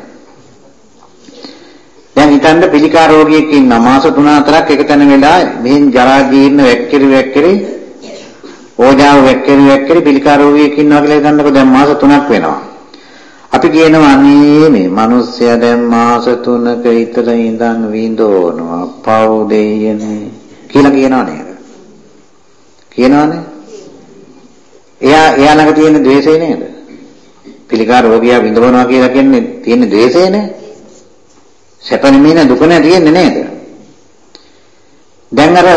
දැන් හිතන්න පිළිකා රෝගියෙක් ඉන්නා මාස 3-4ක් එකතැන වෙලා මෙහෙන් ජරා ජීර්ණ වැක්කිරි වැක්කිරි ඕජාව වැක්කිරි වැක්කිරි පිළිකා රෝගියෙක් ඉන්නවා කියලා හිතන්නකෝ දැන් මාස 3ක් වෙනවා. අපි කියනවා අනේ මේ මිනිස්සයා දැන් මාස 3ක විතර ඉඳන් විඳවනවා පව් දෙයනේ කියලා කියනවා නේද? කියනවනේ. එයා එයා ළඟ තියෙන ද්වේෂය නේද? පිළිකා රෝගියා විඳවනවා කියලා කියන්නේ තියෙන ද්වේෂයනේ. සැප නෙමෙයි දුක නේ තියෙන්නේ නේද? දැන් අර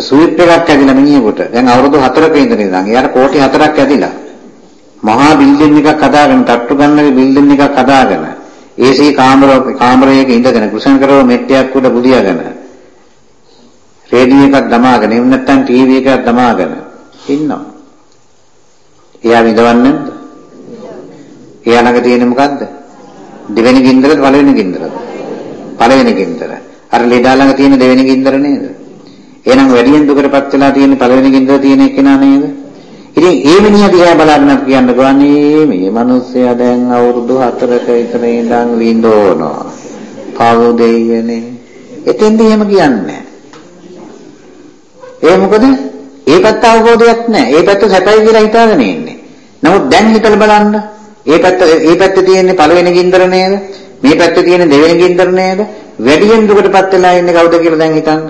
සුවිප් එකක් ඇදිලා මිනිහෙකුට දැන් අවුරුදු 4ක ඉඳන් ඉඳන් එයාට කෝටි 4ක් ඇදිලා මහා බිල්ඩින් එකක් හදාගෙන තට්ටු ගන්න බිල්ඩින් එකක් හදාගෙන AC කාමර කාමරයක ඉඳගෙන කුෂන් කරව මෙට්ටයක් උඩ බුදියාගෙන රේඩියෝ එකක් දමාගෙන එහෙම නැත්නම් ටීවී එකක් දමාගෙන ඉන්නවා. එයා විඳවන්නේ නැද්ද? එයා ළඟ තියෙන්නේ මොකද්ද? දෙවෙනි ගින්දරද පළවෙනි ගින්දරද? පළවෙනි ගින්දර. අර ලෙඩා ළඟ තියෙන දෙවෙනි ගින්දර නේද? එහෙනම් වැඩියෙන් දුකටපත් වෙලා තියෙන පළවෙනි ගින්දර තියෙන එකනා නේද? ඉතින් ඒ මිනිහා දිහා බලාගෙන අපි කියන්න ගන්නේ මේ මිනිස්සයා දැන් අවුරුදු 4ක විතර ඉඳන් විඳවනවා. පව දෙයනේ. එතෙන්ද එහෙම කියන්නේ ඒ මොකද? ඒ පැත්ත අවබෝධයක් නැහැ. ඒ පැත්ත සැපයි කියලා හිතාගෙන ඉන්නේ. නමුත් දැන් හිතලා බලන්න. ඒ පැත්ත ඒ පැත්තේ තියෙන්නේ පළවෙනි ගින්දර නේද? මේ පැත්තේ තියෙන දෙවෙනි ගින්දර නේද? වැඩියෙන් දුකටපත් වෙලා ඉන්නේ කවුද කියලා දැන් හිතන්න.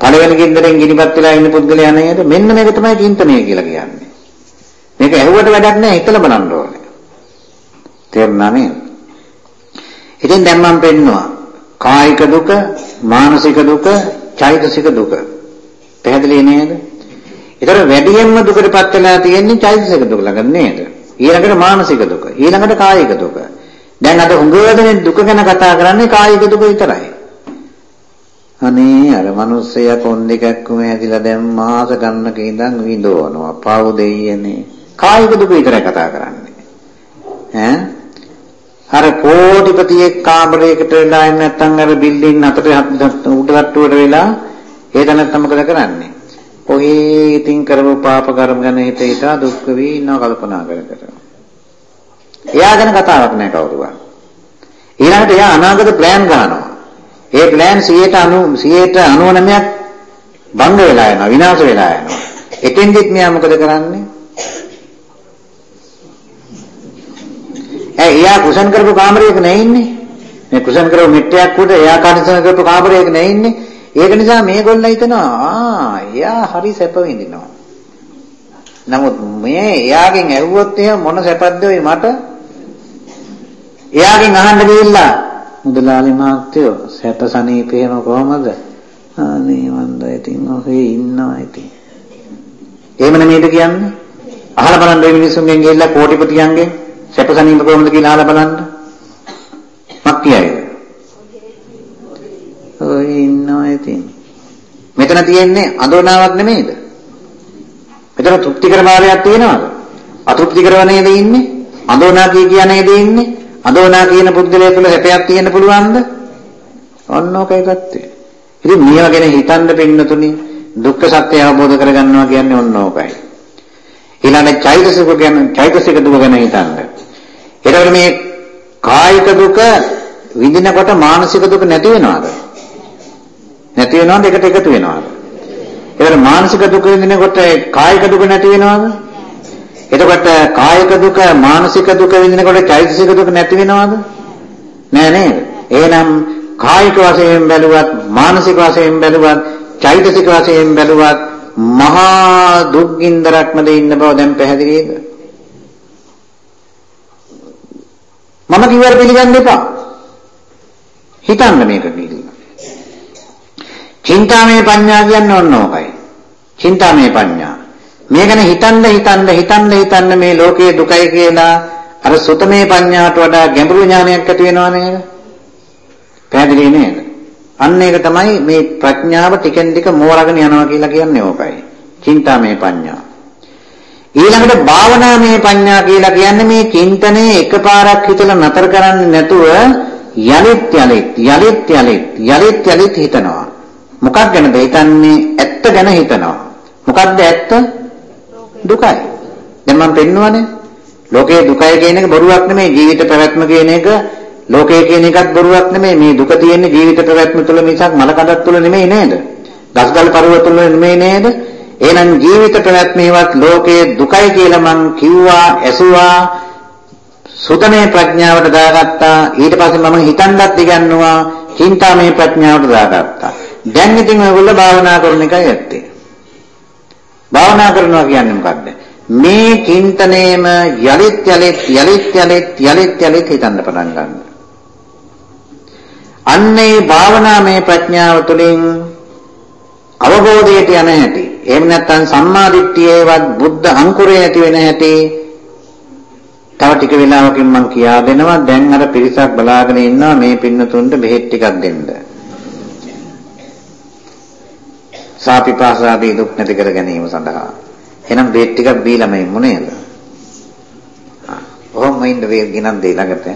පළවෙනි ගින්දරෙන් ගිනිපත් වෙලා ඉන්න පුද්ගලයා නේද? මෙන්න මේක තමයි චින්තනය කියලා කියන්නේ. මේක ඇහුවට වැඩක් නැහැ හිතලා බලන්න ඕනේ. තේරුණා නේද? ඉතින් දැන් මම පෙන්නවා කායික දුක, මානසික දුක, චෛතසික දුක. පැහැදිලි නේද? ඒතර වැඩියෙන්ම දුකටපත් වෙලා තියෙන්නේ චෛතසික දුක ළඟ නේද? ඊළඟට මානසික දුක, ඊළඟට කායික දුක. දැන් අද හුඟවදෙනේ දුක ගැන කතා කරන්නේ කායික දුක විතරයි. අනේ අර මිනිස්සයා කොන් දෙකක්ම ඇදිලා දැන් මාස ගන්නක ඉඳන් විඳවනවා. පව් දෙයියනේ. කායික දුක විතරයි කතා කරන්නේ. ඈ අර කෝටිපතියෙක් කාමරයකට වෙලා ඉන්න නැත්නම් අර බිල්ඩින් අතට උඩ තට්ටුවට වෙලා ඒ තැනත් මොකද කරන්නේ? ඔහේ ඉතින් කරපු පාප කර්ම ගැන හිත හිතා දුක් වී ඉන්නව කල්පනා කර කර. එයා ගැන කතාවක් නැහැ කවුරුවත්. ඊළඟට එයා අනාගත ප්ලෑන් ගන්නවා. ඒ ප්ලෑන් 190 199ක් බංග වෙලා යනවා විනාශ වෙලා යනවා. එතෙන්දිත් මෙයා මොකද කරන්නේ? ඒ එයා කුසන් කරපු කාමරයක නෑ ඉන්නේ. මේ කුසන් කරපු මිට්ටයක් උඩ එයා කඩසන කරපු කාමරයක නෑ ඉන්නේ. ඒක නිසා මේගොල්ලෝ හිතනවා ආ එයා හරි සැප විඳිනවා. නමුත් මේ එයාගෙන් ඇහුවොත් එහෙම මොන සැපද වෙයි මට? එයාගෙන් අහන්න ගිහිල්ලා මුදලාලි මාත්‍යෝ සැප සනීපේම කොහමද? අනේ මන්ද ඉතින් ඔහේ ඉන්නවා ඉතින්. එහෙම නෙමෙයිද කියන්නේ? අහලා බලන්න මේ මිනිස්සුන්ගෙන් ගිහිල්ලා කෝටිපතියන්ගෙන් සැප සනීප කොහමද කියලා අහලා බලන්න. මක් කියයිද? ඔය ඉන්නවා ඉතින්. මෙතන තියෙන්නේ අඳෝනාවක් නෙමෙයිද? මෙතන තෘප්තිකර භාවයක් තියෙනවද? අතෘප්තිකරව නේද ඉන්නේ? අඳෝනා කිය කියන නේද ඉන්නේ? අඳෝනා කියන පුද්ගලයා තුළ හැපයක් තියෙන්න පුළුවන්ද? ඔන්න ඔකයි ගත්තේ. ඉතින් මේවා ගැන හිතන්න පින්නතුනි දුක්ඛ සත්‍ය අවබෝධ කරගන්නවා කියන්නේ ඔන්න ඕකයි. ඊළඟ චෛතසික ගැන චෛතසික දුක ගැන හිතන්න. එතකොට මේ කායික දුක විඳිනකොට මානසික දුක නැති වෙනවද? නැති වෙනවද එකට එකතු වෙනවද? ඒකට මානසික දුක විඳිනකොට කායික දුක නැති වෙනවද? එතකොට කායික දුක මානසික දුක විඳිනකොට චෛතසික දුක නැති වෙනවද? නෑ නේද? එහෙනම් කායික වශයෙන් බැලුවත් මානසික වශයෙන් බැලුවත් චෛතසික වශයෙන් බැලුවත් මහා දුක්ගින්දරක්මද ඉන්න බව දැන් පැහැදිලිද? මම කිව්වට පිළිගන්න එපා. හිතන්න මේක කියලා. චින්තාමය පඤ්ඤා කියන්නේ ඔන්න ඕකයි. චින්තාමය පඤ්ඤා. මේ ගැන හිතන්න හිතන්න හිතන්න හිතන්න මේ ලෝකයේ දුකයි කියලා අර සුතමේ පඤ්ඤාට වඩා ගැඹුරු ඥානයක් ඇති වෙනව නේද? පැහැදිලි නේද? අන්න ඒක තමයි මේ ප්‍රඥාව ටිකෙන් ටික මෝරගෙන යනවා කියලා කියන්නේ ඕකයි. චින්තාමය පඤ්ඤා. ඊළඟට භාවනාමය පඤ්ඤා කියලා කියන්නේ මේ චින්තනයේ එකපාරක් හිතලා නතර කරන්නේ නැතුව යලිත් යලිත් යලිත් යලිත් යලිත් යලිත් හිතනවා. මොකක් ගැනද හිතන්නේ? ඇත්ත ගැන හිතනවා. මොකක්ද ඇත්ත? දුකයි. දැන් මම පෙන්නුවානේ. ලෝකේ දුකයි කියන එක බොරුවක් නෙමෙයි ජීවිත පැවැත්ම කියන එක ලෝකය කියන එකත් බොරුවක් නෙමෙයි මේ දුක තියෙන්නේ ජීවිත පැවැත්ම තුළ මිසක් මල කඳක් තුළ නෙමෙයි නේද? ගස්ගල් පර්වත තුළ නෙමෙයි නේද? එහෙනම් ජීවිත පැවැත්මේවත් ලෝකයේ දුකයි කියලා මං කිව්වා ඇසුවා සුතමේ ප්‍රඥාවට දාගත්තා ඊට පස්සේ මම හිතන්නත් ඉගන්නවා චින්තාමේ ප්‍රඥාවට දාගත්තා දැන් ඉතින් ඔයගොල්ලෝ භාවනා කරන එකයි ඇත්තේ භාවනා කරනවා කියන්නේ මොකක්ද මේ චින්තනයේම යලිත් යලිත් යලිත් යලිත් යලිත් යලිත් හිතන්න පටන් ගන්න. අන්නේ භාවනාමය ප්‍රඥාව තුළින් අවබෝධයට යන හැටි. එහෙම නැත්නම් සම්මා දිට්ඨියේවත් බුද්ධ අංකුරය ඇති වෙන හැටි තව ටික වෙලාවකින් මම කියා දෙනවා දැන් අර පිරිසක් බලාගෙන ඉන්නවා මේ පින්නතුන්ට බෙහෙත් ටිකක් දෙන්න. සාපිපාසාදී දුක් නැති කර ගැනීම සඳහා. එහෙනම් බෙහෙත් ටිකක් බීලාම ඉමු නේද? ඔහොම ඉන්න වේ ගිනන් දෙයි ළඟට.